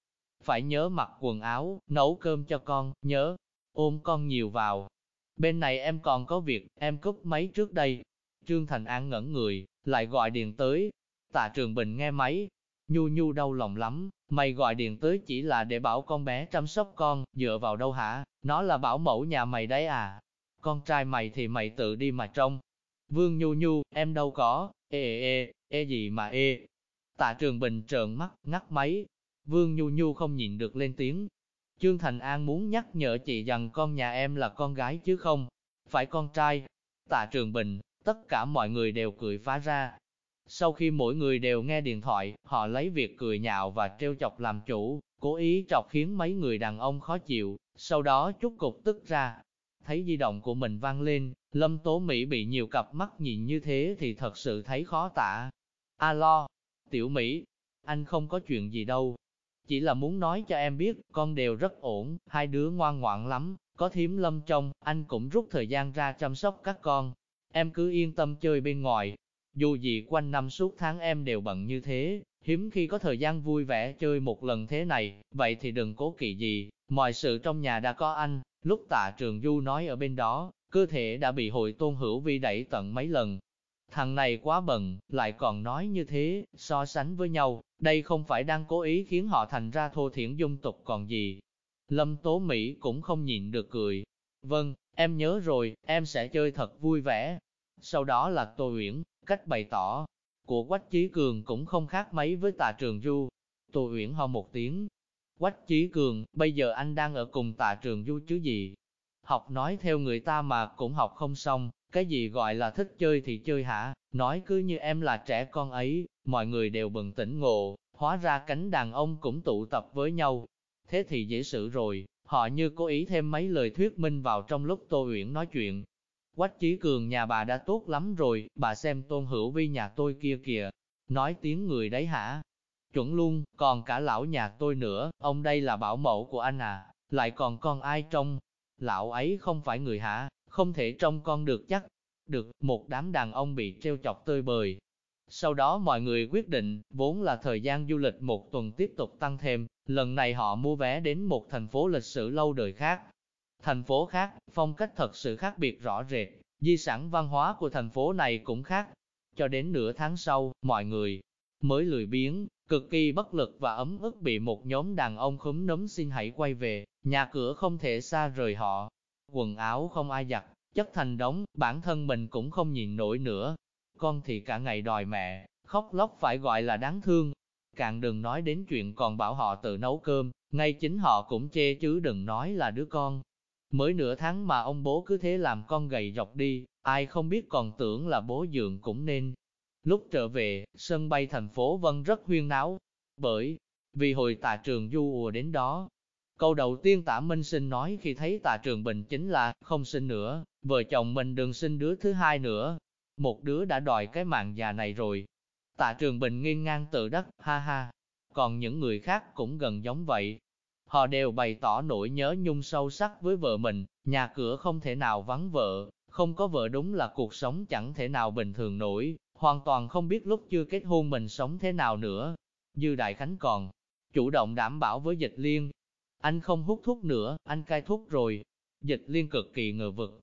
Phải nhớ mặc quần áo, nấu cơm cho con, nhớ, ôm con nhiều vào. Bên này em còn có việc, em cúp máy trước đây. Trương Thành An ngẩn người, lại gọi điện tới. Tạ Trường Bình nghe máy, Nhu Nhu đau lòng lắm, mày gọi điện tới chỉ là để bảo con bé chăm sóc con, dựa vào đâu hả? Nó là bảo mẫu nhà mày đấy à? Con trai mày thì mày tự đi mà trông. Vương Nhu Nhu, em đâu có, ê ê ê, ê gì mà ê. Tạ Trường Bình trợn mắt, ngắt máy. Vương Nhu Nhu không nhịn được lên tiếng. Trương Thành An muốn nhắc nhở chị rằng con nhà em là con gái chứ không, phải con trai. Tạ Trường Bình, tất cả mọi người đều cười phá ra, sau khi mỗi người đều nghe điện thoại, họ lấy việc cười nhạo và trêu chọc làm chủ, cố ý chọc khiến mấy người đàn ông khó chịu, sau đó chút cục tức ra. Thấy di động của mình vang lên, Lâm Tố Mỹ bị nhiều cặp mắt nhìn như thế thì thật sự thấy khó tả. Alo, Tiểu Mỹ, anh không có chuyện gì đâu. Chỉ là muốn nói cho em biết, con đều rất ổn, hai đứa ngoan ngoãn lắm, có thiếm lâm trong, anh cũng rút thời gian ra chăm sóc các con. Em cứ yên tâm chơi bên ngoài, dù gì quanh năm suốt tháng em đều bận như thế, hiếm khi có thời gian vui vẻ chơi một lần thế này, vậy thì đừng cố kỵ gì, mọi sự trong nhà đã có anh. Lúc tạ trường du nói ở bên đó, cơ thể đã bị hội tôn hữu vi đẩy tận mấy lần. Thằng này quá bận, lại còn nói như thế, so sánh với nhau, đây không phải đang cố ý khiến họ thành ra thô thiển dung tục còn gì. Lâm Tố Mỹ cũng không nhịn được cười. Vâng, em nhớ rồi, em sẽ chơi thật vui vẻ. Sau đó là Tô Uyển, Cách bày tỏ của Quách Chí Cường cũng không khác mấy với tạ trường du. Tô Uyển ho một tiếng. Quách Chí Cường, bây giờ anh đang ở cùng tạ trường du chứ gì? Học nói theo người ta mà cũng học không xong, cái gì gọi là thích chơi thì chơi hả? Nói cứ như em là trẻ con ấy, mọi người đều bừng tỉnh ngộ, hóa ra cánh đàn ông cũng tụ tập với nhau. Thế thì dễ xử rồi, họ như cố ý thêm mấy lời thuyết minh vào trong lúc Tô Uyển nói chuyện, Quách Chí Cường nhà bà đã tốt lắm rồi, bà xem tôn hữu vi nhà tôi kia kìa, nói tiếng người đấy hả? Chuẩn luôn, còn cả lão nhà tôi nữa, ông đây là bảo mẫu của anh à, lại còn con ai trong? Lão ấy không phải người hả, không thể trông con được chắc. Được, một đám đàn ông bị treo chọc tơi bời. Sau đó mọi người quyết định, vốn là thời gian du lịch một tuần tiếp tục tăng thêm, lần này họ mua vé đến một thành phố lịch sử lâu đời khác, Thành phố khác, phong cách thật sự khác biệt rõ rệt, di sản văn hóa của thành phố này cũng khác. Cho đến nửa tháng sau, mọi người mới lười biếng, cực kỳ bất lực và ấm ức bị một nhóm đàn ông khúm núm xin hãy quay về, nhà cửa không thể xa rời họ. Quần áo không ai giặt, chất thành đống, bản thân mình cũng không nhìn nổi nữa. Con thì cả ngày đòi mẹ, khóc lóc phải gọi là đáng thương. Càng đừng nói đến chuyện còn bảo họ tự nấu cơm, ngay chính họ cũng chê chứ đừng nói là đứa con. Mới nửa tháng mà ông bố cứ thế làm con gầy dọc đi, ai không biết còn tưởng là bố dượng cũng nên. Lúc trở về, sân bay thành phố Vân rất huyên náo, bởi vì hồi tà trường du ùa đến đó. Câu đầu tiên tả Minh Sinh nói khi thấy tạ trường bình chính là, không sinh nữa, vợ chồng mình đừng sinh đứa thứ hai nữa. Một đứa đã đòi cái mạng già này rồi. Tạ trường bình nghiêng ngang tự đắc, ha ha. Còn những người khác cũng gần giống vậy, Họ đều bày tỏ nỗi nhớ nhung sâu sắc với vợ mình, nhà cửa không thể nào vắng vợ, Không có vợ đúng là cuộc sống chẳng thể nào bình thường nổi, hoàn toàn không biết lúc chưa kết hôn mình sống thế nào nữa. Dư Đại Khánh còn chủ động đảm bảo với dịch liên. Anh không hút thuốc nữa, anh cai thuốc rồi. Dịch liên cực kỳ ngờ vực.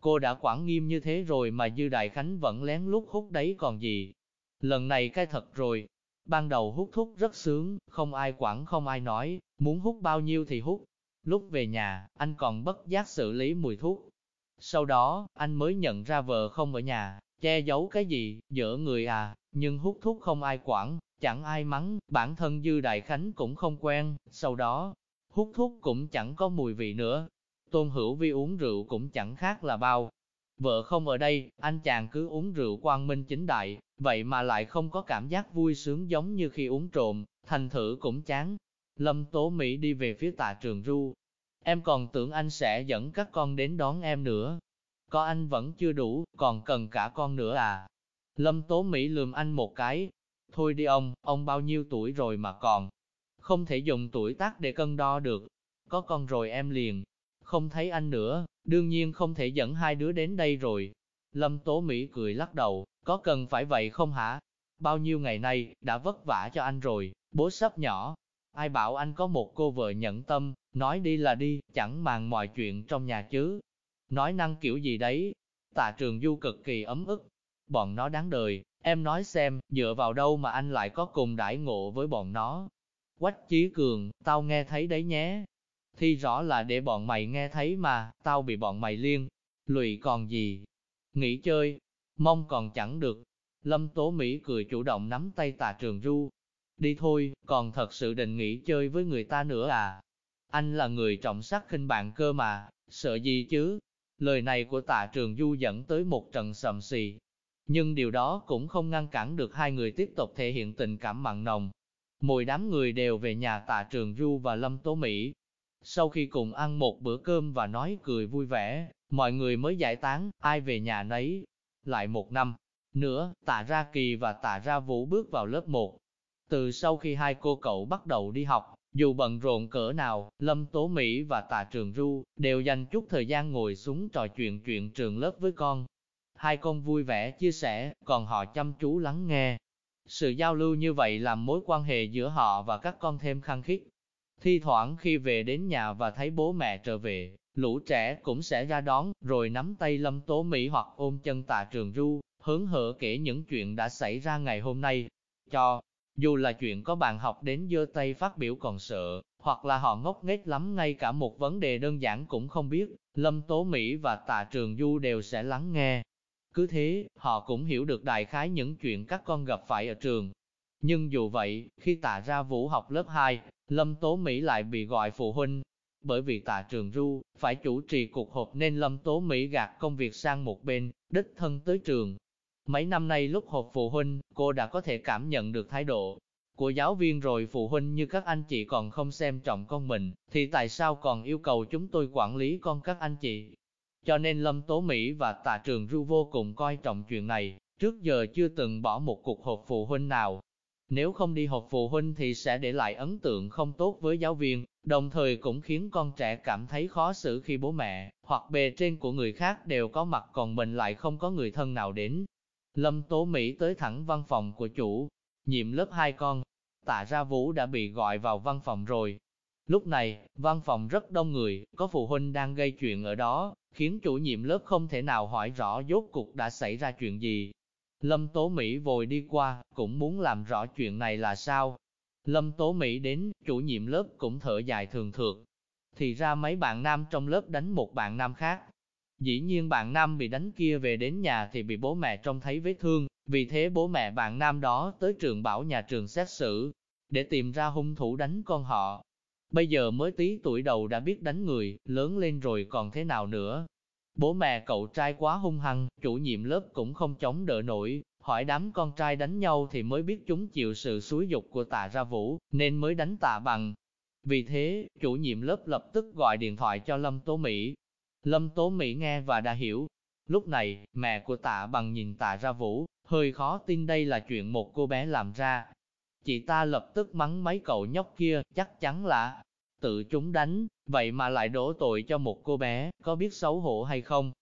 Cô đã quản nghiêm như thế rồi mà Dư Đại Khánh vẫn lén lút hút đấy còn gì. Lần này cai thật rồi. Ban đầu hút thuốc rất sướng, không ai quản không ai nói, muốn hút bao nhiêu thì hút. Lúc về nhà, anh còn bất giác xử lý mùi thuốc. Sau đó, anh mới nhận ra vợ không ở nhà, che giấu cái gì, dở người à, nhưng hút thuốc không ai quản, chẳng ai mắng, bản thân Dư Đại Khánh cũng không quen, sau đó, hút thuốc cũng chẳng có mùi vị nữa. Tôn Hữu Vi uống rượu cũng chẳng khác là bao. Vợ không ở đây, anh chàng cứ uống rượu quang minh chính đại, vậy mà lại không có cảm giác vui sướng giống như khi uống trộm, thành thử cũng chán. Lâm Tố Mỹ đi về phía tạ trường ru. Em còn tưởng anh sẽ dẫn các con đến đón em nữa. Có anh vẫn chưa đủ, còn cần cả con nữa à? Lâm Tố Mỹ lườm anh một cái, Thôi đi ông, ông bao nhiêu tuổi rồi mà còn. Không thể dùng tuổi tác để cân đo được. Có con rồi em liền. Không thấy anh nữa, đương nhiên không thể dẫn hai đứa đến đây rồi. Lâm Tố Mỹ cười lắc đầu, có cần phải vậy không hả? Bao nhiêu ngày nay, đã vất vả cho anh rồi, bố sắp nhỏ. Ai bảo anh có một cô vợ nhẫn tâm, nói đi là đi, chẳng màng mọi chuyện trong nhà chứ. Nói năng kiểu gì đấy, tạ trường du cực kỳ ấm ức. Bọn nó đáng đời, Em nói xem, dựa vào đâu mà anh lại có cùng đãi ngộ với bọn nó. Quách Chí Cường, tao nghe thấy đấy nhé. Thì rõ là để bọn mày nghe thấy mà, tao bị bọn mày liên. Lụy còn gì? Nghỉ chơi, mong còn chẳng được. Lâm Tố Mỹ cười chủ động nắm tay tà trường ru. Đi thôi, còn thật sự định nghỉ chơi với người ta nữa à? Anh là người trọng sắc khinh bạn cơ mà, sợ gì chứ? Lời này của tạ trường du dẫn tới một trận sầm xì, nhưng điều đó cũng không ngăn cản được hai người tiếp tục thể hiện tình cảm mặn nồng. Mỗi đám người đều về nhà tạ trường Du và Lâm Tố Mỹ. Sau khi cùng ăn một bữa cơm và nói cười vui vẻ, mọi người mới giải tán, ai về nhà nấy. Lại một năm nữa, tạ ra kỳ và tạ ra vũ bước vào lớp 1. Từ sau khi hai cô cậu bắt đầu đi học, dù bận rộn cỡ nào, Lâm Tố Mỹ và Tạ Trường Du đều dành chút thời gian ngồi xuống trò chuyện chuyện trường lớp với con, hai con vui vẻ chia sẻ, còn họ chăm chú lắng nghe. Sự giao lưu như vậy làm mối quan hệ giữa họ và các con thêm khăng khít. Thi thoảng khi về đến nhà và thấy bố mẹ trở về, lũ trẻ cũng sẽ ra đón, rồi nắm tay Lâm Tố Mỹ hoặc ôm chân tạ trường ru, hướng hở kể những chuyện đã xảy ra ngày hôm nay. Cho, dù là chuyện có bạn học đến giơ tay phát biểu còn sợ, hoặc là họ ngốc nghếch lắm ngay cả một vấn đề đơn giản cũng không biết, Lâm Tố Mỹ và Tạ Trường Du đều sẽ lắng nghe, cứ thế, họ cũng hiểu được đại khái những chuyện các con gặp phải ở trường. Nhưng dù vậy, khi tạ ra vũ học lớp 2, Lâm Tố Mỹ lại bị gọi phụ huynh. Bởi vì tạ trường ru, phải chủ trì cuộc họp nên Lâm Tố Mỹ gạt công việc sang một bên, đích thân tới trường. Mấy năm nay lúc họp phụ huynh, cô đã có thể cảm nhận được thái độ của giáo viên rồi phụ huynh như các anh chị còn không xem trọng con mình, thì tại sao còn yêu cầu chúng tôi quản lý con các anh chị? Cho nên Lâm Tố Mỹ và Tạ Trường Ru vô cùng coi trọng chuyện này, trước giờ chưa từng bỏ một cuộc họp phụ huynh nào. Nếu không đi họp phụ huynh thì sẽ để lại ấn tượng không tốt với giáo viên, đồng thời cũng khiến con trẻ cảm thấy khó xử khi bố mẹ, hoặc bề trên của người khác đều có mặt còn mình lại không có người thân nào đến. Lâm Tố Mỹ tới thẳng văn phòng của chủ, nhiệm lớp hai con. Tạ ra Vũ đã bị gọi vào văn phòng rồi, Lúc này, văn phòng rất đông người, có phụ huynh đang gây chuyện ở đó, khiến chủ nhiệm lớp không thể nào hỏi rõ rốt cuộc đã xảy ra chuyện gì. Lâm Tố Mỹ vội đi qua, cũng muốn làm rõ chuyện này là sao. Lâm Tố Mỹ đến, chủ nhiệm lớp cũng thở dài thường thượt. Thì ra mấy bạn nam trong lớp đánh một bạn nam khác. Dĩ nhiên bạn nam bị đánh kia về đến nhà thì bị bố mẹ trông thấy vết thương, vì thế bố mẹ bạn nam đó tới trường bảo nhà trường xét xử, để tìm ra hung thủ đánh con họ. Bây giờ mới tí tuổi đầu đã biết đánh người, lớn lên rồi còn thế nào nữa. Bố mẹ cậu trai quá hung hăng, chủ nhiệm lớp cũng không chống đỡ nổi, hỏi đám con trai đánh nhau thì mới biết chúng chịu sự xúi dục của tạ ra vũ, nên mới đánh tạ bằng. Vì thế, chủ nhiệm lớp lập tức gọi điện thoại cho Lâm Tố Mỹ. Lâm Tố Mỹ nghe và đã hiểu. Lúc này, mẹ của tạ bằng nhìn tạ ra vũ, hơi khó tin đây là chuyện một cô bé làm ra, Chị ta lập tức mắng mấy cậu nhóc kia, chắc chắn là tự chúng đánh, vậy mà lại đổ tội cho một cô bé, có biết xấu hổ hay không?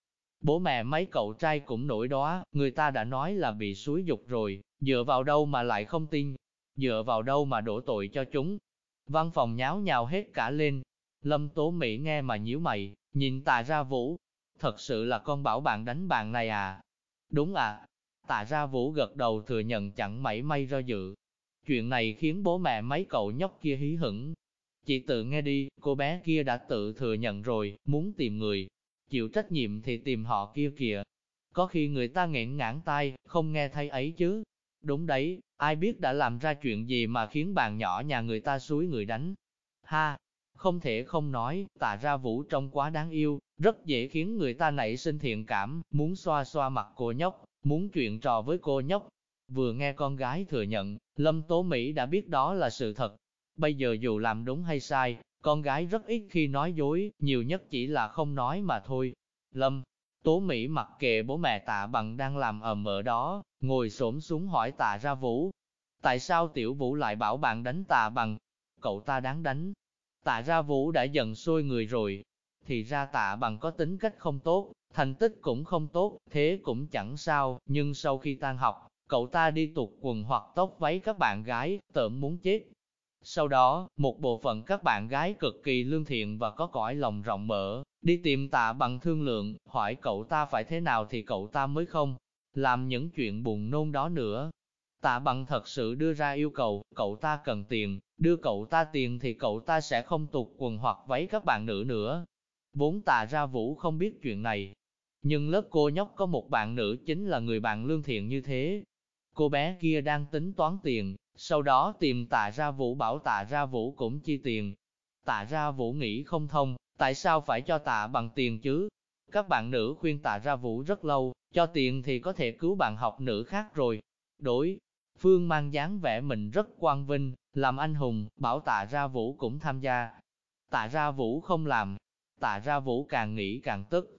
Bố mẹ mấy cậu trai cũng nổi đó, người ta đã nói là bị suối dục rồi, dựa vào đâu mà lại không tin, dựa vào đâu mà đổ tội cho chúng. Văn phòng nháo nhào hết cả lên. Lâm Tố Mỹ nghe mà nhíu mày, nhìn tạ ra vũ. Thật sự là con bảo bạn đánh bạn này à? Đúng à? Tạ ra vũ gật đầu thừa nhận chẳng mảy may do dự. Chuyện này khiến bố mẹ mấy cậu nhóc kia hí hửng. Chị tự nghe đi, cô bé kia đã tự thừa nhận rồi, muốn tìm người. Chịu trách nhiệm thì tìm họ kia kìa. Có khi người ta nghẹn ngãn tai, không nghe thấy ấy chứ. Đúng đấy, ai biết đã làm ra chuyện gì mà khiến bạn nhỏ nhà người ta suối người đánh. Ha, không thể không nói, tạ ra vũ trông quá đáng yêu, rất dễ khiến người ta nảy sinh thiện cảm, muốn xoa xoa mặt cô nhóc, muốn chuyện trò với cô nhóc. Vừa nghe con gái thừa nhận, Lâm Tố Mỹ đã biết đó là sự thật. Bây giờ dù làm đúng hay sai, con gái rất ít khi nói dối, nhiều nhất chỉ là không nói mà thôi. Lâm, Tố Mỹ mặc kệ bố mẹ tạ bằng đang làm ầm ở đó, ngồi xổm xuống hỏi tạ ra Vũ. Tại sao tiểu Vũ lại bảo bạn đánh tạ bằng? Cậu ta đáng đánh. Tạ ra Vũ đã giận sôi người rồi. Thì ra tạ bằng có tính cách không tốt, thành tích cũng không tốt, thế cũng chẳng sao, nhưng sau khi tan học, cậu ta đi tục quần hoặc tóc váy các bạn gái, tởm muốn chết. Sau đó, một bộ phận các bạn gái cực kỳ lương thiện và có cõi lòng rộng mở, đi tìm tạ bằng thương lượng, hỏi cậu ta phải thế nào thì cậu ta mới không làm những chuyện buồn nôn đó nữa. Tạ bằng thật sự đưa ra yêu cầu, cậu ta cần tiền, đưa cậu ta tiền thì cậu ta sẽ không tục quần hoặc váy các bạn nữ nữa. Vốn tạ ra vũ không biết chuyện này. Nhưng lớp cô nhóc có một bạn nữ chính là người bạn lương thiện như thế. Cô bé kia đang tính toán tiền, sau đó tìm tạ ra vũ bảo tạ ra vũ cũng chi tiền. Tạ ra vũ nghĩ không thông, tại sao phải cho tạ bằng tiền chứ? Các bạn nữ khuyên tạ ra vũ rất lâu, cho tiền thì có thể cứu bạn học nữ khác rồi. Đối, Phương mang dáng vẻ mình rất quang vinh, làm anh hùng, bảo tạ ra vũ cũng tham gia. Tạ ra vũ không làm, tạ ra vũ càng nghĩ càng tức.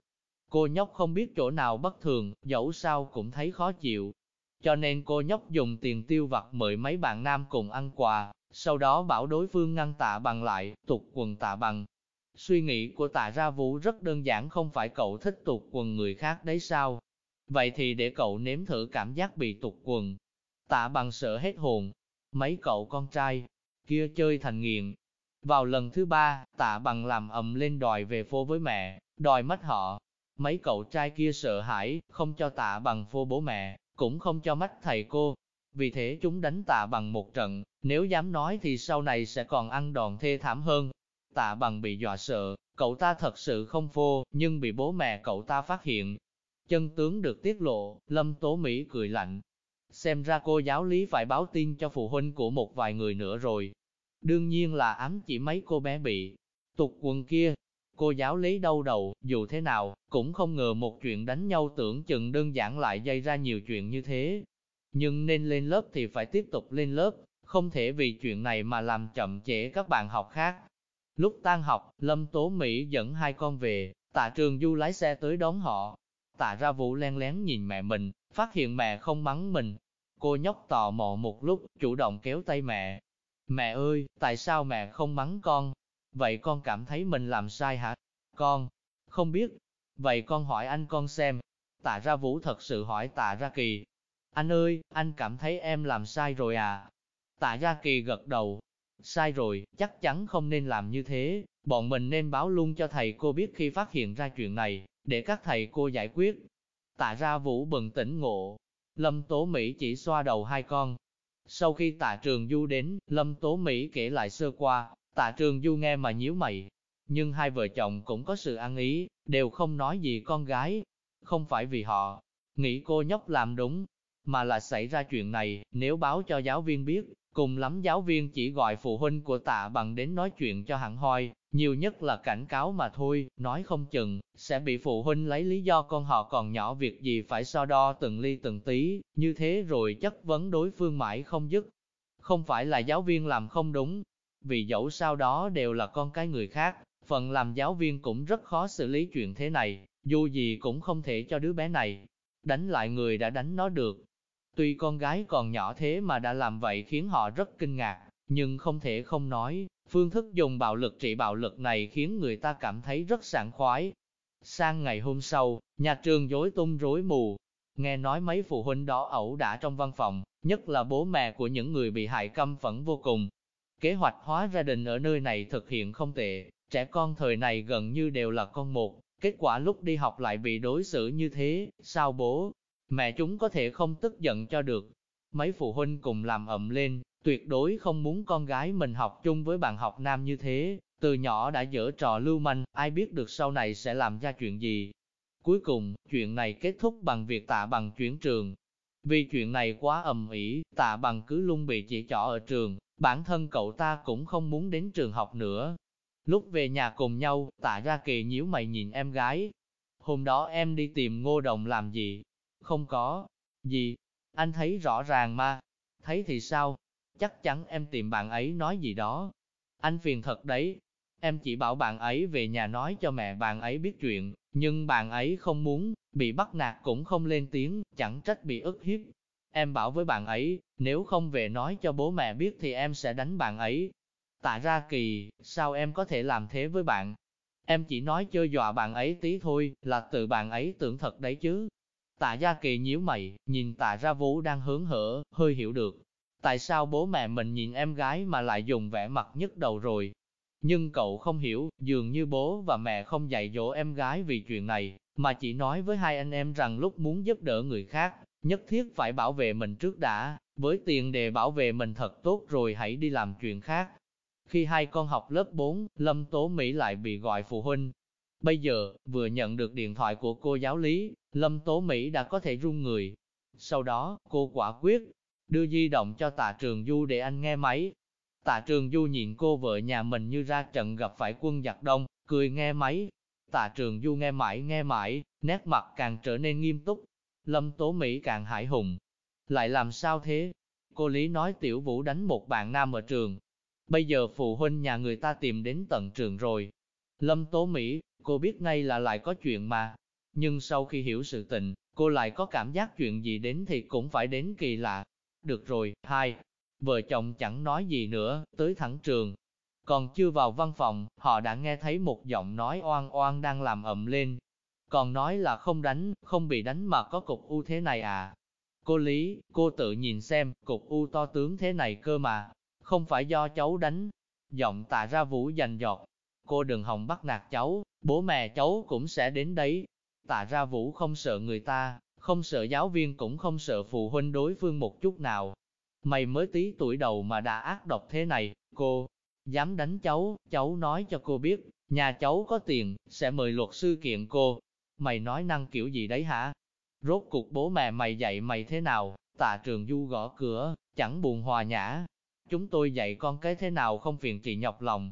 Cô nhóc không biết chỗ nào bất thường, dẫu sao cũng thấy khó chịu, cho nên cô nhóc dùng tiền tiêu vặt mời mấy bạn nam cùng ăn quà, sau đó bảo đối phương ngăn tạ bằng lại, tục quần tạ bằng. Suy nghĩ của tạ ra vũ rất đơn giản không phải cậu thích tục quần người khác đấy sao? Vậy thì để cậu nếm thử cảm giác bị tục quần. Tạ bằng sợ hết hồn. Mấy cậu con trai kia chơi thành nghiện. Vào lần thứ ba, tạ bằng làm ầm lên đòi về phố với mẹ, đòi mất họ. Mấy cậu trai kia sợ hãi, không cho tạ bằng phô bố mẹ, cũng không cho mắt thầy cô. Vì thế chúng đánh tạ bằng một trận, nếu dám nói thì sau này sẽ còn ăn đòn thê thảm hơn. Tạ bằng bị dọa sợ, cậu ta thật sự không phô, nhưng bị bố mẹ cậu ta phát hiện. Chân tướng được tiết lộ, Lâm Tố Mỹ cười lạnh. Xem ra cô giáo lý phải báo tin cho phụ huynh của một vài người nữa rồi. Đương nhiên là ám chỉ mấy cô bé bị tục quần kia, Cô giáo lý đau đầu, dù thế nào, cũng không ngờ một chuyện đánh nhau tưởng chừng đơn giản lại dây ra nhiều chuyện như thế. Nhưng nên lên lớp thì phải tiếp tục lên lớp, không thể vì chuyện này mà làm chậm trễ các bạn học khác. Lúc tan học, Lâm Tố Mỹ dẫn hai con về, tạ trường du lái xe tới đón họ. Tạ ra vũ len lén nhìn mẹ mình, phát hiện mẹ không mắng mình. Cô nhóc tò mò một lúc, chủ động kéo tay mẹ. Mẹ ơi, tại sao mẹ không mắng con? Vậy con cảm thấy mình làm sai hả? Con, không biết. Vậy con hỏi anh con xem. Tạ ra vũ thật sự hỏi tạ ra kỳ. Anh ơi, anh cảm thấy em làm sai rồi à? Tạ ra kỳ gật đầu. Sai rồi, chắc chắn không nên làm như thế. Bọn mình nên báo luôn cho thầy cô biết khi phát hiện ra chuyện này, để các thầy cô giải quyết. Tạ ra vũ bừng tỉnh ngộ. Lâm Tố Mỹ chỉ xoa đầu hai con. Sau khi tạ trường du đến, Lâm Tố Mỹ kể lại sơ qua, Tạ trường du nghe mà nhíu mày, nhưng hai vợ chồng cũng có sự ăn ý, đều không nói gì con gái. Không phải vì họ nghĩ cô nhóc làm đúng, mà là xảy ra chuyện này, nếu báo cho giáo viên biết, cùng lắm giáo viên chỉ gọi phụ huynh của tạ bằng đến nói chuyện cho hẳn hoi, nhiều nhất là cảnh cáo mà thôi, nói không chừng, sẽ bị phụ huynh lấy lý do con họ còn nhỏ việc gì phải so đo từng ly từng tí, như thế rồi chất vấn đối phương mãi không dứt. Không phải là giáo viên làm không đúng, vì dẫu sao đó đều là con cái người khác, phần làm giáo viên cũng rất khó xử lý chuyện thế này, dù gì cũng không thể cho đứa bé này đánh lại người đã đánh nó được. Tuy con gái còn nhỏ thế mà đã làm vậy khiến họ rất kinh ngạc, nhưng không thể không nói, phương thức dùng bạo lực trị bạo lực này khiến người ta cảm thấy rất sảng khoái. Sang ngày hôm sau, Nhà trường rối tung rối mù. Nghe nói mấy phụ huynh đó ẩu đả trong văn phòng, nhất là bố mẹ của những người bị hại căm phẫn vô cùng. Kế hoạch hóa gia đình ở nơi này thực hiện không tệ, trẻ con thời này gần như đều là con một, kết quả lúc đi học lại bị đối xử như thế, sao bố, mẹ chúng có thể không tức giận cho được. Mấy phụ huynh cùng làm ầm lên, tuyệt đối không muốn con gái mình học chung với bạn học nam như thế, từ nhỏ đã dở trò lưu manh, ai biết được sau này sẽ làm ra chuyện gì. Cuối cùng, chuyện này kết thúc bằng việc tạ bằng chuyển trường. Vì chuyện này quá ầm ĩ, tạ bằng cứ luôn bị chỉ trỏ ở trường, bản thân cậu ta cũng không muốn đến trường học nữa. Lúc về nhà cùng nhau, tạ ra kỳ nhíu mày nhìn em gái. Hôm đó em đi tìm ngô đồng làm gì? Không có. Gì? Anh thấy rõ ràng mà. Thấy thì sao? Chắc chắn em tìm bạn ấy nói gì đó. Anh phiền thật đấy. Em chỉ bảo bạn ấy về nhà nói cho mẹ bạn ấy biết chuyện, nhưng bạn ấy không muốn, bị bắt nạt cũng không lên tiếng, chẳng trách bị ức hiếp. Em bảo với bạn ấy, nếu không về nói cho bố mẹ biết thì em sẽ đánh bạn ấy. Tạ ra kỳ, sao em có thể làm thế với bạn? Em chỉ nói chơi dọa bạn ấy tí thôi, là tự bạn ấy tưởng thật đấy chứ. Tạ Gia Kỳ nhíu mày, nhìn tạ ra vũ đang hướng hở, hơi hiểu được. Tại sao bố mẹ mình nhìn em gái mà lại dùng vẻ mặt nhức đầu rồi? Nhưng cậu không hiểu, dường như bố và mẹ không dạy dỗ em gái vì chuyện này, mà chỉ nói với hai anh em rằng lúc muốn giúp đỡ người khác, nhất thiết phải bảo vệ mình trước đã, với tiền đề bảo vệ mình thật tốt rồi hãy đi làm chuyện khác. Khi hai con học lớp 4, Lâm Tố Mỹ lại bị gọi phụ huynh. Bây giờ, vừa nhận được điện thoại của cô giáo lý, Lâm Tố Mỹ đã có thể run người. Sau đó, cô quả quyết, đưa di động cho tạ trường Du để anh nghe máy. Tạ trường Du nhìn cô vợ nhà mình như ra trận gặp phải quân giặc đông, cười nghe máy. Tạ trường Du nghe mãi nghe mãi, nét mặt càng trở nên nghiêm túc. Lâm Tố Mỹ càng hải hùng. Lại làm sao thế? Cô Lý nói Tiểu Vũ đánh một bạn nam ở trường. Bây giờ phụ huynh nhà người ta tìm đến tận trường rồi. Lâm Tố Mỹ, cô biết ngay là lại có chuyện mà. Nhưng sau khi hiểu sự tình, cô lại có cảm giác chuyện gì đến thì cũng phải đến kỳ lạ. Được rồi, hai. Vợ chồng chẳng nói gì nữa, tới thẳng trường. Còn chưa vào văn phòng, họ đã nghe thấy một giọng nói oan oan đang làm ầm lên. Còn nói là không đánh, không bị đánh mà có cục u thế này à. Cô Lý, cô tự nhìn xem, cục u to tướng thế này cơ mà, không phải do cháu đánh. Giọng tạ ra vũ dành giọt, cô đừng hòng bắt nạt cháu, bố mẹ cháu cũng sẽ đến đấy. Tạ ra vũ không sợ người ta, không sợ giáo viên cũng không sợ phụ huynh đối phương một chút nào. Mày mới tí tuổi đầu mà đã ác độc thế này, cô, dám đánh cháu, cháu nói cho cô biết, nhà cháu có tiền, sẽ mời luật sư kiện cô. Mày nói năng kiểu gì đấy hả? Rốt cuộc bố mẹ mày dạy mày thế nào? Tạ trường du gõ cửa, chẳng buồn hòa nhã. Chúng tôi dạy con cái thế nào không phiền chị nhọc lòng.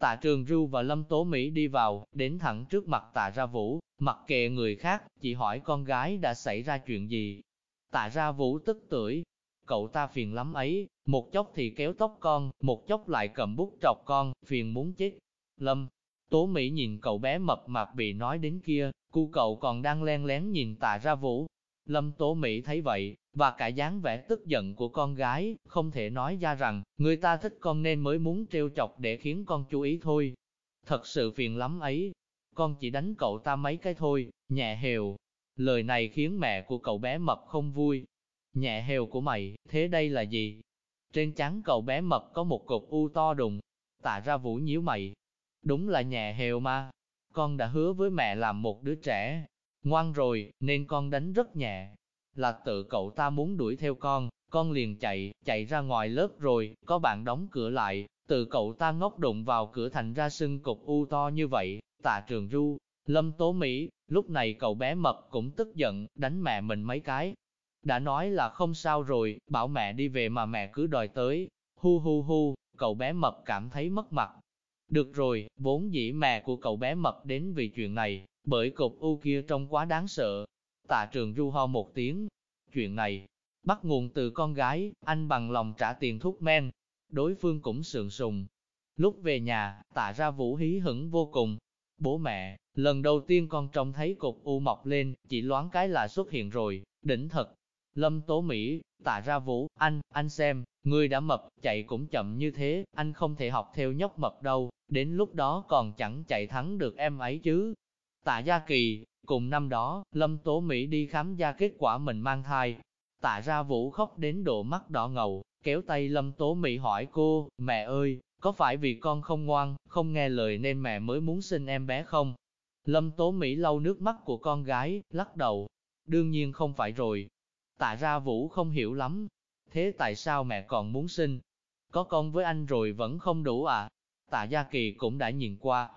Tạ trường du và Lâm Tố Mỹ đi vào, đến thẳng trước mặt tạ ra vũ, mặc kệ người khác, chỉ hỏi con gái đã xảy ra chuyện gì. Tạ ra vũ tức tưởi, cậu ta phiền lắm ấy, một chốc thì kéo tóc con, một chốc lại cầm bút trọc con, phiền muốn chết. Lâm, Tố Mỹ nhìn cậu bé mập mạp bị nói đến kia, cu cậu còn đang len lén nhìn tạ ra vũ. Lâm Tố Mỹ thấy vậy, và cả dáng vẻ tức giận của con gái, không thể nói ra rằng, người ta thích con nên mới muốn trêu chọc để khiến con chú ý thôi. Thật sự phiền lắm ấy, con chỉ đánh cậu ta mấy cái thôi, nhẹ hều. Lời này khiến mẹ của cậu bé mập không vui. Nhẹ hều của mày, thế đây là gì? Trên trán cậu bé mập có một cục u to đùng, tạ ra vũ nhíu mày. Đúng là nhẹ hều mà, con đã hứa với mẹ làm một đứa trẻ. Ngoan rồi, nên con đánh rất nhẹ. Là tự cậu ta muốn đuổi theo con, con liền chạy, chạy ra ngoài lớp rồi, có bạn đóng cửa lại, từ cậu ta ngốc đụng vào cửa thành ra sưng cục u to như vậy, tạ trường ru, lâm tố Mỹ, lúc này cậu bé mập cũng tức giận, đánh mẹ mình mấy cái. Đã nói là không sao rồi, bảo mẹ đi về mà mẹ cứ đòi tới, hu hu hu, cậu bé mập cảm thấy mất mặt. Được rồi, vốn dĩ mẹ của cậu bé mập đến vì chuyện này, bởi cục u kia trông quá đáng sợ. Tạ trường du ho một tiếng, chuyện này, bắt nguồn từ con gái, anh bằng lòng trả tiền thuốc men, đối phương cũng sườn sùng. Lúc về nhà, tạ ra vũ hí hững vô cùng. Bố mẹ, lần đầu tiên con trông thấy cục u mọc lên, chỉ loáng cái là xuất hiện rồi, đỉnh thật. Lâm Tố Mỹ, tạ ra vũ, anh, anh xem, người đã mập, chạy cũng chậm như thế, anh không thể học theo nhóc mập đâu, đến lúc đó còn chẳng chạy thắng được em ấy chứ. Tạ Gia Kỳ, Cùng năm đó, Lâm Tố Mỹ đi khám ra kết quả mình mang thai. Tạ ra vũ khóc đến độ mắt đỏ ngầu, kéo tay Lâm Tố Mỹ hỏi cô, mẹ ơi, có phải vì con không ngoan, không nghe lời nên mẹ mới muốn sinh em bé không? Lâm Tố Mỹ lau nước mắt của con gái, lắc đầu. Đương nhiên không phải rồi. Tạ ra Vũ không hiểu lắm. Thế tại sao mẹ còn muốn sinh? Có con với anh rồi vẫn không đủ à? Tạ Gia Kỳ cũng đã nhìn qua.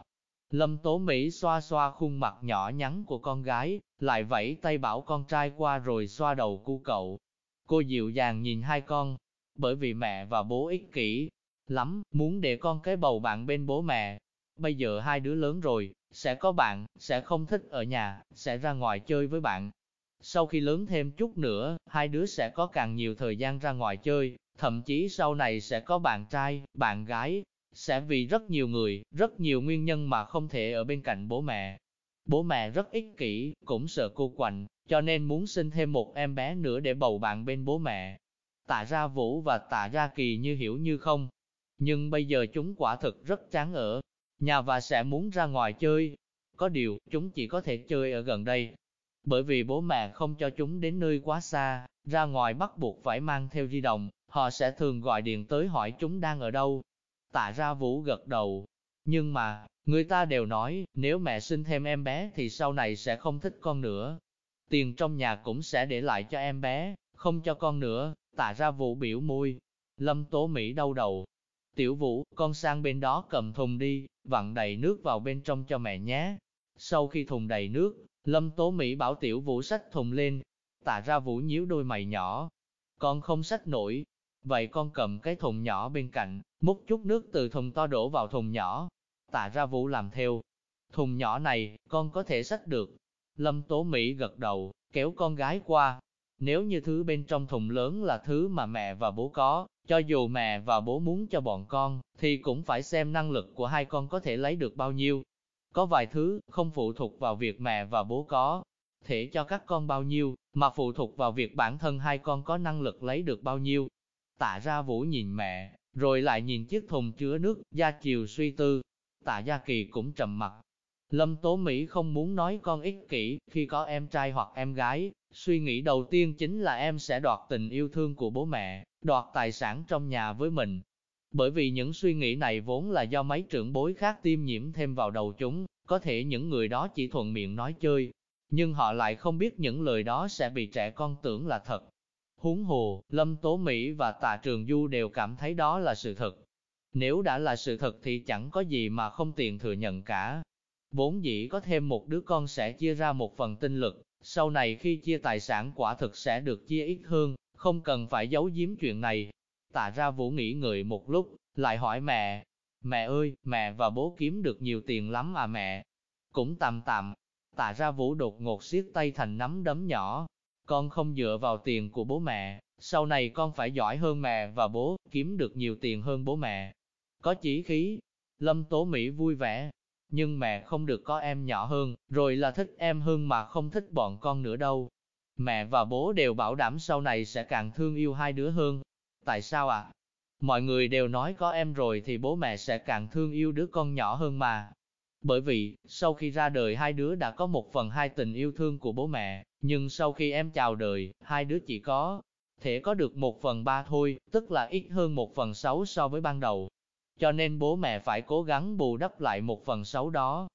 Lâm Tố Mỹ xoa xoa khuôn mặt nhỏ nhắn của con gái, lại vẫy tay bảo con trai qua rồi xoa đầu cu cậu. Cô dịu dàng nhìn hai con, bởi vì mẹ và bố ích kỷ lắm, muốn để con cái bầu bạn bên bố mẹ. Bây giờ hai đứa lớn rồi, sẽ có bạn, sẽ không thích ở nhà, sẽ ra ngoài chơi với bạn. Sau khi lớn thêm chút nữa, hai đứa sẽ có càng nhiều thời gian ra ngoài chơi, thậm chí sau này sẽ có bạn trai, bạn gái, sẽ vì rất nhiều người, rất nhiều nguyên nhân mà không thể ở bên cạnh bố mẹ. Bố mẹ rất ích kỷ, cũng sợ cô quạnh, cho nên muốn sinh thêm một em bé nữa để bầu bạn bên bố mẹ. Tạ ra Vũ và tạ ra Kỳ như hiểu như không. Nhưng bây giờ chúng quả thực rất chán ở nhà và sẽ muốn ra ngoài chơi. Có điều, chúng chỉ có thể chơi ở gần đây. Bởi vì bố mẹ không cho chúng đến nơi quá xa, ra ngoài bắt buộc phải mang theo di động, họ sẽ thường gọi điện tới hỏi chúng đang ở đâu. Tạ ra Vũ gật đầu. Nhưng mà, người ta đều nói, nếu mẹ sinh thêm em bé thì sau này sẽ không thích con nữa. Tiền trong nhà cũng sẽ để lại cho em bé, không cho con nữa. Tạ ra Vũ biểu môi. Lâm Tố Mỹ đau đầu, Tiểu Vũ, con sang bên đó cầm thùng đi, vặn đầy nước vào bên trong cho mẹ nhé. Sau khi thùng đầy nước, Lâm Tố Mỹ bảo Tiểu Vũ xách thùng lên. Tạ ra Vũ nhíu đôi mày nhỏ. Con không xách nổi. Vậy con cầm cái thùng nhỏ bên cạnh, múc chút nước từ thùng to đổ vào thùng nhỏ. Tạ ra Vũ làm theo. Thùng nhỏ này, con có thể xách được. Lâm Tố Mỹ gật đầu, kéo con gái qua. Nếu như thứ bên trong thùng lớn là thứ mà mẹ và bố có, cho dù mẹ và bố muốn cho bọn con, thì cũng phải xem năng lực của hai con có thể lấy được bao nhiêu. Có vài thứ không phụ thuộc vào việc mẹ và bố có thể cho các con bao nhiêu, mà phụ thuộc vào việc bản thân hai con có năng lực lấy được bao nhiêu. Tạ ra vũ nhìn mẹ, rồi lại nhìn chiếc thùng chứa nước, gia chiều suy tư. Tạ Gia Kỳ cũng trầm mặt. Lâm Tố Mỹ không muốn nói con ích kỷ, khi có em trai hoặc em gái, suy nghĩ đầu tiên chính là em sẽ đoạt tình yêu thương của bố mẹ, đoạt tài sản trong nhà với mình. Bởi vì những suy nghĩ này vốn là do mấy trưởng bối khác tiêm nhiễm thêm vào đầu chúng, có thể những người đó chỉ thuận miệng nói chơi, nhưng họ lại không biết những lời đó sẽ bị trẻ con tưởng là thật. Huống hồ, Lâm Tố Mỹ và Tạ Trường Du đều cảm thấy đó là sự thật. Nếu đã là sự thật thì chẳng có gì mà không tiện thừa nhận cả. Vốn dĩ có thêm một đứa con sẽ chia ra một phần tinh lực, sau này khi chia tài sản quả thực sẽ được chia ít hơn, không cần phải giấu giếm chuyện này. Tạ ra Vũ nghĩ người một lúc, lại hỏi mẹ, mẹ ơi, mẹ và bố kiếm được nhiều tiền lắm à mẹ? Cũng tạm tạm, tạ ra Vũ đột ngột siết tay thành nắm đấm nhỏ. Con không dựa vào tiền của bố mẹ, sau này con phải giỏi hơn mẹ và bố, kiếm được nhiều tiền hơn bố mẹ. Có chỉ khí, Lâm Tố Mỹ vui vẻ, nhưng mẹ không được có em nhỏ hơn, rồi là thích em hơn mà không thích bọn con nữa đâu. Mẹ và bố đều bảo đảm sau này sẽ càng thương yêu hai đứa hơn. Tại sao ạ? À? Mọi người đều nói có em rồi thì bố mẹ sẽ càng thương yêu đứa con nhỏ hơn mà. Bởi vì, sau khi ra đời hai đứa đã có một phần hai tình yêu thương của bố mẹ, nhưng sau khi em chào đời, hai đứa chỉ có thể có được một phần ba thôi, tức là ít hơn một phần sáu so với ban đầu cho nên bố mẹ phải cố gắng bù đắp lại một phần sáu đó.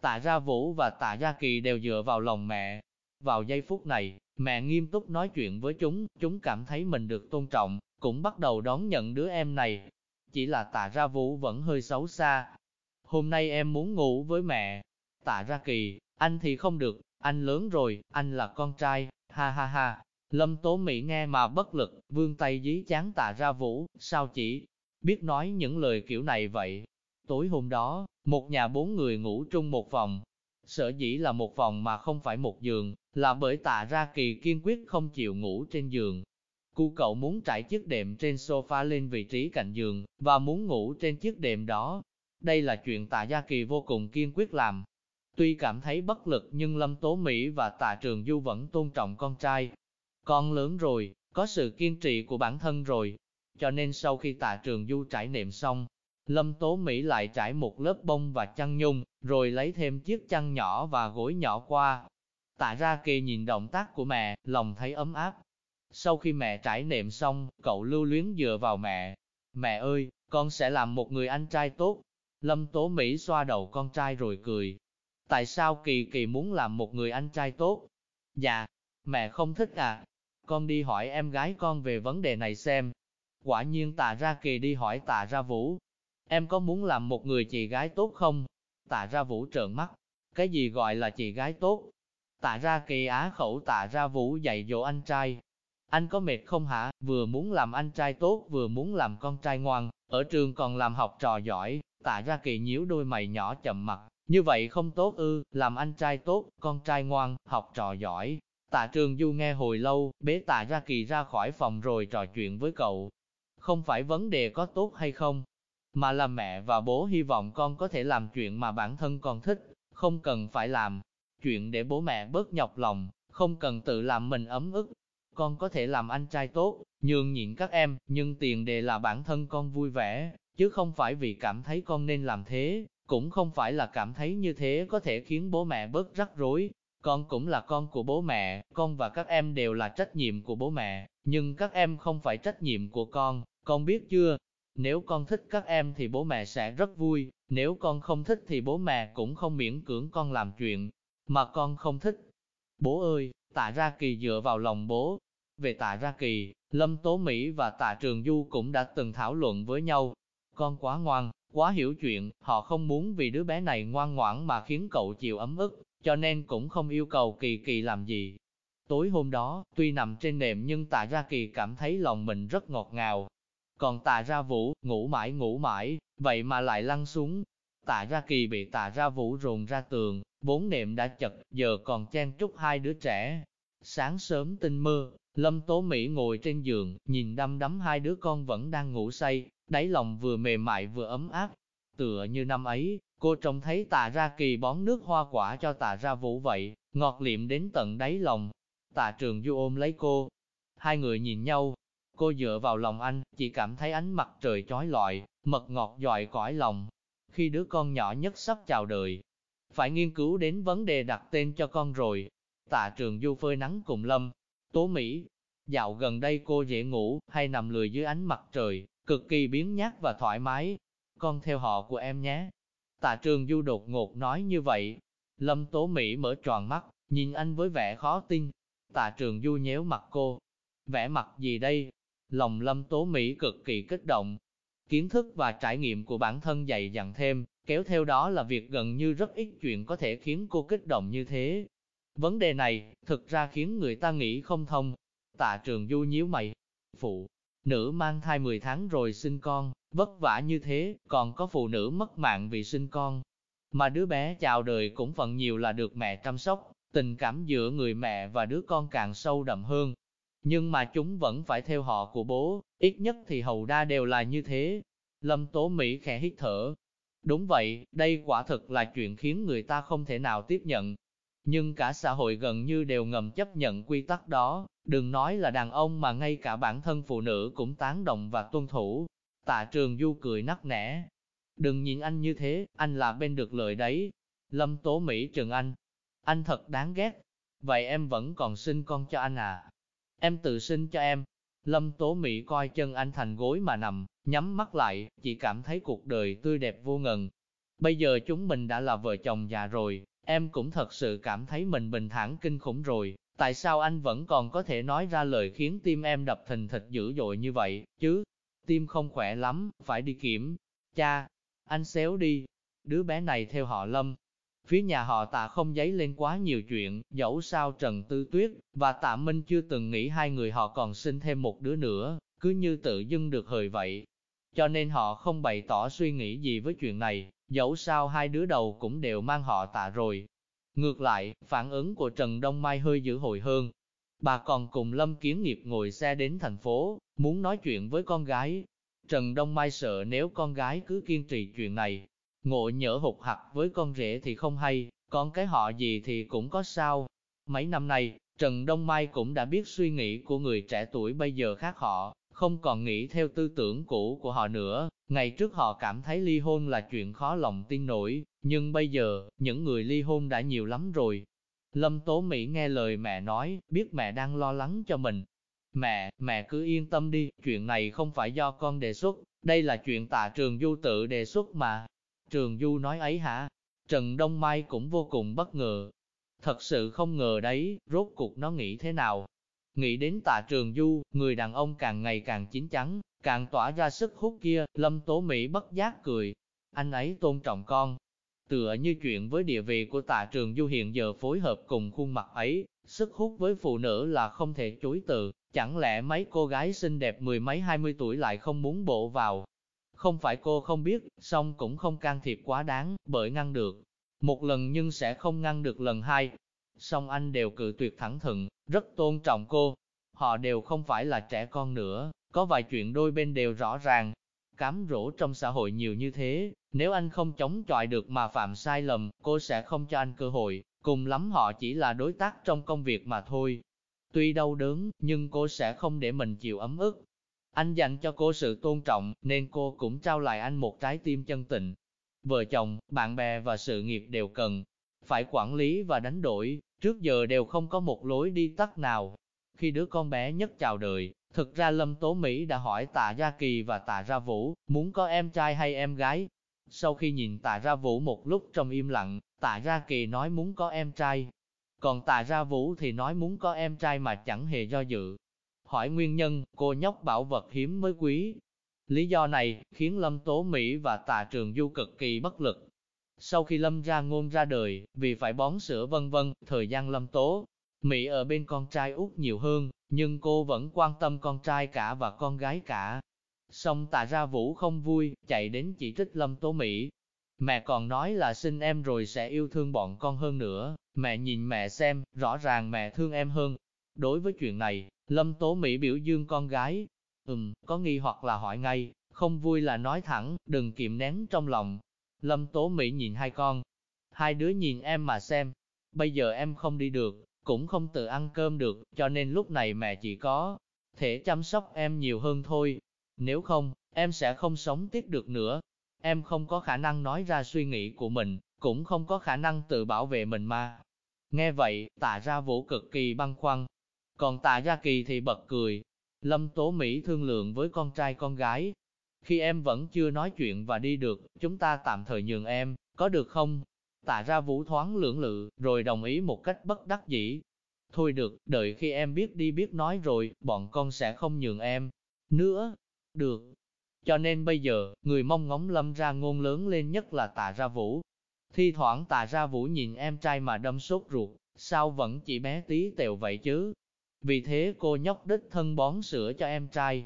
Tạ Gia Vũ và Tạ Gia Kỳ đều dựa vào lòng mẹ. Vào giây phút này, mẹ nghiêm túc nói chuyện với chúng, chúng cảm thấy mình được tôn trọng, cũng bắt đầu đón nhận đứa em này. Chỉ là Tạ Ra Vũ vẫn hơi xấu xa. Hôm nay em muốn ngủ với mẹ. Tạ Ra Kỳ, anh thì không được, anh lớn rồi, anh là con trai, ha ha ha. Lâm Tố Mỹ nghe mà bất lực, vương tay dí chán Tạ Ra Vũ, sao chỉ biết nói những lời kiểu này vậy. Tối hôm đó, một nhà bốn người ngủ chung một phòng. Sở dĩ là một phòng mà không phải một giường, là bởi tạ ra kỳ kiên quyết không chịu ngủ trên giường. Cu cậu muốn trải chiếc đệm trên sofa lên vị trí cạnh giường, và muốn ngủ trên chiếc đệm đó. Đây là chuyện tạ gia kỳ vô cùng kiên quyết làm. Tuy cảm thấy bất lực nhưng Lâm Tố Mỹ và tạ Trường Du vẫn tôn trọng con trai. Con lớn rồi, có sự kiên trì của bản thân rồi, cho nên sau khi tạ trường du trải nệm xong, Lâm Tố Mỹ lại trải một lớp bông và chăn nhung, rồi lấy thêm chiếc chăn nhỏ và gối nhỏ qua. Tạ ra kỳ nhìn động tác của mẹ, lòng thấy ấm áp. Sau khi mẹ trải nệm xong, cậu lưu luyến dựa vào mẹ. Mẹ ơi, con sẽ làm một người anh trai tốt. Lâm Tố Mỹ xoa đầu con trai rồi cười. Tại sao Kỳ Kỳ muốn làm một người anh trai tốt? Dạ, mẹ không thích à? Con đi hỏi em gái con về vấn đề này xem. Quả nhiên tạ ra Kỳ đi hỏi tạ ra Vũ. Em có muốn làm một người chị gái tốt không? Tạ ra Vũ trợn mắt. Cái gì gọi là chị gái tốt? Tạ ra Kỳ á khẩu tạ ra Vũ dạy dỗ anh trai, anh có mệt không hả? Vừa muốn làm anh trai tốt, vừa muốn làm con trai ngoan, ở trường còn làm học trò giỏi, tạ ra kỳ nhíu đôi mày nhỏ chậm mặt. Như vậy không tốt ư, làm anh trai tốt, con trai ngoan, học trò giỏi. Tạ trường du nghe hồi lâu, bế tạ ra kỳ ra khỏi phòng rồi trò chuyện với cậu. Không phải vấn đề có tốt hay không, mà là mẹ và bố hy vọng con có thể làm chuyện mà bản thân con thích, không cần phải làm chuyện để bố mẹ bớt nhọc lòng, không cần tự làm mình ấm ức, con có thể làm anh trai tốt, nhường nhịn các em, nhưng tiền đề là bản thân con vui vẻ, chứ không phải vì cảm thấy con nên làm thế, cũng không phải là cảm thấy như thế có thể khiến bố mẹ bớt rắc rối. Con cũng là con của bố mẹ, con và các em đều là trách nhiệm của bố mẹ, nhưng các em không phải trách nhiệm của con, con biết chưa? Nếu con thích các em thì bố mẹ sẽ rất vui, nếu con không thích thì bố mẹ cũng không miễn cưỡng con làm chuyện mà con không thích. Bố ơi, Tạ Ra Kỳ dựa vào lòng bố. Về Tạ Ra Kỳ, Lâm Tố Mỹ và Tạ Trường Du cũng đã từng thảo luận với nhau. Con quá ngoan, quá hiểu chuyện, họ không muốn vì đứa bé này ngoan ngoãn mà khiến cậu chịu ấm ức, cho nên cũng không yêu cầu Kỳ Kỳ làm gì. Tối hôm đó, tuy nằm trên nệm nhưng Tạ Ra Kỳ cảm thấy lòng mình rất ngọt ngào. Còn Tạ Ra Vũ, ngủ mãi ngủ mãi, vậy mà lại lăn xuống. Tạ Ra Kỳ bị Tạ Ra Vũ rồn ra tường, vốn nệm đã chật, giờ còn chen chúc hai đứa trẻ. Sáng sớm tinh mơ, Lâm Tố Mỹ ngồi trên giường, nhìn đăm đắm hai đứa con vẫn đang ngủ say, đáy lòng vừa mềm mại vừa ấm áp. Tựa như năm ấy, cô trông thấy tạ ra kỳ bón nước hoa quả cho tạ ra vũ vậy, ngọt liệm đến tận đáy lòng. Tạ trường du ôm lấy cô. Hai người nhìn nhau, cô dựa vào lòng anh, chỉ cảm thấy ánh mặt trời chói lọi, mật ngọt dọi cõi lòng. Khi đứa con nhỏ nhất sắp chào đời, phải nghiên cứu đến vấn đề đặt tên cho con rồi. Tạ trường du phơi nắng cùng Lâm, Tố Mỹ. Dạo gần đây cô dễ ngủ, hay nằm lười dưới ánh mặt trời, cực kỳ biến nhát và thoải mái. Con theo họ của em nhé. Tạ trường du đột ngột nói như vậy. Lâm Tố Mỹ mở tròn mắt, nhìn anh với vẻ khó tin. Tạ trường du nhéo mặt cô. Vẻ mặt gì đây? Lòng Lâm Tố Mỹ cực kỳ kích động. Kiến thức và trải nghiệm của bản thân dày dặn thêm, Kéo theo đó là việc gần như rất ít chuyện có thể khiến cô kích động như thế. Vấn đề này, thực ra khiến người ta nghĩ không thông. Tạ trường du nhíu mày. Phụ, nữ mang thai 10 tháng rồi sinh con, vất vả như thế, còn có phụ nữ mất mạng vì sinh con. Mà đứa bé chào đời cũng phần nhiều là được mẹ chăm sóc, tình cảm giữa người mẹ và đứa con càng sâu đậm hơn. Nhưng mà chúng vẫn phải theo họ của bố, ít nhất thì hầu đa đều là như thế. Lâm Tố Mỹ khẽ hít thở, Đúng vậy, đây quả thực là chuyện khiến người ta không thể nào tiếp nhận. Nhưng cả xã hội gần như đều ngầm chấp nhận quy tắc đó, đừng nói là đàn ông mà ngay cả bản thân phụ nữ cũng tán đồng và tuân thủ. Tạ trường du cười nắc nẻ. Đừng nhìn anh như thế, anh là bên được lợi đấy. Lâm Tố Mỹ trừng anh. Anh thật đáng ghét. Vậy em vẫn còn sinh con cho anh à? Em tự sinh cho em. Lâm Tố Mỹ coi chân anh thành gối mà nằm, nhắm mắt lại, chỉ cảm thấy cuộc đời tươi đẹp vô ngần. Bây giờ chúng mình đã là vợ chồng già rồi, em cũng thật sự cảm thấy mình bình thản kinh khủng rồi. Tại sao anh vẫn còn có thể nói ra lời khiến tim em đập thình thịch dữ dội như vậy, chứ? Tim không khỏe lắm, phải đi kiểm. Cha, anh xéo đi. Đứa bé này theo họ Lâm, Phía nhà họ tạ không giấy lên quá nhiều chuyện, dẫu sao Trần Tư Tuyết và tạ Minh chưa từng nghĩ hai người họ còn sinh thêm một đứa nữa, cứ như tự dưng được hời vậy. Cho nên họ không bày tỏ suy nghĩ gì với chuyện này, dẫu sao hai đứa đầu cũng đều mang họ tạ rồi. Ngược lại, phản ứng của Trần Đông Mai hơi dữ hồi hơn. Bà còn cùng Lâm Kiến Nghiệp ngồi xe đến thành phố, muốn nói chuyện với con gái. Trần Đông Mai sợ nếu con gái cứ kiên trì chuyện này, Ngộ nhỡ hụt hặc với con rể thì không hay, con cái họ gì thì cũng có sao. Mấy năm nay, Trần Đông Mai cũng đã biết suy nghĩ của người trẻ tuổi bây giờ khác họ, không còn nghĩ theo tư tưởng cũ của họ nữa. Ngày trước họ cảm thấy ly hôn là chuyện khó lòng tin nổi, nhưng bây giờ, những người ly hôn đã nhiều lắm rồi. Lâm Tố Mỹ nghe lời mẹ nói, biết mẹ đang lo lắng cho mình. Mẹ, mẹ cứ yên tâm đi, chuyện này không phải do con đề xuất, đây là chuyện tạ trường du tự đề xuất mà. Trường du nói ấy hả? Trần Đông Mai cũng vô cùng bất ngờ. Thật sự không ngờ đấy, rốt cuộc nó nghĩ thế nào. Nghĩ đến tạ trường du, người đàn ông càng ngày càng chín chắn, càng tỏa ra sức hút kia, Lâm Tố Mỹ bất giác cười. Anh ấy tôn trọng con, Tựa như chuyện với địa vị của tạ trường du hiện giờ phối hợp cùng khuôn mặt ấy, sức hút với phụ nữ là không thể chối từ, chẳng lẽ mấy cô gái xinh đẹp mười mấy hai mươi tuổi lại không muốn bộ vào. Không phải cô không biết, song cũng không can thiệp quá đáng, bởi ngăn được. Một lần nhưng sẽ không ngăn được lần hai. Song anh đều cự tuyệt thẳng thừng, rất tôn trọng cô. Họ đều không phải là trẻ con nữa, có vài chuyện đôi bên đều rõ ràng, cám rỗ trong xã hội nhiều như thế, nếu anh không chống chọi được mà phạm sai lầm, cô sẽ không cho anh cơ hội, cùng lắm họ chỉ là đối tác trong công việc mà thôi. Tuy đau đớn, nhưng cô sẽ không để mình chịu ấm ức. Anh dành cho cô sự tôn trọng, nên cô cũng trao lại anh một trái tim chân tình. Vợ chồng, bạn bè và sự nghiệp đều cần, phải quản lý và đánh đổi, trước giờ đều không có một lối đi tắt nào. Khi đứa con bé nhất chào đời, Thực ra Lâm Tố Mỹ đã hỏi Tạ Gia Kỳ và Tạ Gia Vũ, muốn có em trai hay em gái. Sau khi nhìn Tạ Gia Vũ một lúc trong im lặng, Tạ Gia Kỳ nói muốn có em trai. Còn Tạ Gia Vũ thì nói muốn có em trai mà chẳng hề do dự. Hỏi nguyên nhân, cô nhóc bảo vật hiếm mới quý. Lý do này khiến Lâm Tố Mỹ và Tạ Trường Du cực kỳ bất lực. Sau khi Lâm ra ngôn ra đời, vì phải bón sữa vân vân, thời gian Lâm Tố Mỹ ở bên con trai út nhiều hơn, nhưng cô vẫn quan tâm con trai cả và con gái cả. Xong tạ ra vũ không vui, chạy đến chỉ trích Lâm Tố Mỹ. Mẹ còn nói là sinh em rồi sẽ yêu thương bọn con hơn nữa, mẹ nhìn mẹ xem, rõ ràng mẹ thương em hơn. Đối với chuyện này, Lâm Tố Mỹ biểu dương con gái. Ừm, có nghi hoặc là hỏi ngay, không vui là nói thẳng, đừng kiệm nén trong lòng. Lâm Tố Mỹ nhìn hai con. Hai đứa nhìn em mà xem. Bây giờ em không đi được, cũng không tự ăn cơm được, cho nên lúc này mẹ chỉ có thể chăm sóc em nhiều hơn thôi. Nếu không, em sẽ không sống tiếp được nữa. Em không có khả năng nói ra suy nghĩ của mình, cũng không có khả năng tự bảo vệ mình mà. Nghe vậy, tạ ra vũ cực kỳ băn khoăn. Còn tạ gia kỳ thì bật cười. Lâm Tố Mỹ thương lượng với con trai con gái. Khi em vẫn chưa nói chuyện và đi được, chúng ta tạm thời nhường em, có được không? Tạ ra vũ thoáng lưỡng lự, rồi đồng ý một cách bất đắc dĩ. Thôi được, đợi khi em biết đi biết nói rồi, bọn con sẽ không nhường em. Nữa, được. Cho nên bây giờ, người mong ngóng lâm ra ngôn lớn lên nhất là tạ ra vũ. Thi thoảng tạ ra vũ nhìn em trai mà đâm sốt ruột, sao vẫn chỉ bé tí tèo vậy chứ? Vì thế cô nhóc đích thân bón sữa cho em trai,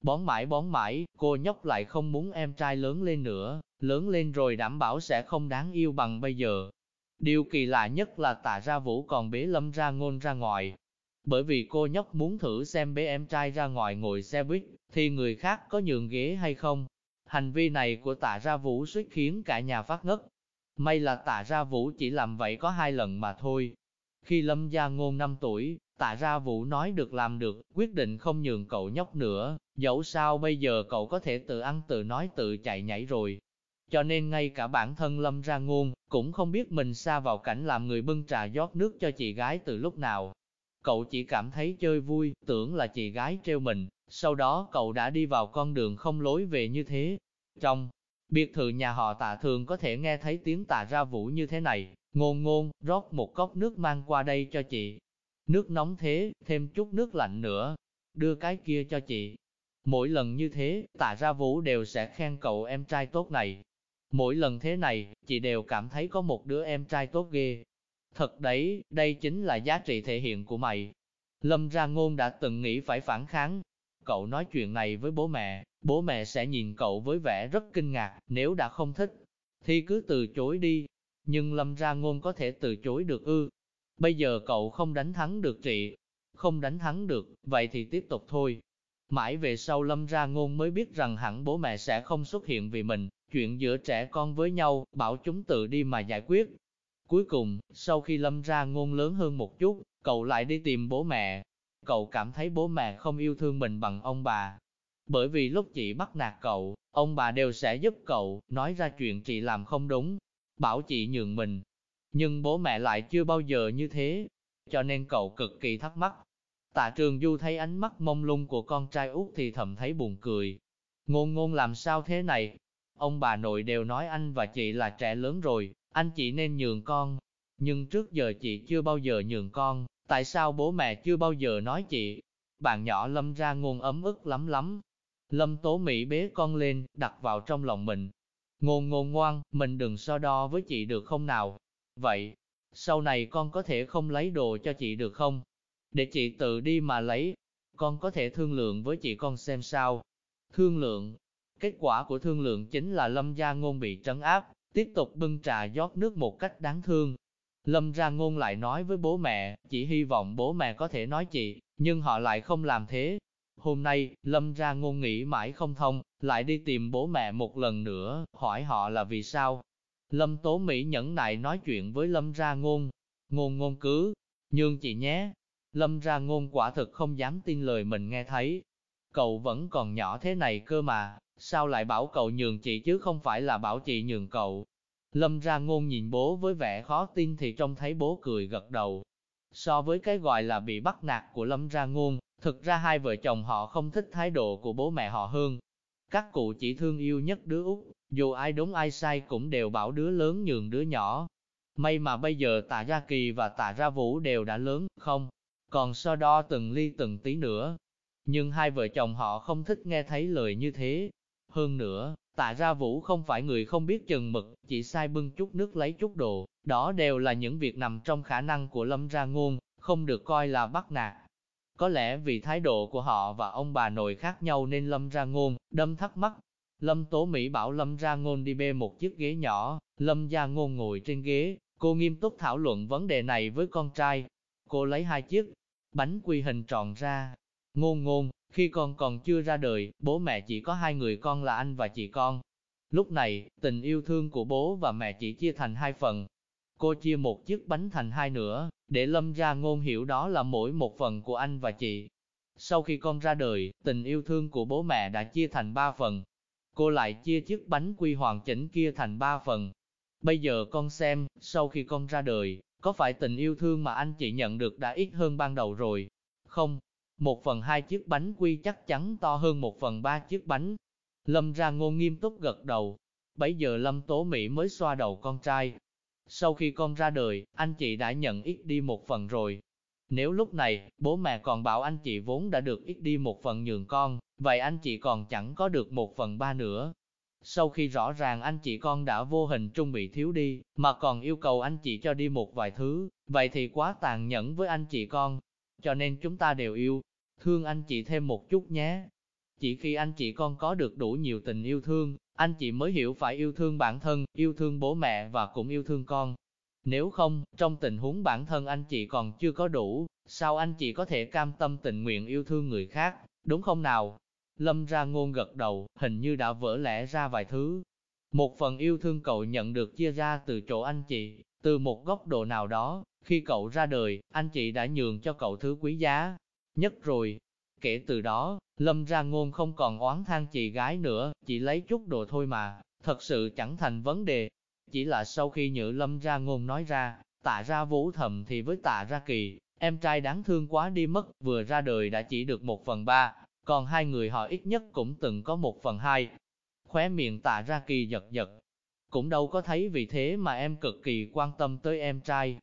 Bón mãi bón mãi, cô nhóc lại không muốn em trai lớn lên nữa, lớn lên rồi đảm bảo sẽ không đáng yêu bằng bây giờ. Điều kỳ lạ nhất là tạ ra vũ còn bế lâm ra ngôn ra ngoài. Bởi vì cô nhóc muốn thử xem bế em trai ra ngoài ngồi xe buýt, thì người khác có nhường ghế hay không. Hành vi này của tạ ra vũ suýt khiến cả nhà phát ngất. May là tạ ra vũ chỉ làm vậy có hai lần mà thôi. Khi lâm gia ngôn 5 tuổi, Tạ ra Vũ nói được làm được, quyết định không nhường cậu nhóc nữa, dẫu sao bây giờ cậu có thể tự ăn tự nói tự chạy nhảy rồi. Cho nên ngay cả bản thân Lâm ra ngôn, cũng không biết mình xa vào cảnh làm người bưng trà rót nước cho chị gái từ lúc nào. Cậu chỉ cảm thấy chơi vui, tưởng là chị gái treo mình, sau đó cậu đã đi vào con đường không lối về như thế. Trong biệt thự nhà họ tạ thường có thể nghe thấy tiếng tạ ra vũ như thế này, ngôn ngôn, rót một cốc nước mang qua đây cho chị. Nước nóng thế, thêm chút nước lạnh nữa, đưa cái kia cho chị. Mỗi lần như thế, tạ ra vũ đều sẽ khen cậu em trai tốt này. Mỗi lần thế này, chị đều cảm thấy có một đứa em trai tốt ghê. Thật đấy, đây chính là giá trị thể hiện của mày. Lâm ra ngôn đã từng nghĩ phải phản kháng. Cậu nói chuyện này với bố mẹ, bố mẹ sẽ nhìn cậu với vẻ rất kinh ngạc, nếu đã không thích, thì cứ từ chối đi. Nhưng Lâm ra ngôn có thể từ chối được ư, Bây giờ cậu không đánh thắng được chị, không đánh thắng được, vậy thì tiếp tục thôi. Mãi về sau Lâm ra ngôn mới biết rằng hẳn bố mẹ sẽ không xuất hiện vì mình, chuyện giữa trẻ con với nhau, bảo chúng tự đi mà giải quyết. Cuối cùng, sau khi Lâm ra ngôn lớn hơn một chút, cậu lại đi tìm bố mẹ. Cậu cảm thấy bố mẹ không yêu thương mình bằng ông bà. Bởi vì lúc chị bắt nạt cậu, ông bà đều sẽ giúp cậu, nói ra chuyện chị làm không đúng, bảo chị nhường mình, nhưng bố mẹ lại chưa bao giờ như thế, cho nên cậu cực kỳ thắc mắc. Tạ trường du thấy ánh mắt mông lung của con trai út thì thầm thấy buồn cười. Ngôn ngôn làm sao thế này? Ông bà nội đều nói anh và chị là trẻ lớn rồi, anh chị nên nhường con. Nhưng trước giờ chị chưa bao giờ nhường con, tại sao bố mẹ chưa bao giờ nói chị? Bạn nhỏ lâm ra ngôn ấm ức lắm lắm. Lâm tố Mỹ bế con lên, đặt vào trong lòng mình. Ngôn ngôn ngoan, mình đừng so đo với chị được không nào? Vậy, sau này con có thể không lấy đồ cho chị được không? Để chị tự đi mà lấy. Con có thể thương lượng với chị con xem sao. Thương lượng. Kết quả của thương lượng chính là Lâm Gia Ngôn bị trấn áp, tiếp tục bưng trà rót nước một cách đáng thương. Lâm Gia Ngôn lại nói với bố mẹ, chỉ hy vọng bố mẹ có thể nói chị, nhưng họ lại không làm thế. Hôm nay, Lâm Gia Ngôn nghĩ mãi không thông, lại đi tìm bố mẹ một lần nữa, hỏi họ là vì sao. Lâm Tố Mỹ nhẫn nại nói chuyện với Lâm Gia Ngôn. Ngôn ngôn cứ, nhường chị nhé. Lâm Gia Ngôn quả thực không dám tin lời mình nghe thấy. Cậu vẫn còn nhỏ thế này cơ mà, sao lại bảo cậu nhường chị chứ không phải là bảo chị nhường cậu. Lâm Gia Ngôn nhìn bố với vẻ khó tin thì trông thấy bố cười gật đầu. So với cái gọi là bị bắt nạt của Lâm Gia Ngôn, thực ra hai vợ chồng họ không thích thái độ của bố mẹ họ hơn. Các cụ chỉ thương yêu nhất đứa út, dù ai đúng ai sai cũng đều bảo đứa lớn nhường đứa nhỏ. May mà bây giờ tạ Gia kỳ và tạ Gia vũ đều đã lớn, không? Còn so đo từng ly từng tí nữa. Nhưng hai vợ chồng họ không thích nghe thấy lời như thế. Hơn nữa, tạ Gia vũ không phải người không biết chừng mực, chỉ sai bưng chút nước lấy chút đồ, đó đều là những việc nằm trong khả năng của lâm ra ngôn, không được coi là bắt nạt. Có lẽ vì thái độ của họ và ông bà nội khác nhau nên lâm ra ngôn, đâm thắc mắc, Lâm Tố Mỹ bảo Lâm ra ngôn đi bê một chiếc ghế nhỏ, Lâm gia ngôn ngồi trên ghế, cô nghiêm túc thảo luận vấn đề này với con trai. Cô lấy hai chiếc bánh quy hình tròn ra. Ngôn ngôn, khi con còn chưa ra đời, bố mẹ chỉ có hai người con là anh và chị con. Lúc này, tình yêu thương của bố và mẹ chỉ chia thành hai phần. Cô chia một chiếc bánh thành hai nửa, để Lâm gia ngôn hiểu đó là mỗi một phần của anh và chị. Sau khi con ra đời, tình yêu thương của bố mẹ đã chia thành ba phần, cô lại chia chiếc bánh quy hoàn chỉnh kia thành ba phần. Bây giờ con xem, sau khi con ra đời, có phải tình yêu thương mà anh chị nhận được đã ít hơn ban đầu rồi? Không, một phần hai chiếc bánh quy chắc chắn to hơn một phần ba chiếc bánh. Lâm ra ngôn nghiêm túc gật đầu. Bây giờ Lâm Tố Mỹ mới xoa đầu con trai. Sau khi con ra đời, anh chị đã nhận ít đi một phần rồi. Nếu lúc này, bố mẹ còn bảo anh chị vốn đã được ít đi một phần nhường con, vậy anh chị còn chẳng có được một phần ba nữa. Sau khi rõ ràng anh chị con đã vô hình trung bị thiếu đi, mà còn yêu cầu anh chị cho đi một vài thứ, vậy thì quá tàn nhẫn với anh chị con. Cho nên chúng ta đều yêu, thương anh chị thêm một chút nhé. Chỉ khi anh chị con có được đủ nhiều tình yêu thương, anh chị mới hiểu phải yêu thương bản thân, yêu thương bố mẹ và cũng yêu thương con. Nếu không, trong tình huống bản thân anh chị còn chưa có đủ, sao anh chị có thể cam tâm tình nguyện yêu thương người khác, đúng không nào? Lâm ra ngôn gật đầu, hình như đã vỡ lẽ ra vài thứ. Một phần yêu thương cậu nhận được chia ra từ chỗ anh chị, từ một góc độ nào đó, khi cậu ra đời, anh chị đã nhường cho cậu thứ quý giá nhất rồi. Kể từ đó, Lâm ra ngôn không còn oán than chị gái nữa, chỉ lấy chút đồ thôi mà, thật sự chẳng thành vấn đề. Chỉ là sau khi Nhữ Lâm ra ngôn nói ra, tạ ra vũ thầm thì với tạ ra kỳ, em trai đáng thương quá đi mất, vừa ra đời đã chỉ được một phần ba, còn hai người họ ít nhất cũng từng có một phần hai. Khóe miệng tạ ra kỳ giật giật, cũng đâu có thấy vì thế mà em cực kỳ quan tâm tới em trai.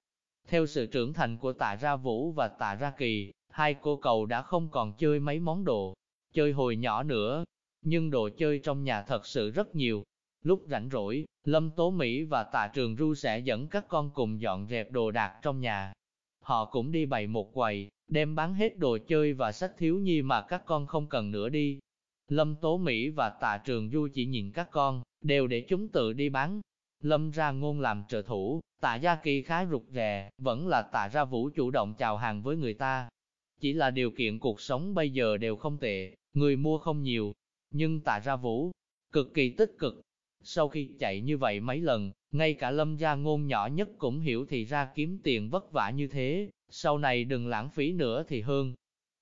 Theo sự trưởng thành của tạ ra vũ và tạ ra kỳ, hai cô cậu đã không còn chơi mấy món đồ, chơi hồi nhỏ nữa, nhưng đồ chơi trong nhà thật sự rất nhiều. Lúc rảnh rỗi, Lâm Tố Mỹ và Tạ Trường Ru sẽ dẫn các con cùng dọn dẹp đồ đạc trong nhà. Họ cũng đi bày một quầy, đem bán hết đồ chơi và sách thiếu nhi mà các con không cần nữa đi. Lâm Tố Mỹ và Tạ Trường Du chỉ nhìn các con, đều để chúng tự đi bán. Lâm ra ngôn làm trợ thủ, Tạ Gia Kỳ khá rụt rè, vẫn là Tạ Ra Vũ chủ động chào hàng với người ta. Chỉ là điều kiện cuộc sống bây giờ đều không tệ, người mua không nhiều, nhưng Tạ Ra Vũ cực kỳ tích cực. Sau khi chạy như vậy mấy lần, ngay cả Lâm gia ngôn nhỏ nhất cũng hiểu thì ra kiếm tiền vất vả như thế, sau này đừng lãng phí nữa thì hơn.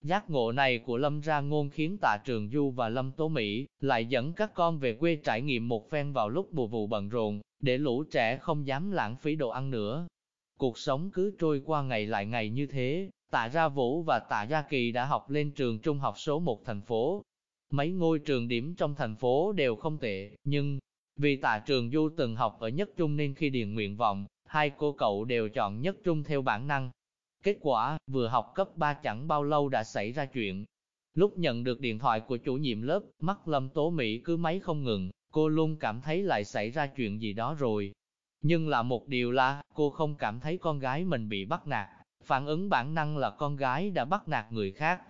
Giác ngộ này của Lâm ra ngôn khiến tạ trường Du và Lâm Tố Mỹ lại dẫn các con về quê trải nghiệm một phen vào lúc mùa vụ bận rộn, để lũ trẻ không dám lãng phí đồ ăn nữa. Cuộc sống cứ trôi qua ngày lại ngày như thế, tạ Gia Vũ và tạ Gia Kỳ đã học lên trường trung học số 1 thành phố. Mấy ngôi trường điểm trong thành phố đều không tệ, nhưng vì tạ trường Du từng học ở nhất trung nên khi điền nguyện vọng, hai cô cậu đều chọn nhất trung theo bản năng. Kết quả, vừa học cấp 3 chẳng bao lâu đã xảy ra chuyện. Lúc nhận được điện thoại của chủ nhiệm lớp, mắt Lâm Tố Mỹ cứ máy không ngừng, cô luôn cảm thấy lại xảy ra chuyện gì đó rồi. Nhưng là một điều là, cô không cảm thấy con gái mình bị bắt nạt, phản ứng bản năng là con gái đã bắt nạt người khác.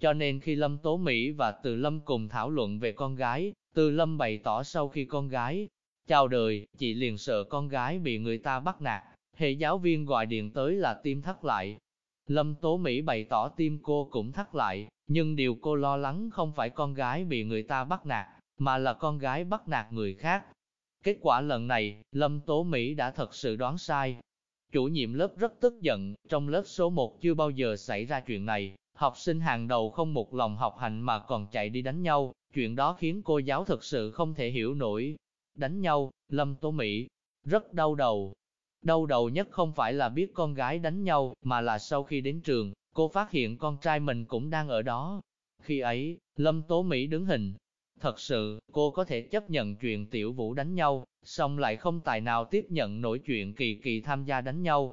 Cho nên khi Lâm Tố Mỹ và Từ Lâm cùng thảo luận về con gái, Từ Lâm bày tỏ sau khi con gái chào đời, chị liền sợ con gái bị người ta bắt nạt, hệ giáo viên gọi điện tới là tim thắt lại. Lâm Tố Mỹ bày tỏ tim cô cũng thắt lại, nhưng điều cô lo lắng không phải con gái bị người ta bắt nạt, mà là con gái bắt nạt người khác. Kết quả lần này, Lâm Tố Mỹ đã thật sự đoán sai. Chủ nhiệm lớp rất tức giận, trong lớp số 1 chưa bao giờ xảy ra chuyện này, học sinh hàng đầu không một lòng học hành mà còn chạy đi đánh nhau, chuyện đó khiến cô giáo thật sự không thể hiểu nổi. Đánh nhau, Lâm Tố Mỹ, rất đau đầu. Đau đầu nhất không phải là biết con gái đánh nhau, mà là sau khi đến trường, cô phát hiện con trai mình cũng đang ở đó. Khi ấy, Lâm Tố Mỹ đứng hình, Thật sự, cô có thể chấp nhận chuyện tiểu vũ đánh nhau, song lại không tài nào tiếp nhận nổi chuyện kỳ kỳ tham gia đánh nhau.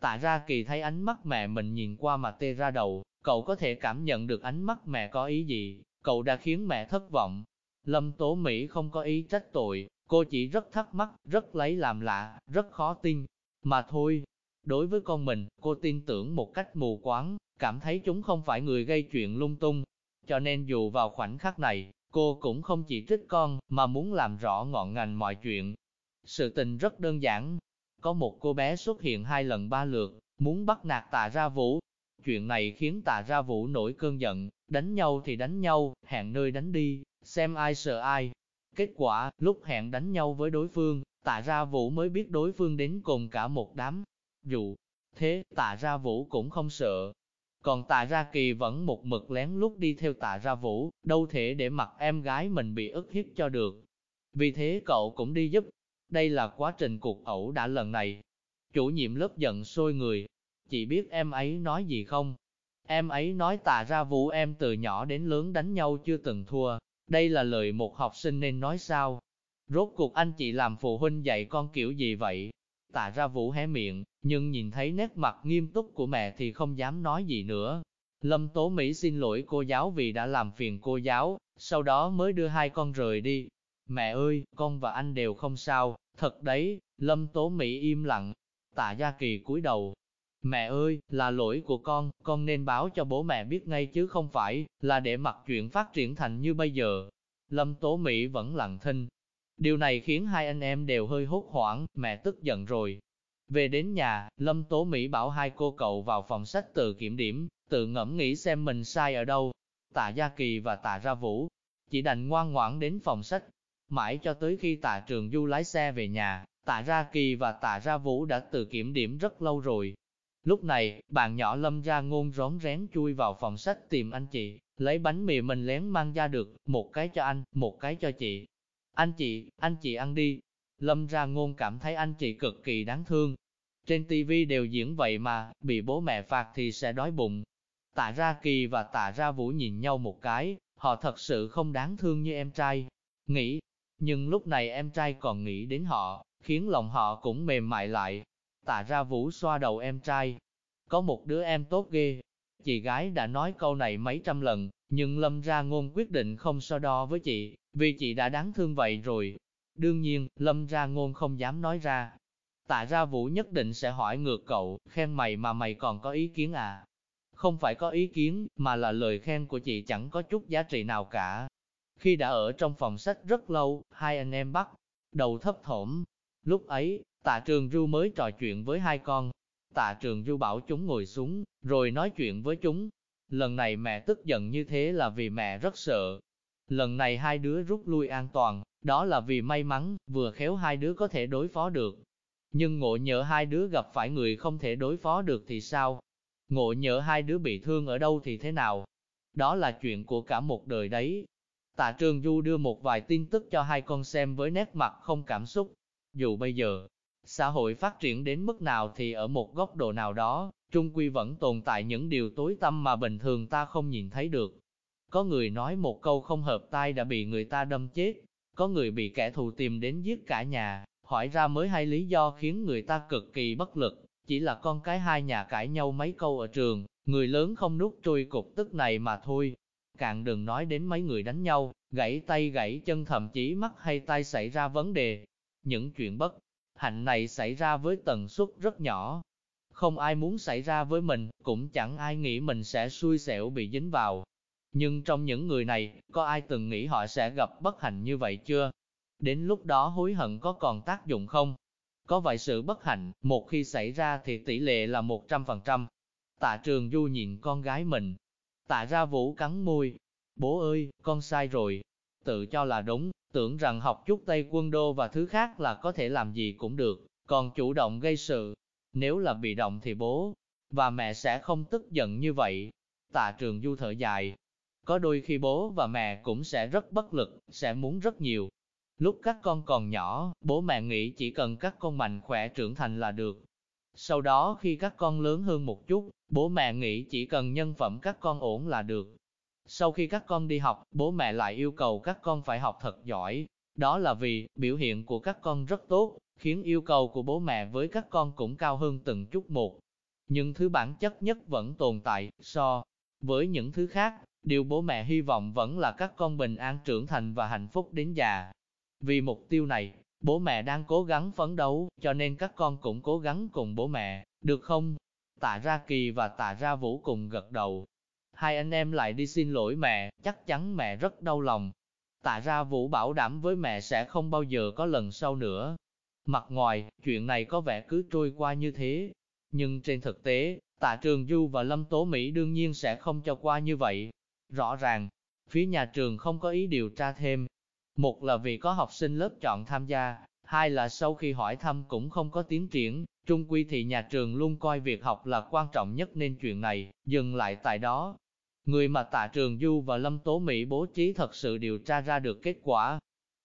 Tạ ra kỳ thấy ánh mắt mẹ mình nhìn qua mà tê ra đầu, cậu có thể cảm nhận được ánh mắt mẹ có ý gì, cậu đã khiến mẹ thất vọng. Lâm Tố Mỹ không có ý trách tội, cô chỉ rất thắc mắc, rất lấy làm lạ, rất khó tin. Mà thôi, đối với con mình, cô tin tưởng một cách mù quáng, cảm thấy chúng không phải người gây chuyện lung tung. Cho nên dù vào khoảnh khắc này, Cô cũng không chỉ trích con, mà muốn làm rõ ngọn ngành mọi chuyện. Sự tình rất đơn giản. Có một cô bé xuất hiện hai lần ba lượt, muốn bắt nạt tạ ra vũ. Chuyện này khiến tạ ra vũ nổi cơn giận, đánh nhau thì đánh nhau, hẹn nơi đánh đi, xem ai sợ ai. Kết quả, lúc hẹn đánh nhau với đối phương, tạ ra vũ mới biết đối phương đến cùng cả một đám. Dù thế, tạ ra vũ cũng không sợ, còn tạ ra kỳ vẫn một mực lén lút đi theo tạ ra vũ, đâu thể để mặc em gái mình bị ức hiếp cho được. Vì thế cậu cũng đi giúp. Đây là quá trình cuộc ẩu đã lần này. Chủ nhiệm lớp giận sôi người. Chị biết em ấy nói gì không? Em ấy nói tạ ra vũ em từ nhỏ đến lớn đánh nhau chưa từng thua. Đây là lời một học sinh nên nói sao? Rốt cuộc anh chị làm phụ huynh dạy con kiểu gì vậy? Tạ ra vũ hé miệng, nhưng nhìn thấy nét mặt nghiêm túc của mẹ thì không dám nói gì nữa. Lâm Tố Mỹ xin lỗi cô giáo vì đã làm phiền cô giáo, sau đó mới đưa hai con rời đi. Mẹ ơi, con và anh đều không sao, thật đấy, Lâm Tố Mỹ im lặng. Tạ Gia Kỳ cúi đầu. Mẹ ơi, là lỗi của con, con nên báo cho bố mẹ biết ngay chứ không phải, là để mặc chuyện phát triển thành như bây giờ. Lâm Tố Mỹ vẫn lặng thinh, Điều này khiến hai anh em đều hơi hốt hoảng, mẹ tức giận rồi. Về đến nhà, Lâm Tố Mỹ bảo hai cô cậu vào phòng sách tự kiểm điểm, tự ngẫm nghĩ xem mình sai ở đâu. Tạ Gia Kỳ và Tạ Ra Vũ chỉ đành ngoan ngoãn đến phòng sách. Mãi cho tới khi Tạ Trường Du lái xe về nhà, Tạ Ra Kỳ và Tạ Ra Vũ đã tự kiểm điểm rất lâu rồi. Lúc này, bạn nhỏ Lâm ra ngôn rón rén chui vào phòng sách tìm anh chị, lấy bánh mì mình lén mang ra được, một cái cho anh, một cái cho chị. Anh chị, anh chị ăn đi. Lâm ra ngôn cảm thấy anh chị cực kỳ đáng thương. Trên TV đều diễn vậy mà, bị bố mẹ phạt thì sẽ đói bụng. Tạ ra kỳ và tạ ra vũ nhìn nhau một cái, họ thật sự không đáng thương như em trai. Nghĩ, nhưng lúc này em trai còn nghĩ đến họ, khiến lòng họ cũng mềm mại lại. Tạ ra vũ xoa đầu em trai. Có một đứa em tốt ghê. Chị gái đã nói câu này mấy trăm lần, nhưng Lâm ra ngôn quyết định không so đo với chị, vì chị đã đáng thương vậy rồi. Đương nhiên, Lâm ra ngôn không dám nói ra. Tạ ra Vũ nhất định sẽ hỏi ngược cậu, khen mày mà mày còn có ý kiến à? Không phải có ý kiến, mà là lời khen của chị chẳng có chút giá trị nào cả. Khi đã ở trong phòng sách rất lâu, hai anh em bắt đầu thấp thỏm. Lúc ấy, tạ trường Du mới trò chuyện với hai con. Tạ trường Du bảo chúng ngồi xuống, rồi nói chuyện với chúng. Lần này mẹ tức giận như thế là vì mẹ rất sợ, Lần này hai đứa rút lui an toàn, đó là vì may mắn, vừa khéo hai đứa có thể đối phó được. Nhưng ngộ nhỡ hai đứa gặp phải người không thể đối phó được thì sao? Ngộ nhỡ hai đứa bị thương ở đâu thì thế nào? Đó là chuyện của cả một đời đấy. Tạ Trường Du đưa một vài tin tức cho hai con xem với nét mặt không cảm xúc. Dù bây giờ, Xã hội phát triển đến mức nào thì ở một góc độ nào đó, trung quy vẫn tồn tại những điều tối tâm mà bình thường ta không nhìn thấy được. Có người nói một câu không hợp tai đã bị người ta đâm chết, có người bị kẻ thù tìm đến giết cả nhà, hỏi ra mới hay lý do khiến người ta cực kỳ bất lực, chỉ là con cái hai nhà cãi nhau mấy câu ở trường, người lớn không nuốt trôi cục tức này mà thôi. Càng đừng nói đến mấy người đánh nhau, gãy tay gãy chân thậm chí mắt hay tay xảy ra vấn đề. Những chuyện bất hạnh này xảy ra với tần suất rất nhỏ. Không ai muốn xảy ra với mình, cũng chẳng ai nghĩ mình sẽ xui xẻo bị dính vào. Nhưng trong những người này, có ai từng nghĩ họ sẽ gặp bất hạnh như vậy chưa? Đến lúc đó hối hận có còn tác dụng không? Có vài sự bất hạnh, một khi xảy ra thì tỷ lệ là 100%. Tạ trường du nhìn con gái mình. Tạ ra vũ cắn môi. Bố ơi, con sai rồi. Tự cho là đúng, tưởng rằng học chút Tây quân đô và thứ khác là có thể làm gì cũng được, còn chủ động gây sự. Nếu là bị động thì bố và mẹ sẽ không tức giận như vậy. Tạ trường du thở dài. Có đôi khi bố và mẹ cũng sẽ rất bất lực, sẽ muốn rất nhiều, Lúc các con còn nhỏ, bố mẹ nghĩ chỉ cần các con mạnh khỏe trưởng thành là được. Sau đó khi các con lớn hơn một chút, bố mẹ nghĩ chỉ cần nhân phẩm các con ổn là được. Sau khi các con đi học, bố mẹ lại yêu cầu các con phải học thật giỏi. Đó là vì biểu hiện của các con rất tốt, khiến yêu cầu của bố mẹ với các con cũng cao hơn từng chút một. Nhưng thứ bản chất nhất vẫn tồn tại, so với những thứ khác, điều bố mẹ hy vọng vẫn là các con bình an trưởng thành và hạnh phúc đến già. Vì mục tiêu này, bố mẹ đang cố gắng phấn đấu, cho nên các con cũng cố gắng cùng bố mẹ, được không? Tạ ra kỳ và tạ ra vũ cùng gật đầu. Hai anh em lại đi xin lỗi mẹ, chắc chắn mẹ rất đau lòng. Tạ ra vũ bảo đảm với mẹ sẽ không bao giờ có lần sau nữa. Mặt ngoài, chuyện này có vẻ cứ trôi qua như thế. Nhưng trên thực tế, tạ trường Du và Lâm Tố Mỹ đương nhiên sẽ không cho qua như vậy. Rõ ràng, phía nhà trường không có ý điều tra thêm, một là vì có học sinh lớp chọn tham gia, hai là sau khi hỏi thăm cũng không có tiến triển, trung quy thì nhà trường luôn coi việc học là quan trọng nhất nên chuyện này, dừng lại tại đó. Người mà tạ trường Du và Lâm Tố Mỹ bố trí thật sự điều tra ra được kết quả.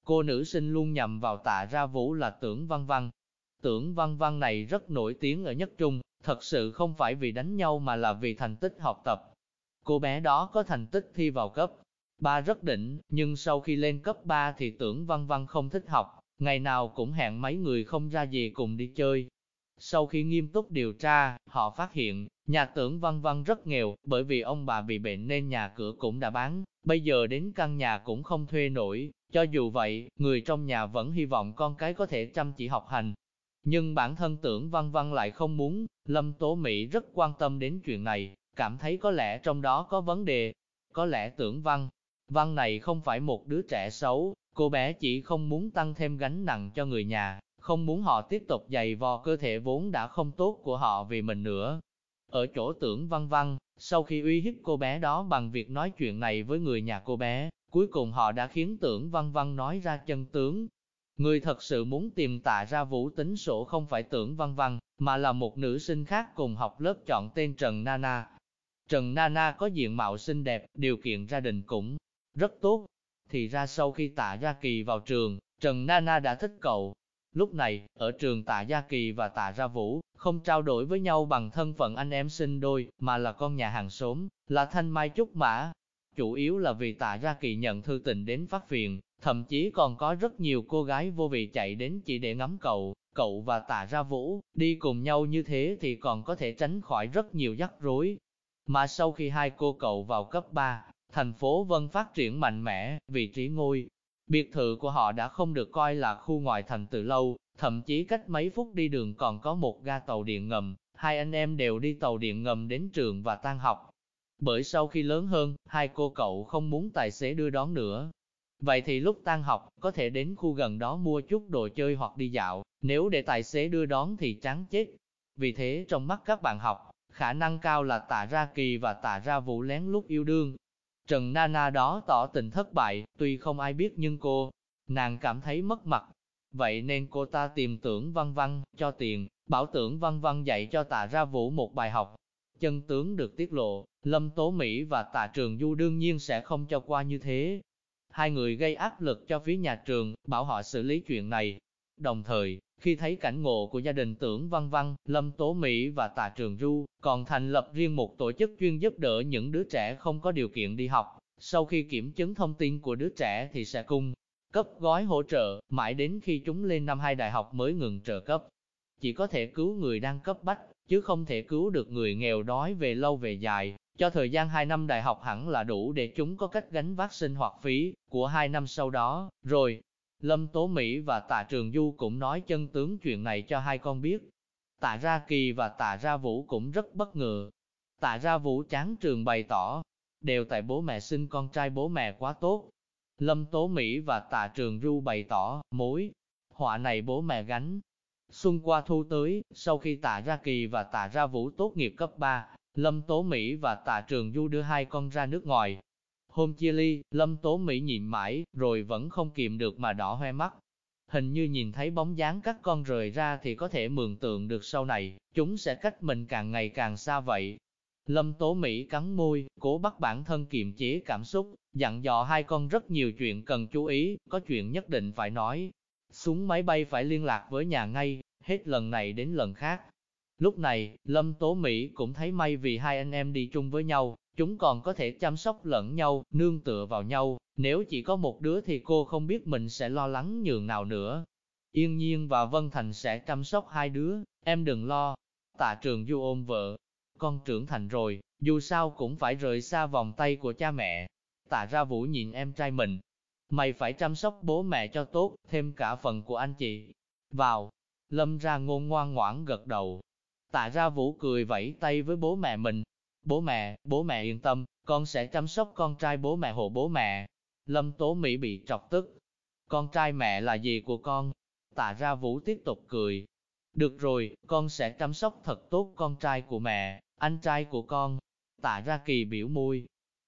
Cô nữ sinh luôn nhầm vào tạ ra vũ là tưởng văn văn. Tưởng văn văn này rất nổi tiếng ở nhất trung, thật sự không phải vì đánh nhau mà là vì thành tích học tập. Cô bé đó có thành tích thi vào cấp Ba rất đỉnh, nhưng sau khi lên cấp 3 thì tưởng văn văn không thích học, ngày nào cũng hẹn mấy người không ra gì cùng đi chơi. Sau khi nghiêm túc điều tra, họ phát hiện, nhà tưởng văn văn rất nghèo, bởi vì ông bà bị bệnh nên nhà cửa cũng đã bán, bây giờ đến căn nhà cũng không thuê nổi. Cho dù vậy, người trong nhà vẫn hy vọng con cái có thể chăm chỉ học hành. Nhưng bản thân tưởng văn văn lại không muốn, Lâm Tố Mỹ rất quan tâm đến chuyện này, cảm thấy có lẽ trong đó có vấn đề. Có lẽ tưởng văn Văn này không phải một đứa trẻ xấu, cô bé chỉ không muốn tăng thêm gánh nặng cho người nhà, không muốn họ tiếp tục dày vò cơ thể vốn đã không tốt của họ vì mình nữa. Ở chỗ tưởng văn văn, sau khi uy hiếp cô bé đó bằng việc nói chuyện này với người nhà cô bé, cuối cùng họ đã khiến tưởng văn văn nói ra chân tướng. Người thật sự muốn tìm tạ ra vũ tính sổ không phải tưởng văn văn, mà là một nữ sinh khác cùng học lớp chọn tên Trần Nana. Trần Nana có diện mạo xinh đẹp, điều kiện gia đình cũng rất tốt. Thì ra sau khi tạ Gia Kỳ vào trường, Trần Nana đã thích cậu. Lúc này, ở trường tạ Gia Kỳ và tạ Gia Vũ, không trao đổi với nhau bằng thân phận anh em sinh đôi, mà là con nhà hàng xóm, là Thanh Mai Trúc Mã. Chủ yếu là vì tạ Gia Kỳ nhận thư tình đến phát phiền, thậm chí còn có rất nhiều cô gái vô vị chạy đến chỉ để ngắm cậu, cậu và tạ Gia Vũ, đi cùng nhau như thế thì còn có thể tránh khỏi rất nhiều rắc rối. Mà sau khi hai cô cậu vào cấp 3, Thành phố Vân phát triển mạnh mẽ, vị trí ngôi. Biệt thự của họ đã không được coi là khu ngoại thành từ lâu, thậm chí cách mấy phút đi đường còn có một ga tàu điện ngầm, hai anh em đều đi tàu điện ngầm đến trường và tan học. Bởi sau khi lớn hơn, hai cô cậu không muốn tài xế đưa đón nữa. Vậy thì lúc tan học, có thể đến khu gần đó mua chút đồ chơi hoặc đi dạo, nếu để tài xế đưa đón thì chán chết. Vì thế trong mắt các bạn học, khả năng cao là tạ ra kỳ và tạ ra vũ lén lúc yêu đương, Trần Nana đó tỏ tình thất bại, tuy không ai biết nhưng cô, nàng cảm thấy mất mặt. Vậy nên cô ta tìm tưởng văn văn, cho tiền, bảo tưởng văn văn dạy cho tạ ra vũ một bài học. Chân tướng được tiết lộ, Lâm Tố Mỹ và tạ trường Du đương nhiên sẽ không cho qua như thế. Hai người gây áp lực cho phía nhà trường, bảo họ xử lý chuyện này. Đồng thời, khi thấy cảnh ngộ của gia đình tưởng văn văn, Lâm Tố Mỹ và Tạ Trường Du, còn thành lập riêng một tổ chức chuyên giúp đỡ những đứa trẻ không có điều kiện đi học. Sau khi kiểm chứng thông tin của đứa trẻ thì sẽ cung cấp gói hỗ trợ, mãi đến khi chúng lên năm hai đại học mới ngừng trợ cấp. Chỉ có thể cứu người đang cấp bách, chứ không thể cứu được người nghèo đói về lâu về dài. Cho thời gian 2 năm đại học hẳn là đủ để chúng có cách gánh vác sinh hoạt phí của 2 năm sau đó, rồi Lâm Tố Mỹ và Tạ Trường Du cũng nói chân tướng chuyện này cho hai con biết. Tạ Ra Kỳ và Tạ Ra Vũ cũng rất bất ngờ. Tạ Ra Vũ chán trường bày tỏ, đều tại bố mẹ sinh con trai bố mẹ quá tốt. Lâm Tố Mỹ và Tạ Trường Du bày tỏ, mối, họa này bố mẹ gánh. Xuân qua thu tới, sau khi Tạ Ra Kỳ và Tạ Ra Vũ tốt nghiệp cấp 3, Lâm Tố Mỹ và Tạ Trường Du đưa hai con ra nước ngoài, Hôm chia ly, Lâm Tố Mỹ nhịn mãi, rồi vẫn không kìm được mà đỏ hoe mắt. Hình như nhìn thấy bóng dáng các con rời ra thì có thể mường tượng được sau này, chúng sẽ cách mình càng ngày càng xa vậy. Lâm Tố Mỹ cắn môi, cố bắt bản thân kiềm chế cảm xúc, dặn dò hai con rất nhiều chuyện cần chú ý, có chuyện nhất định phải nói. Xuống máy bay phải liên lạc với nhà ngay, hết lần này đến lần khác. Lúc này, Lâm Tố Mỹ cũng thấy may vì hai anh em đi chung với nhau, Chúng còn có thể chăm sóc lẫn nhau, nương tựa vào nhau, nếu chỉ có một đứa thì cô không biết mình sẽ lo lắng nhường nào nữa. Yên Nhiên và Vân Thành sẽ chăm sóc hai đứa, em đừng lo. Tạ trường du ôm vợ, con trưởng thành rồi, dù sao cũng phải rời xa vòng tay của cha mẹ. Tạ ra vũ nhìn em trai mình, mày phải chăm sóc bố mẹ cho tốt, thêm cả phần của anh chị. Vào, lâm ra ngôn ngoan ngoãn gật đầu. Tạ ra vũ cười vẫy tay với bố mẹ mình, Bố mẹ, bố mẹ yên tâm, con sẽ chăm sóc con trai bố mẹ hộ bố mẹ. Lâm Tố Mỹ bị trọc tức. Con trai mẹ là gì của con? Tạ ra Vũ tiếp tục cười. Được rồi, con sẽ chăm sóc thật tốt con trai của mẹ, anh trai của con. Tạ ra kỳ biểu môi.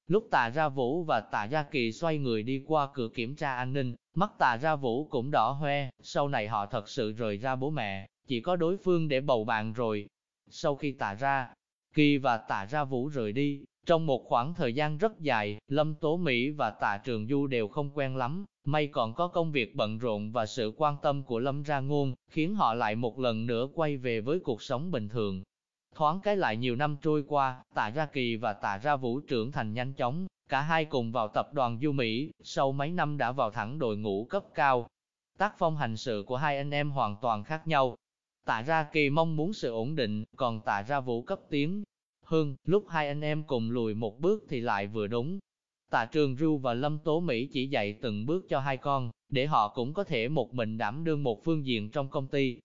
Lúc tạ ra Vũ và tạ ra kỳ xoay người đi qua cửa kiểm tra an ninh, mắt tạ ra Vũ cũng đỏ hoe, sau này họ thật sự rời ra bố mẹ, chỉ có đối phương để bầu bạn rồi. Sau khi tạ ra, Kỳ và Tạ Ra Vũ rời đi, trong một khoảng thời gian rất dài, Lâm Tố Mỹ và Tạ Trường Du đều không quen lắm, may còn có công việc bận rộn và sự quan tâm của Lâm Ra Ngôn, khiến họ lại một lần nữa quay về với cuộc sống bình thường. Thoáng cái lại nhiều năm trôi qua, Tạ Ra Kỳ và Tạ Ra Vũ trưởng thành nhanh chóng, cả hai cùng vào tập đoàn Du Mỹ, sau mấy năm đã vào thẳng đội ngũ cấp cao. Tác phong hành sự của hai anh em hoàn toàn khác nhau, Tạ ra kỳ mong muốn sự ổn định, còn tạ ra vũ cấp tiến. Hương, lúc hai anh em cùng lùi một bước thì lại vừa đúng. Tạ Trường Du và Lâm Tố Mỹ chỉ dạy từng bước cho hai con, để họ cũng có thể một mình đảm đương một phương diện trong công ty.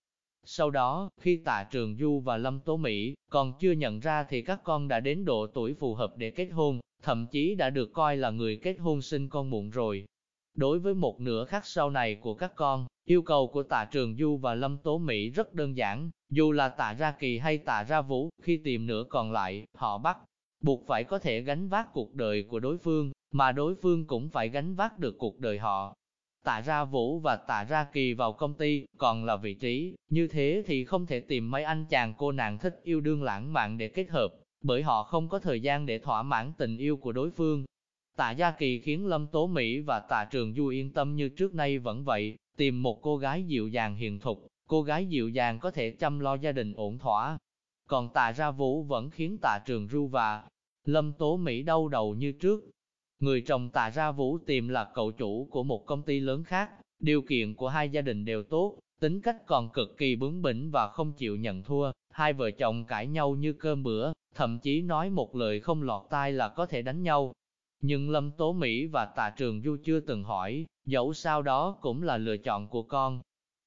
Sau đó, khi Tạ Trường Du và Lâm Tố Mỹ còn chưa nhận ra thì các con đã đến độ tuổi phù hợp để kết hôn, thậm chí đã được coi là người kết hôn sinh con muộn rồi. Đối với một nửa khác sau này của các con, yêu cầu của tạ trường Du và Lâm Tố Mỹ rất đơn giản, dù là tạ ra kỳ hay tạ ra vũ, khi tìm nửa còn lại, họ bắt, buộc phải có thể gánh vác cuộc đời của đối phương, mà đối phương cũng phải gánh vác được cuộc đời họ. Tạ ra vũ và tạ ra kỳ vào công ty, còn là vị trí, như thế thì không thể tìm mấy anh chàng cô nàng thích yêu đương lãng mạn để kết hợp, bởi họ không có thời gian để thỏa mãn tình yêu của đối phương, Tạ Gia Kỳ khiến Lâm Tố Mỹ và Tạ Trường Du yên tâm như trước nay vẫn vậy, tìm một cô gái dịu dàng hiền thục, cô gái dịu dàng có thể chăm lo gia đình ổn thỏa. Còn Tạ Gia Vũ vẫn khiến Tạ Trường Du và Lâm Tố Mỹ đau đầu như trước. Người chồng Tạ Gia Vũ tìm là cậu chủ của một công ty lớn khác, điều kiện của hai gia đình đều tốt, tính cách còn cực kỳ bướng bỉnh và không chịu nhận thua, hai vợ chồng cãi nhau như cơm bữa, thậm chí nói một lời không lọt tai là có thể đánh nhau, nhưng Lâm Tố Mỹ và Tạ Trường Du chưa từng hỏi, dẫu sao đó cũng là lựa chọn của con.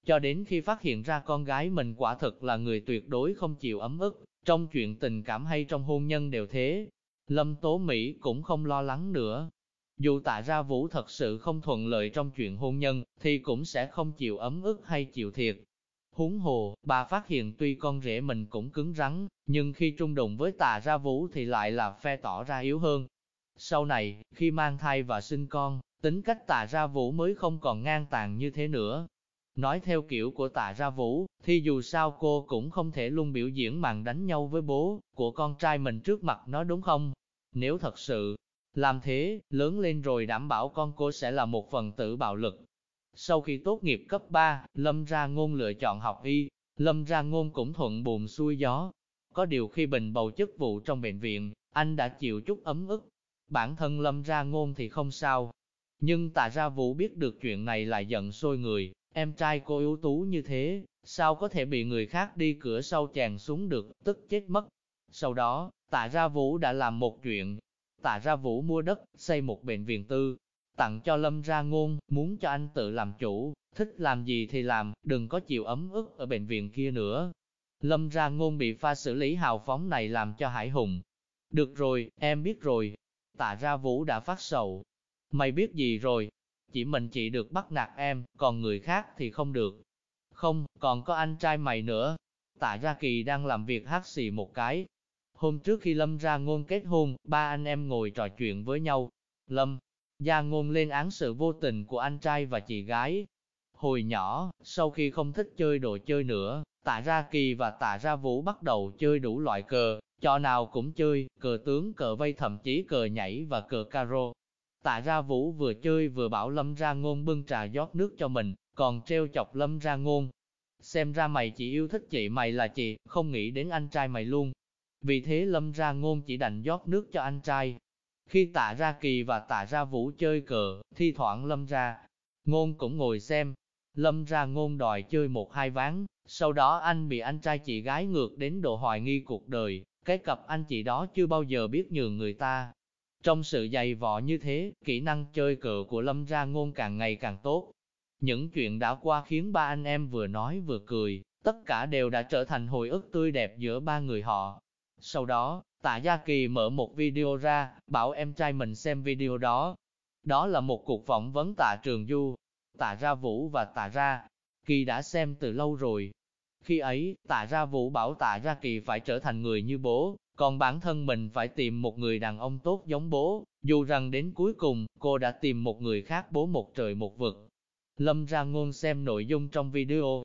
Cho đến khi phát hiện ra con gái mình quả thực là người tuyệt đối không chịu ấm ức, trong chuyện tình cảm hay trong hôn nhân đều thế. Lâm Tố Mỹ cũng không lo lắng nữa. Dù tạ ra vũ thật sự không thuận lợi trong chuyện hôn nhân, thì cũng sẽ không chịu ấm ức hay chịu thiệt. Huống hồ, bà phát hiện tuy con rể mình cũng cứng rắn, nhưng khi trung đụng với tạ ra vũ thì lại là phe tỏ ra yếu hơn, sau này, khi mang thai và sinh con, tính cách tạ ra vũ mới không còn ngang tàn như thế nữa. Nói theo kiểu của tạ ra vũ, thì dù sao cô cũng không thể luôn biểu diễn màn đánh nhau với bố của con trai mình trước mặt nó đúng không? Nếu thật sự làm thế, lớn lên rồi đảm bảo con cô sẽ là một phần tử bạo lực. Sau khi tốt nghiệp cấp 3, Lâm ra ngôn lựa chọn học y, Lâm ra ngôn cũng thuận buồm xuôi gió. Có điều khi bình bầu chức vụ trong bệnh viện, anh đã chịu chút ấm ức. Bản thân Lâm ra ngôn thì không sao. Nhưng tạ ra vũ biết được chuyện này lại giận sôi người, em trai cô ưu tú như thế, sao có thể bị người khác đi cửa sau chàng xuống được, tức chết mất. Sau đó, tạ ra vũ đã làm một chuyện. Tạ ra vũ mua đất, xây một bệnh viện tư, tặng cho Lâm ra ngôn, muốn cho anh tự làm chủ, thích làm gì thì làm, đừng có chịu ấm ức ở bệnh viện kia nữa. Lâm ra ngôn bị pha xử lý hào phóng này làm cho Hải Hùng. Được rồi, em biết rồi. Tạ ra Vũ đã phát sầu. Mày biết gì rồi? Chỉ mình chị được bắt nạt em, còn người khác thì không được. Không, còn có anh trai mày nữa. Tạ ra kỳ đang làm việc hát xì một cái. Hôm trước khi Lâm ra ngôn kết hôn, ba anh em ngồi trò chuyện với nhau. Lâm, Gia ngôn lên án sự vô tình của anh trai và chị gái. Hồi nhỏ, sau khi không thích chơi đồ chơi nữa, tạ ra kỳ và tạ ra vũ bắt đầu chơi đủ loại cờ, trò nào cũng chơi, cờ tướng, cờ vây thậm chí cờ nhảy và cờ caro. Tạ ra vũ vừa chơi vừa bảo lâm ra ngôn bưng trà rót nước cho mình, còn treo chọc lâm ra ngôn. Xem ra mày chỉ yêu thích chị mày là chị, không nghĩ đến anh trai mày luôn. Vì thế lâm ra ngôn chỉ đành rót nước cho anh trai, khi tạ ra kỳ và tạ ra vũ chơi cờ, thi thoảng lâm ra, ngôn cũng ngồi xem. Lâm ra ngôn đòi chơi một hai ván, sau đó anh bị anh trai chị gái ngược đến độ hoài nghi cuộc đời, cái cặp anh chị đó chưa bao giờ biết nhường người ta. Trong sự dày vò như thế, kỹ năng chơi cờ của Lâm ra ngôn càng ngày càng tốt. Những chuyện đã qua khiến ba anh em vừa nói vừa cười, tất cả đều đã trở thành hồi ức tươi đẹp giữa ba người họ. Sau đó, Tạ Gia Kỳ mở một video ra, bảo em trai mình xem video đó. Đó là một cuộc phỏng vấn tạ Trường Du. Tạ Ra Vũ và Tạ Ra Kỳ đã xem từ lâu rồi. Khi ấy, Tạ Ra Vũ bảo Tạ Ra Kỳ phải trở thành người như bố, còn bản thân mình phải tìm một người đàn ông tốt giống bố, dù rằng đến cuối cùng, cô đã tìm một người khác bố một trời một vực. Lâm ra ngôn xem nội dung trong video.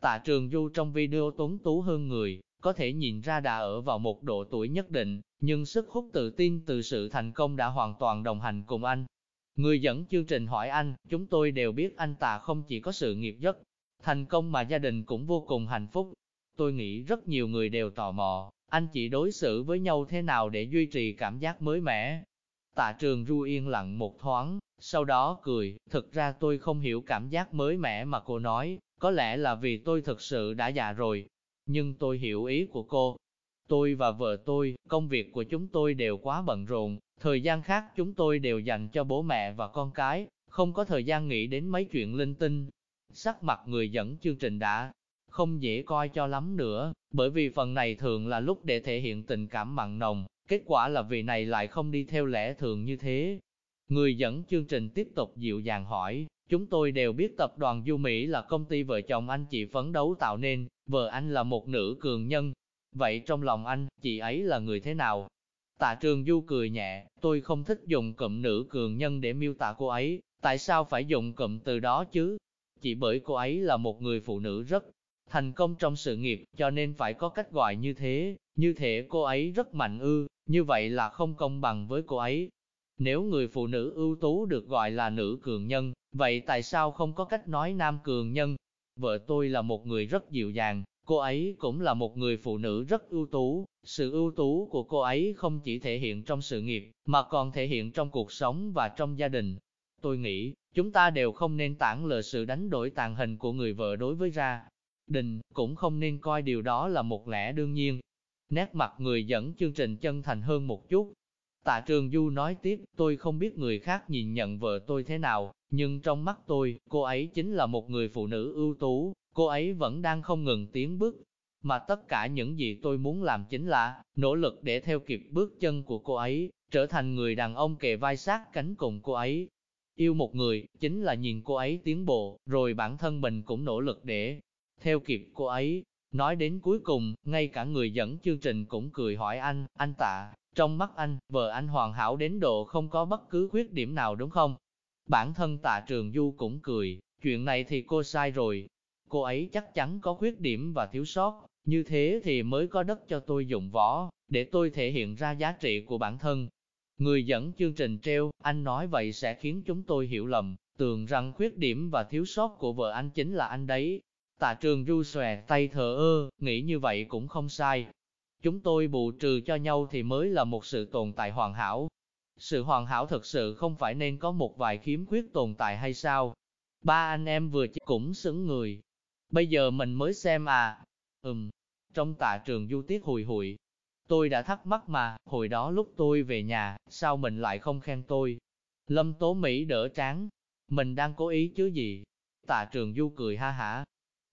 Tạ Trường Du trong video tuấn tú hơn người, có thể nhìn ra đã ở vào một độ tuổi nhất định, nhưng sức hút tự tin từ sự thành công đã hoàn toàn đồng hành cùng anh. Người dẫn chương trình hỏi anh, chúng tôi đều biết anh ta không chỉ có sự nghiệp rất thành công mà gia đình cũng vô cùng hạnh phúc. Tôi nghĩ rất nhiều người đều tò mò, anh chị đối xử với nhau thế nào để duy trì cảm giác mới mẻ. Tạ trường ru yên lặng một thoáng, sau đó cười, thực ra tôi không hiểu cảm giác mới mẻ mà cô nói, có lẽ là vì tôi thực sự đã già rồi, nhưng tôi hiểu ý của cô. Tôi và vợ tôi, công việc của chúng tôi đều quá bận rộn, thời gian khác chúng tôi đều dành cho bố mẹ và con cái, không có thời gian nghĩ đến mấy chuyện linh tinh. Sắc mặt người dẫn chương trình đã không dễ coi cho lắm nữa, bởi vì phần này thường là lúc để thể hiện tình cảm mặn nồng, kết quả là vị này lại không đi theo lẽ thường như thế. Người dẫn chương trình tiếp tục dịu dàng hỏi, chúng tôi đều biết tập đoàn Du Mỹ là công ty vợ chồng anh chị phấn đấu tạo nên, vợ anh là một nữ cường nhân. Vậy trong lòng anh, chị ấy là người thế nào? Tạ Trường Du cười nhẹ, tôi không thích dùng cụm nữ cường nhân để miêu tả cô ấy, tại sao phải dùng cụm từ đó chứ? Chỉ bởi cô ấy là một người phụ nữ rất thành công trong sự nghiệp, cho nên phải có cách gọi như thế, như thể cô ấy rất mạnh ư, như vậy là không công bằng với cô ấy. Nếu người phụ nữ ưu tú được gọi là nữ cường nhân, vậy tại sao không có cách nói nam cường nhân? Vợ tôi là một người rất dịu dàng, cô ấy cũng là một người phụ nữ rất ưu tú. Sự ưu tú của cô ấy không chỉ thể hiện trong sự nghiệp, mà còn thể hiện trong cuộc sống và trong gia đình. Tôi nghĩ, chúng ta đều không nên tản lờ sự đánh đổi tàn hình của người vợ đối với gia đình, cũng không nên coi điều đó là một lẽ đương nhiên. Nét mặt người dẫn chương trình chân thành hơn một chút, Tạ Trường Du nói tiếp, tôi không biết người khác nhìn nhận vợ tôi thế nào, nhưng trong mắt tôi, cô ấy chính là một người phụ nữ ưu tú, cô ấy vẫn đang không ngừng tiến bước. Mà tất cả những gì tôi muốn làm chính là, nỗ lực để theo kịp bước chân của cô ấy, trở thành người đàn ông kề vai sát cánh cùng cô ấy. Yêu một người, chính là nhìn cô ấy tiến bộ, rồi bản thân mình cũng nỗ lực để theo kịp cô ấy. Nói đến cuối cùng, ngay cả người dẫn chương trình cũng cười hỏi anh, anh tạ, trong mắt anh, vợ anh hoàn hảo đến độ không có bất cứ khuyết điểm nào đúng không? Bản thân tạ trường du cũng cười, chuyện này thì cô sai rồi. Cô ấy chắc chắn có khuyết điểm và thiếu sót, như thế thì mới có đất cho tôi dụng võ, để tôi thể hiện ra giá trị của bản thân. Người dẫn chương trình treo, anh nói vậy sẽ khiến chúng tôi hiểu lầm, tưởng rằng khuyết điểm và thiếu sót của vợ anh chính là anh đấy. Tạ trường du xòe tay thờ ơ, nghĩ như vậy cũng không sai. Chúng tôi bù trừ cho nhau thì mới là một sự tồn tại hoàn hảo. Sự hoàn hảo thực sự không phải nên có một vài khiếm khuyết tồn tại hay sao? Ba anh em vừa chết cũng xứng người. Bây giờ mình mới xem à. Ừm, trong tạ trường du tiết hùi hụi. Tôi đã thắc mắc mà, hồi đó lúc tôi về nhà, sao mình lại không khen tôi? Lâm Tố Mỹ đỡ tráng. Mình đang cố ý chứ gì? Tạ trường du cười ha hả.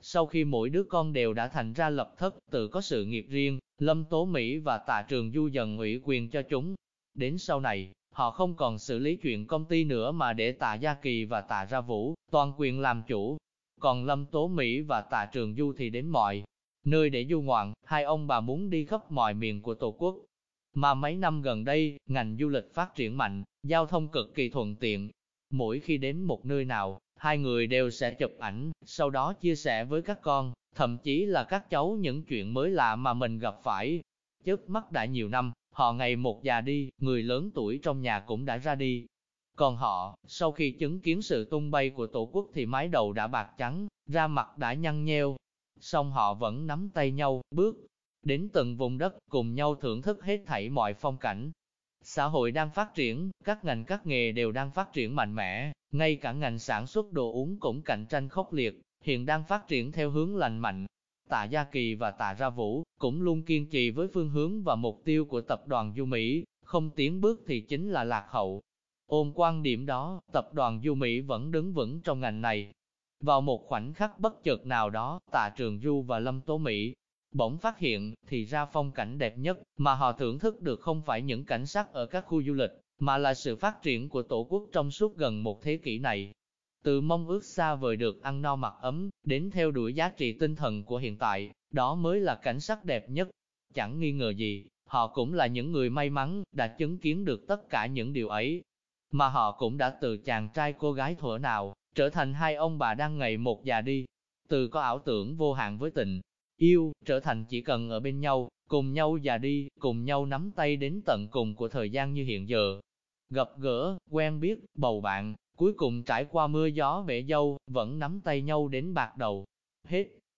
Sau khi mỗi đứa con đều đã thành ra lập thất, tự có sự nghiệp riêng, Lâm Tố Mỹ và Tạ Trường Du dần ủy quyền cho chúng. Đến sau này, họ không còn xử lý chuyện công ty nữa mà để Tạ Gia Kỳ và Tạ Ra Vũ, toàn quyền làm chủ. Còn Lâm Tố Mỹ và Tạ Trường Du thì đến mọi nơi để du ngoạn, hai ông bà muốn đi khắp mọi miền của Tổ quốc. Mà mấy năm gần đây, ngành du lịch phát triển mạnh, giao thông cực kỳ thuận tiện. Mỗi khi đến một nơi nào, hai người đều sẽ chụp ảnh, sau đó chia sẻ với các con, thậm chí là các cháu những chuyện mới lạ mà mình gặp phải. Chớp mắt đã nhiều năm, họ ngày một già đi, người lớn tuổi trong nhà cũng đã ra đi. Còn họ, sau khi chứng kiến sự tung bay của tổ quốc thì mái đầu đã bạc trắng, ra mặt đã nhăn nheo. Song họ vẫn nắm tay nhau, bước đến từng vùng đất, cùng nhau thưởng thức hết thảy mọi phong cảnh. Xã hội đang phát triển, các ngành các nghề đều đang phát triển mạnh mẽ, ngay cả ngành sản xuất đồ uống cũng cạnh tranh khốc liệt, hiện đang phát triển theo hướng lành mạnh. Tạ Gia Kỳ và Tạ Ra Vũ cũng luôn kiên trì với phương hướng và mục tiêu của tập đoàn Du Mỹ, không tiến bước thì chính là lạc hậu. Ôm quan điểm đó, tập đoàn Du Mỹ vẫn đứng vững trong ngành này. Vào một khoảnh khắc bất chợt nào đó, Tạ Trường Du và Lâm Tố Mỹ bỗng phát hiện, thì ra phong cảnh đẹp nhất mà họ thưởng thức được không phải những cảnh sắc ở các khu du lịch, mà là sự phát triển của Tổ quốc trong suốt gần một thế kỷ này. Từ mong ước xa vời được ăn no mặc ấm, đến theo đuổi giá trị tinh thần của hiện tại, đó mới là cảnh sắc đẹp nhất. Chẳng nghi ngờ gì, họ cũng là những người may mắn, đã chứng kiến được tất cả những điều ấy. Mà họ cũng đã từ chàng trai cô gái thuở nào, trở thành hai ông bà đang ngày một già đi. Từ có ảo tưởng vô hạn với tình, yêu, trở thành chỉ cần ở bên nhau, cùng nhau già đi, cùng nhau nắm tay đến tận cùng của thời gian như hiện giờ. Gặp gỡ, quen biết, bầu bạn, cuối cùng trải qua mưa gió vẻ dâu, vẫn nắm tay nhau đến bạc đầu. Hết.